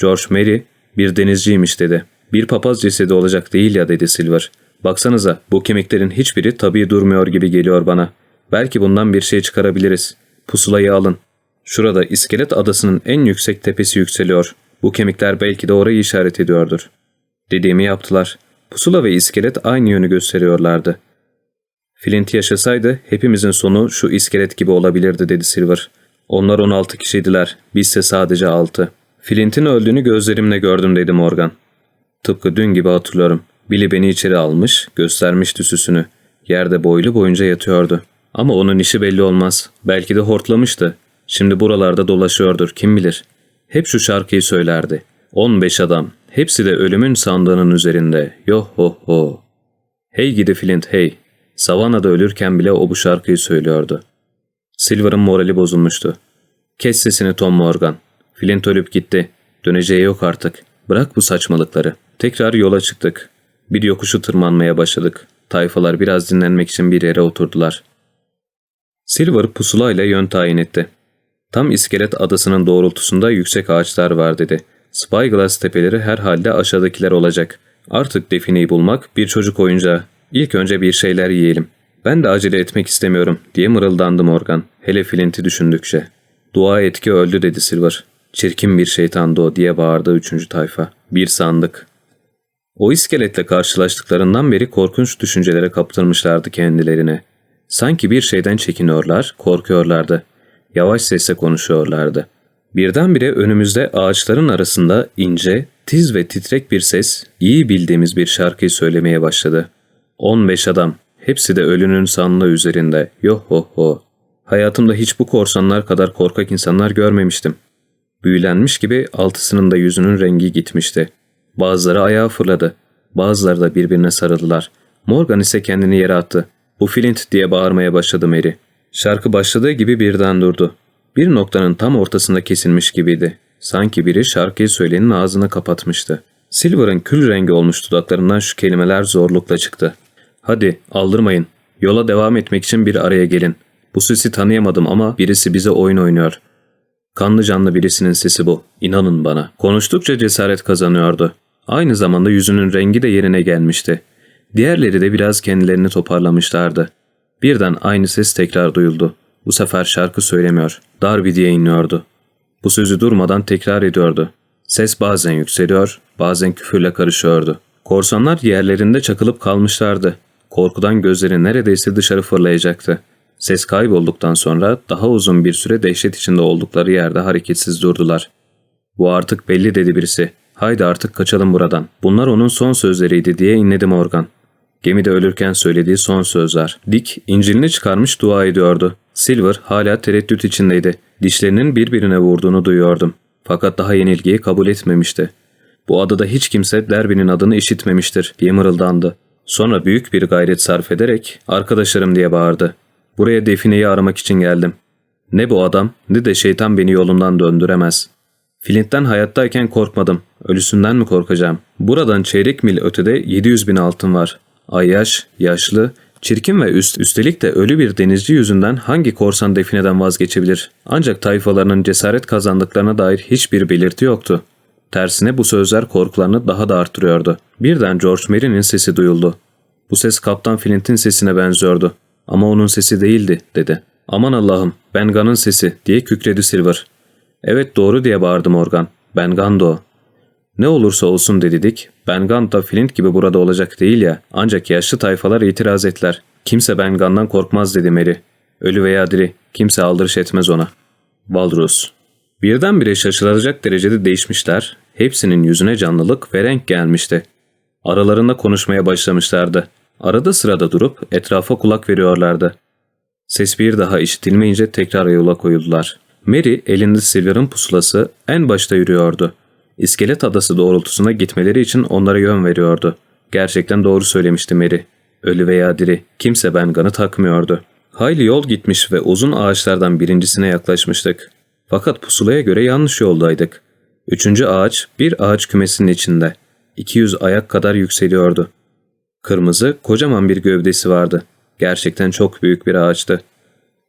George Mary bir denizciymiş dedi. Bir papaz cesedi olacak değil ya dedi Silver. Baksanıza bu kemiklerin hiçbiri tabii durmuyor gibi geliyor bana. Belki bundan bir şey çıkarabiliriz. Pusulayı alın. Şurada iskelet adasının en yüksek tepesi yükseliyor. Bu kemikler belki de orayı işaret ediyordur. Dediğimi yaptılar. Pusula ve iskelet aynı yönü gösteriyorlardı. Flint yaşasaydı hepimizin sonu şu iskelet gibi olabilirdi dedi Silver. Onlar 16 kişiydiler, bizse sadece 6. Flint'in öldüğünü gözlerimle gördüm dedi Morgan. Tıpkı dün gibi hatırlıyorum. Billy beni içeri almış, göstermişti süsünü. Yerde boylu boyunca yatıyordu. Ama onun işi belli olmaz. Belki de hortlamıştı. Şimdi buralarda dolaşıyordur kim bilir. Hep şu şarkıyı söylerdi. 15 adam. Hepsi de ölümün sandığının üzerinde. Yo ho ho. Hey gidi Flint hey. Savannah'da ölürken bile o bu şarkıyı söylüyordu. Silver'ın morali bozulmuştu. Kes sesini Tom Morgan. Flint ölüp gitti. Döneceği yok artık. Bırak bu saçmalıkları. Tekrar yola çıktık. Bir yokuşu tırmanmaya başladık. Tayfalar biraz dinlenmek için bir yere oturdular. Silver pusulayla yön tayin etti. Tam iskelet adasının doğrultusunda yüksek ağaçlar var dedi. Spyglass tepeleri herhalde aşağıdakiler olacak. Artık defineyi bulmak bir çocuk oyuncağı. İlk önce bir şeyler yiyelim. Ben de acele etmek istemiyorum diye mırıldandı Morgan. Hele Flint'i düşündükçe. Dua etki öldü dedi Silver. Çirkin bir şeytandı o diye bağırdı üçüncü tayfa. Bir sandık. O iskeletle karşılaştıklarından beri korkunç düşüncelere kaptırmışlardı kendilerine. Sanki bir şeyden çekiniyorlar, korkuyorlardı. Yavaş sesle konuşuyorlardı. Birdenbire önümüzde ağaçların arasında ince, tiz ve titrek bir ses, iyi bildiğimiz bir şarkıyı söylemeye başladı. 15 adam, hepsi de ölünün sanlığı üzerinde, yo ho ho. Hayatımda hiç bu korsanlar kadar korkak insanlar görmemiştim. Büyülenmiş gibi altısının da yüzünün rengi gitmişti. Bazıları ayağa fırladı. Bazıları da birbirine sarıldılar. Morgan ise kendini yere attı. Bu Flint diye bağırmaya başladı Mary. Şarkı başladığı gibi birden durdu. Bir noktanın tam ortasında kesilmiş gibiydi. Sanki biri şarkıyı söyleyenin ağzını kapatmıştı. Silver'ın kül rengi olmuş dudaklarından şu kelimeler zorlukla çıktı. Hadi aldırmayın. Yola devam etmek için bir araya gelin. Bu sesi tanıyamadım ama birisi bize oyun oynuyor. Kanlı canlı birisinin sesi bu. İnanın bana. Konuştukça cesaret kazanıyordu. Aynı zamanda yüzünün rengi de yerine gelmişti. Diğerleri de biraz kendilerini toparlamışlardı. Birden aynı ses tekrar duyuldu. Bu sefer şarkı söylemiyor. Darby diye inliyordu. Bu sözü durmadan tekrar ediyordu. Ses bazen yükseliyor, bazen küfürle karışıyordu. Korsanlar yerlerinde çakılıp kalmışlardı. Korkudan gözleri neredeyse dışarı fırlayacaktı. Ses kaybolduktan sonra daha uzun bir süre dehşet içinde oldukları yerde hareketsiz durdular. Bu artık belli dedi birisi. Haydi artık kaçalım buradan. Bunlar onun son sözleriydi diye inledi Morgan. Gemide ölürken söylediği son sözler. Dick İncil'ini çıkarmış dua ediyordu. Silver hala tereddüt içindeydi. Dişlerinin birbirine vurduğunu duyuyordum. Fakat daha yenilgiyi kabul etmemişti. Bu adada hiç kimse Derby'nin adını işitmemiştir diye mırıldandı. Sonra büyük bir gayret sarf ederek arkadaşlarım diye bağırdı. Buraya defineyi aramak için geldim. Ne bu adam ne de şeytan beni yolumdan döndüremez. Flint'ten hayattayken korkmadım. Ölüsünden mi korkacağım? Buradan çeyrek mil ötede 700 bin altın var. Ayyaş, yaşlı, çirkin ve üst, üstelik de ölü bir denizci yüzünden hangi korsan defineden vazgeçebilir? Ancak tayfalarının cesaret kazandıklarına dair hiçbir belirti yoktu. Tersine bu sözler korkularını daha da arttırıyordu. Birden George Mary'nin sesi duyuldu. Bu ses Kaptan Flint'in sesine benziyordu. Ama onun sesi değildi, dedi. Aman Allah'ım, Ben Gunn'ın sesi, diye kükredi Silver. Evet doğru diye bağırdı Morgan. Ben Gunn o. Ne olursa olsun dedi Dick. Ben Gunn da Flint gibi burada olacak değil ya. Ancak yaşlı tayfalar itiraz ettiler. Kimse Ben Gunn'dan korkmaz dedi Mary. Ölü veya diri. Kimse aldırış etmez ona. Walrus. Birdenbire şaşılacak derecede değişmişler. Hepsinin yüzüne canlılık ve renk gelmişti. Aralarında konuşmaya başlamışlardı. Arada sırada durup etrafa kulak veriyorlardı. Ses bir daha işitilmeyince tekrar yola koyuldular. Mary elinde Silver'ın pusulası en başta yürüyordu. İskelet adası doğrultusuna gitmeleri için onlara yön veriyordu. Gerçekten doğru söylemişti Mary. Ölü veya diri kimse Bengan'ı takmıyordu. Hayli yol gitmiş ve uzun ağaçlardan birincisine yaklaşmıştık. Fakat pusulaya göre yanlış yoldaydık. Üçüncü ağaç bir ağaç kümesinin içinde. 200 ayak kadar yükseliyordu. Kırmızı, kocaman bir gövdesi vardı. Gerçekten çok büyük bir ağaçtı.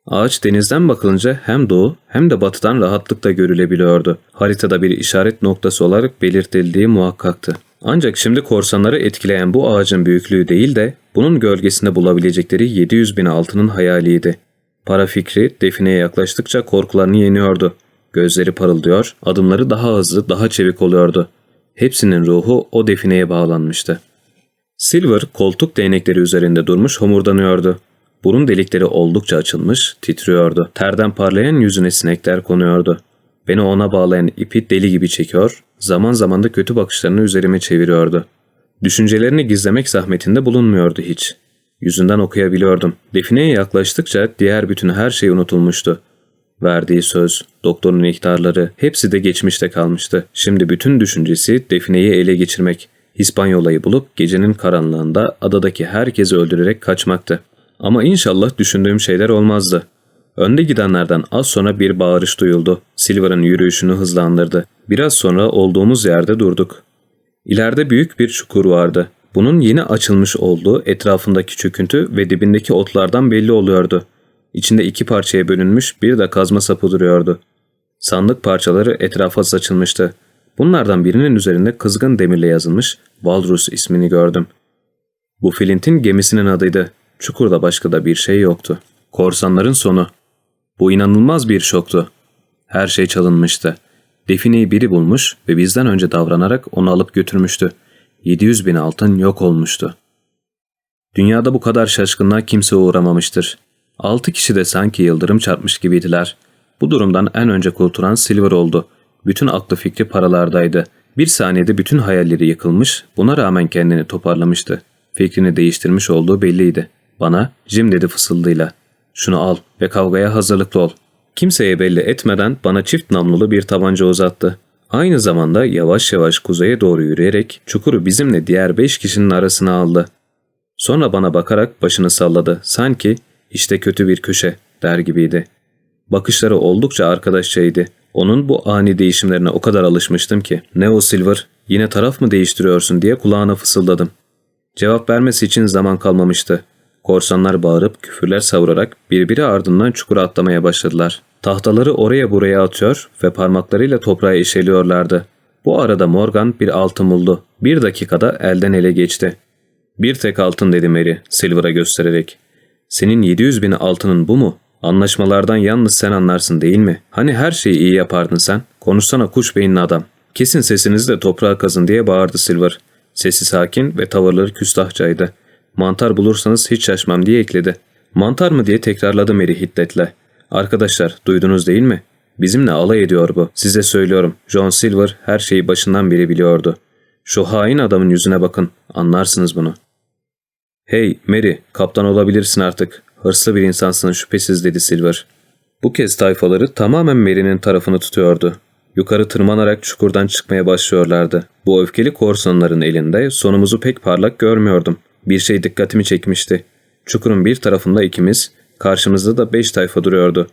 Ağaç denizden bakılınca hem doğu hem de batıdan rahatlıkla görülebiliyordu. Haritada bir işaret noktası olarak belirtildiği muhakkaktı. Ancak şimdi korsanları etkileyen bu ağacın büyüklüğü değil de bunun gölgesinde bulabilecekleri 700 bin altının hayaliydi. Para fikri defineye yaklaştıkça korkularını yeniyordu. Gözleri parıldıyor, adımları daha hızlı, daha çevik oluyordu. Hepsinin ruhu o defineye bağlanmıştı. Silver koltuk değnekleri üzerinde durmuş homurdanıyordu. Burun delikleri oldukça açılmış, titriyordu. Terden parlayan yüzüne sinekler konuyordu. Beni ona bağlayan ipi deli gibi çekiyor, zaman zaman da kötü bakışlarını üzerime çeviriyordu. Düşüncelerini gizlemek zahmetinde bulunmuyordu hiç. Yüzünden okuyabiliyordum. Defineye yaklaştıkça diğer bütün her şey unutulmuştu. Verdiği söz, doktorun ihtarları hepsi de geçmişte kalmıştı. Şimdi bütün düşüncesi defineyi ele geçirmek. İspanyolayı bulup gecenin karanlığında adadaki herkesi öldürerek kaçmaktı. Ama inşallah düşündüğüm şeyler olmazdı. Önde gidenlerden az sonra bir bağırış duyuldu. Silver'ın yürüyüşünü hızlandırdı. Biraz sonra olduğumuz yerde durduk. İleride büyük bir çukur vardı. Bunun yeni açılmış olduğu etrafındaki çöküntü ve dibindeki otlardan belli oluyordu. İçinde iki parçaya bölünmüş bir de kazma sapı duruyordu. Sandık parçaları etrafa saçılmıştı. Bunlardan birinin üzerinde kızgın demirle yazılmış Walrus ismini gördüm. Bu Flint'in gemisinin adıydı. Çukurda başka da bir şey yoktu. Korsanların sonu. Bu inanılmaz bir şoktu. Her şey çalınmıştı. Defineyi biri bulmuş ve bizden önce davranarak onu alıp götürmüştü. 700 bin altın yok olmuştu. Dünyada bu kadar şaşkınlığa kimse uğramamıştır. Altı kişi de sanki yıldırım çarpmış gibiydiler. Bu durumdan en önce kurtulan Silver oldu. Bütün aklı fikri paralardaydı. Bir saniyede bütün hayalleri yıkılmış, buna rağmen kendini toparlamıştı. Fikrini değiştirmiş olduğu belliydi. Bana Jim dedi fısıldıyla. Şunu al ve kavgaya hazırlıklı ol. Kimseye belli etmeden bana çift namlulu bir tabanca uzattı. Aynı zamanda yavaş yavaş kuzeye doğru yürüyerek çukuru bizimle diğer beş kişinin arasına aldı. Sonra bana bakarak başını salladı. Sanki işte kötü bir köşe der gibiydi. Bakışları oldukça arkadaşçaydı. Onun bu ani değişimlerine o kadar alışmıştım ki. Ne o Silver, yine taraf mı değiştiriyorsun diye kulağına fısıldadım. Cevap vermesi için zaman kalmamıştı. Korsanlar bağırıp küfürler savurarak birbiri ardından çukura atlamaya başladılar. Tahtaları oraya buraya atıyor ve parmaklarıyla toprağa işeliyorlardı. Bu arada Morgan bir altın buldu. Bir dakikada elden ele geçti. Bir tek altın dedi Mary, Silver'a göstererek. Senin 700 bin altının bu mu? Anlaşmalardan yalnız sen anlarsın değil mi? Hani her şeyi iyi yapardın sen? Konuşsana kuş beyinli adam. Kesin sesinizi de toprağa kazın diye bağırdı Silver. Sesi sakin ve tavırları küstahçaydı. Mantar bulursanız hiç şaşmam diye ekledi. Mantar mı diye tekrarladı Mary hiddetle. Arkadaşlar duydunuz değil mi? Bizimle alay ediyor bu. Size söylüyorum. John Silver her şeyi başından beri biliyordu. Şu hain adamın yüzüne bakın. Anlarsınız bunu. Hey Mary, kaptan olabilirsin artık. Hırslı bir insansın şüphesiz dedi Silver. Bu kez tayfaları tamamen Mary'nin tarafını tutuyordu. Yukarı tırmanarak çukurdan çıkmaya başlıyorlardı. Bu öfkeli korsanların elinde sonumuzu pek parlak görmüyordum. Bir şey dikkatimi çekmişti. Çukurun bir tarafında ikimiz, karşımızda da beş tayfa duruyordu.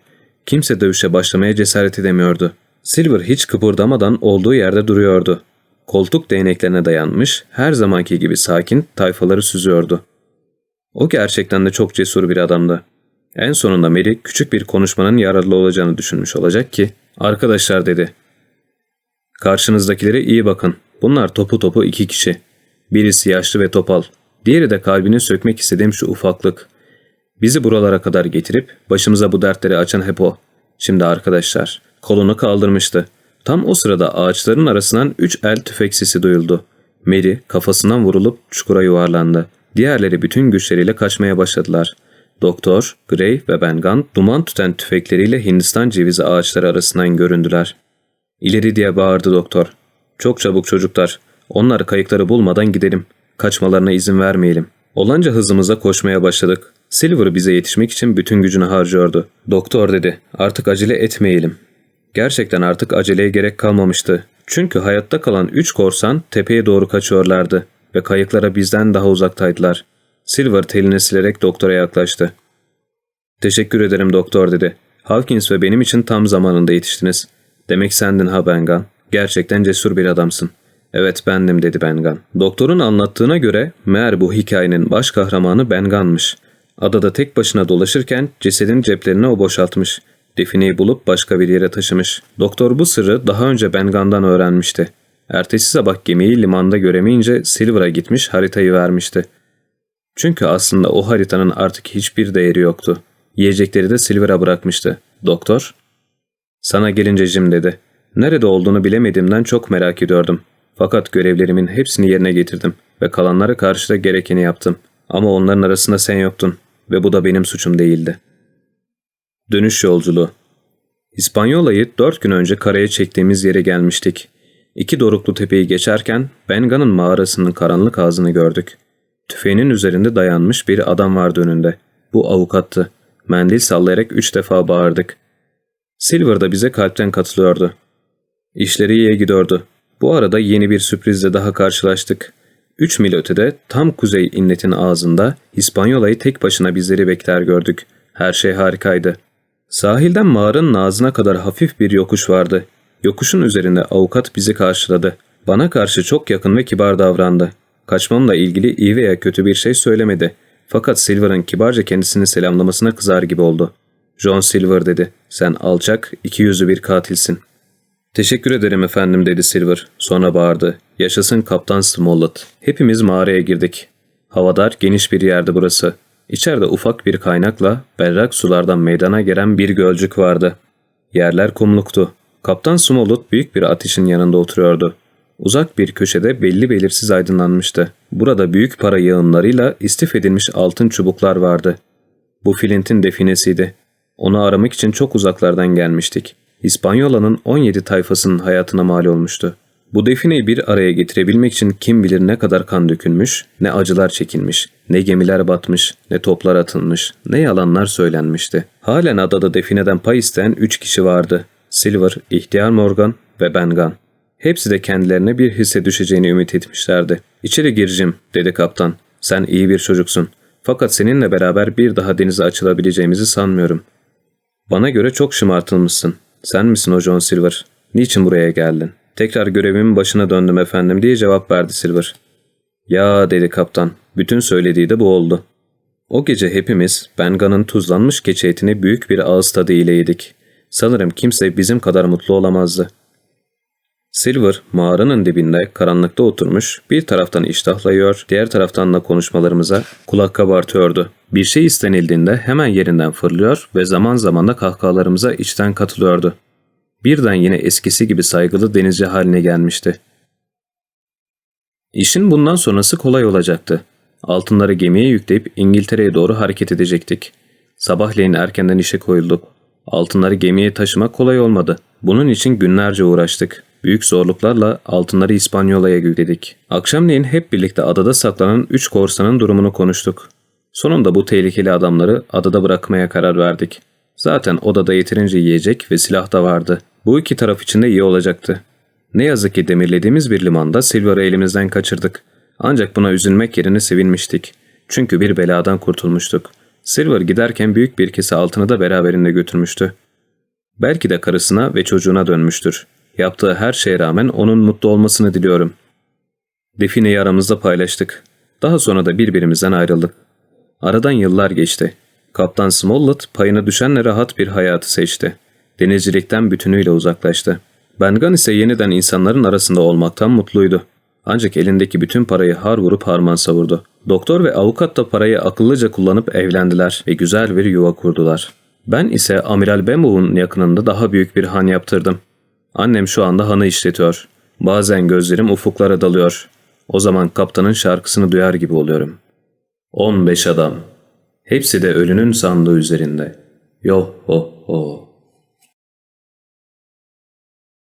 Kimse dövüşe başlamaya cesaret edemiyordu. Silver hiç kıpırdamadan olduğu yerde duruyordu. Koltuk değneklerine dayanmış, her zamanki gibi sakin tayfaları süzüyordu. O gerçekten de çok cesur bir adamdı. En sonunda Mary küçük bir konuşmanın yararlı olacağını düşünmüş olacak ki, ''Arkadaşlar'' dedi. ''Karşınızdakilere iyi bakın. Bunlar topu topu iki kişi. Birisi yaşlı ve topal. Diğeri de kalbini sökmek istediğim şu ufaklık. Bizi buralara kadar getirip başımıza bu dertleri açan hep o. Şimdi arkadaşlar, kolunu kaldırmıştı. Tam o sırada ağaçların arasından üç el tüfek sesi duyuldu. Mary kafasından vurulup çukura yuvarlandı. Diğerleri bütün güçleriyle kaçmaya başladılar. Doktor, Gray ve Bengan duman tüten tüfekleriyle Hindistan cevizi ağaçları arasından göründüler. İleri diye bağırdı doktor. Çok çabuk çocuklar. Onlar kayıkları bulmadan gidelim. Kaçmalarına izin vermeyelim. Olanca hızımıza koşmaya başladık. Silver bize yetişmek için bütün gücünü harcıyordu. Doktor dedi, artık acele etmeyelim. Gerçekten artık aceleye gerek kalmamıştı. Çünkü hayatta kalan üç korsan tepeye doğru kaçıyorlardı ve kayıklara bizden daha uzaktaydılar. Silver telini silerek doktora yaklaştı. Teşekkür ederim doktor dedi. Hawkins ve benim için tam zamanında yetiştiniz. Demek sendin ha Bengan. Gerçekten cesur bir adamsın. Evet bendim dedi Bengan. Doktorun anlattığına göre meğer bu hikayenin baş kahramanı Bengan'mış. Adada tek başına dolaşırken cesedin ceplerini o boşaltmış. Defineyi bulup başka bir yere taşımış. Doktor bu sırrı daha önce Bengan'dan öğrenmişti. Ertesi sabah gemiyi limanda göremeyince Silver'a gitmiş haritayı vermişti. Çünkü aslında o haritanın artık hiçbir değeri yoktu. Yiyecekleri de Silver'a bırakmıştı. Doktor, ''Sana gelince Jim'' dedi. Nerede olduğunu bilemediğimden çok merak ediyordum. Fakat görevlerimin hepsini yerine getirdim ve kalanlara karşı da gerekeni yaptım. Ama onların arasında sen yoktun ve bu da benim suçum değildi. Dönüş yolculuğu İspanyola'yı dört gün önce karaya çektiğimiz yere gelmiştik. İki doruklu tepeyi geçerken Benga'nın mağarasının karanlık ağzını gördük. Tüfeğinin üzerinde dayanmış bir adam vardı önünde. Bu avukattı. Mendil sallayarak üç defa bağırdık. Silver da bize kalpten katılıyordu. İşleri iyiye gidiyordu. Bu arada yeni bir sürprizle daha karşılaştık. Üç mil ötede tam kuzey inletin ağzında İspanyola'yı tek başına bizleri bekler gördük. Her şey harikaydı. Sahilden mağaranın ağzına kadar hafif bir yokuş vardı. Yokuşun üzerinde avukat bizi karşıladı. Bana karşı çok yakın ve kibar davrandı. Kaçmamla ilgili iyi veya kötü bir şey söylemedi. Fakat Silver'ın kibarca kendisini selamlamasına kızar gibi oldu. John Silver dedi. Sen alçak, iki yüzlü bir katilsin. Teşekkür ederim efendim dedi Silver. Sonra bağırdı. Yaşasın Kaptan Smollett. Hepimiz mağaraya girdik. Havadar geniş bir yerdi burası. İçeride ufak bir kaynakla berrak sulardan meydana gelen bir gölcük vardı. Yerler kumluktu. Kaptan Smollett büyük bir ateşin yanında oturuyordu. Uzak bir köşede belli belirsiz aydınlanmıştı. Burada büyük para yığınlarıyla istif edilmiş altın çubuklar vardı. Bu Flint'in definesiydi. Onu aramak için çok uzaklardan gelmiştik. İspanyola'nın 17 tayfasının hayatına mal olmuştu. Bu defineyi bir araya getirebilmek için kim bilir ne kadar kan dökülmüş, ne acılar çekilmiş, ne gemiler batmış, ne toplar atılmış, ne yalanlar söylenmişti. Halen adada defineden pay isteyen üç kişi vardı. Silver, İhtiyar Morgan ve Bengan. Hepsi de kendilerine bir hisse düşeceğini ümit etmişlerdi. İçeri gireceğim, dedi kaptan. Sen iyi bir çocuksun. Fakat seninle beraber bir daha denize açılabileceğimizi sanmıyorum. Bana göre çok şımartılmışsın. Sen misin o John Silver? Niçin buraya geldin? Tekrar görevimin başına döndüm efendim diye cevap verdi Silver. Ya dedi kaptan. Bütün söylediği de bu oldu. O gece hepimiz Bengan'ın tuzlanmış keçi etini büyük bir ağız tadı ile yedik. Sanırım kimse bizim kadar mutlu olamazdı. Silver mağaranın dibinde karanlıkta oturmuş bir taraftan iştahlayıyor diğer taraftan da konuşmalarımıza kulak kabartıyordu. Bir şey istenildiğinde hemen yerinden fırlıyor ve zaman zaman da kahkahalarımıza içten katılıyordu. Birden yine eskisi gibi saygılı denizci haline gelmişti. İşin bundan sonrası kolay olacaktı. Altınları gemiye yükleyip İngiltere'ye doğru hareket edecektik. Sabahleyin erkenden işe koyulduk. Altınları gemiye taşımak kolay olmadı. Bunun için günlerce uğraştık. Büyük zorluklarla altınları İspanyola'ya yükledik. Akşamleyin hep birlikte adada saklanan üç korsanın durumunu konuştuk. Sonunda bu tehlikeli adamları adada bırakmaya karar verdik. Zaten odada yeterince yiyecek ve silah da vardı. Bu iki taraf için de iyi olacaktı. Ne yazık ki demirlediğimiz bir limanda Silver'ı elimizden kaçırdık. Ancak buna üzülmek yerine sevinmiştik. Çünkü bir beladan kurtulmuştuk. Silver giderken büyük bir kese altını da beraberinde götürmüştü. Belki de karısına ve çocuğuna dönmüştür. Yaptığı her şeye rağmen onun mutlu olmasını diliyorum. Defineyi aramızda paylaştık. Daha sonra da birbirimizden ayrıldık. Aradan yıllar geçti. Kaptan Smollett payına düşenle rahat bir hayatı seçti. Denizcilikten bütünüyle uzaklaştı. Bengan ise yeniden insanların arasında olmaktan mutluydu. Ancak elindeki bütün parayı har vurup harman savurdu. Doktor ve avukat da parayı akıllıca kullanıp evlendiler ve güzel bir yuva kurdular. Ben ise Amiral Bemov'un yakınında daha büyük bir han yaptırdım. Annem şu anda hanı işletiyor. Bazen gözlerim ufuklara dalıyor. O zaman kaptanın şarkısını duyar gibi oluyorum. 15 adam. Hepsi de ölünün sandığı üzerinde. Yo ho ho.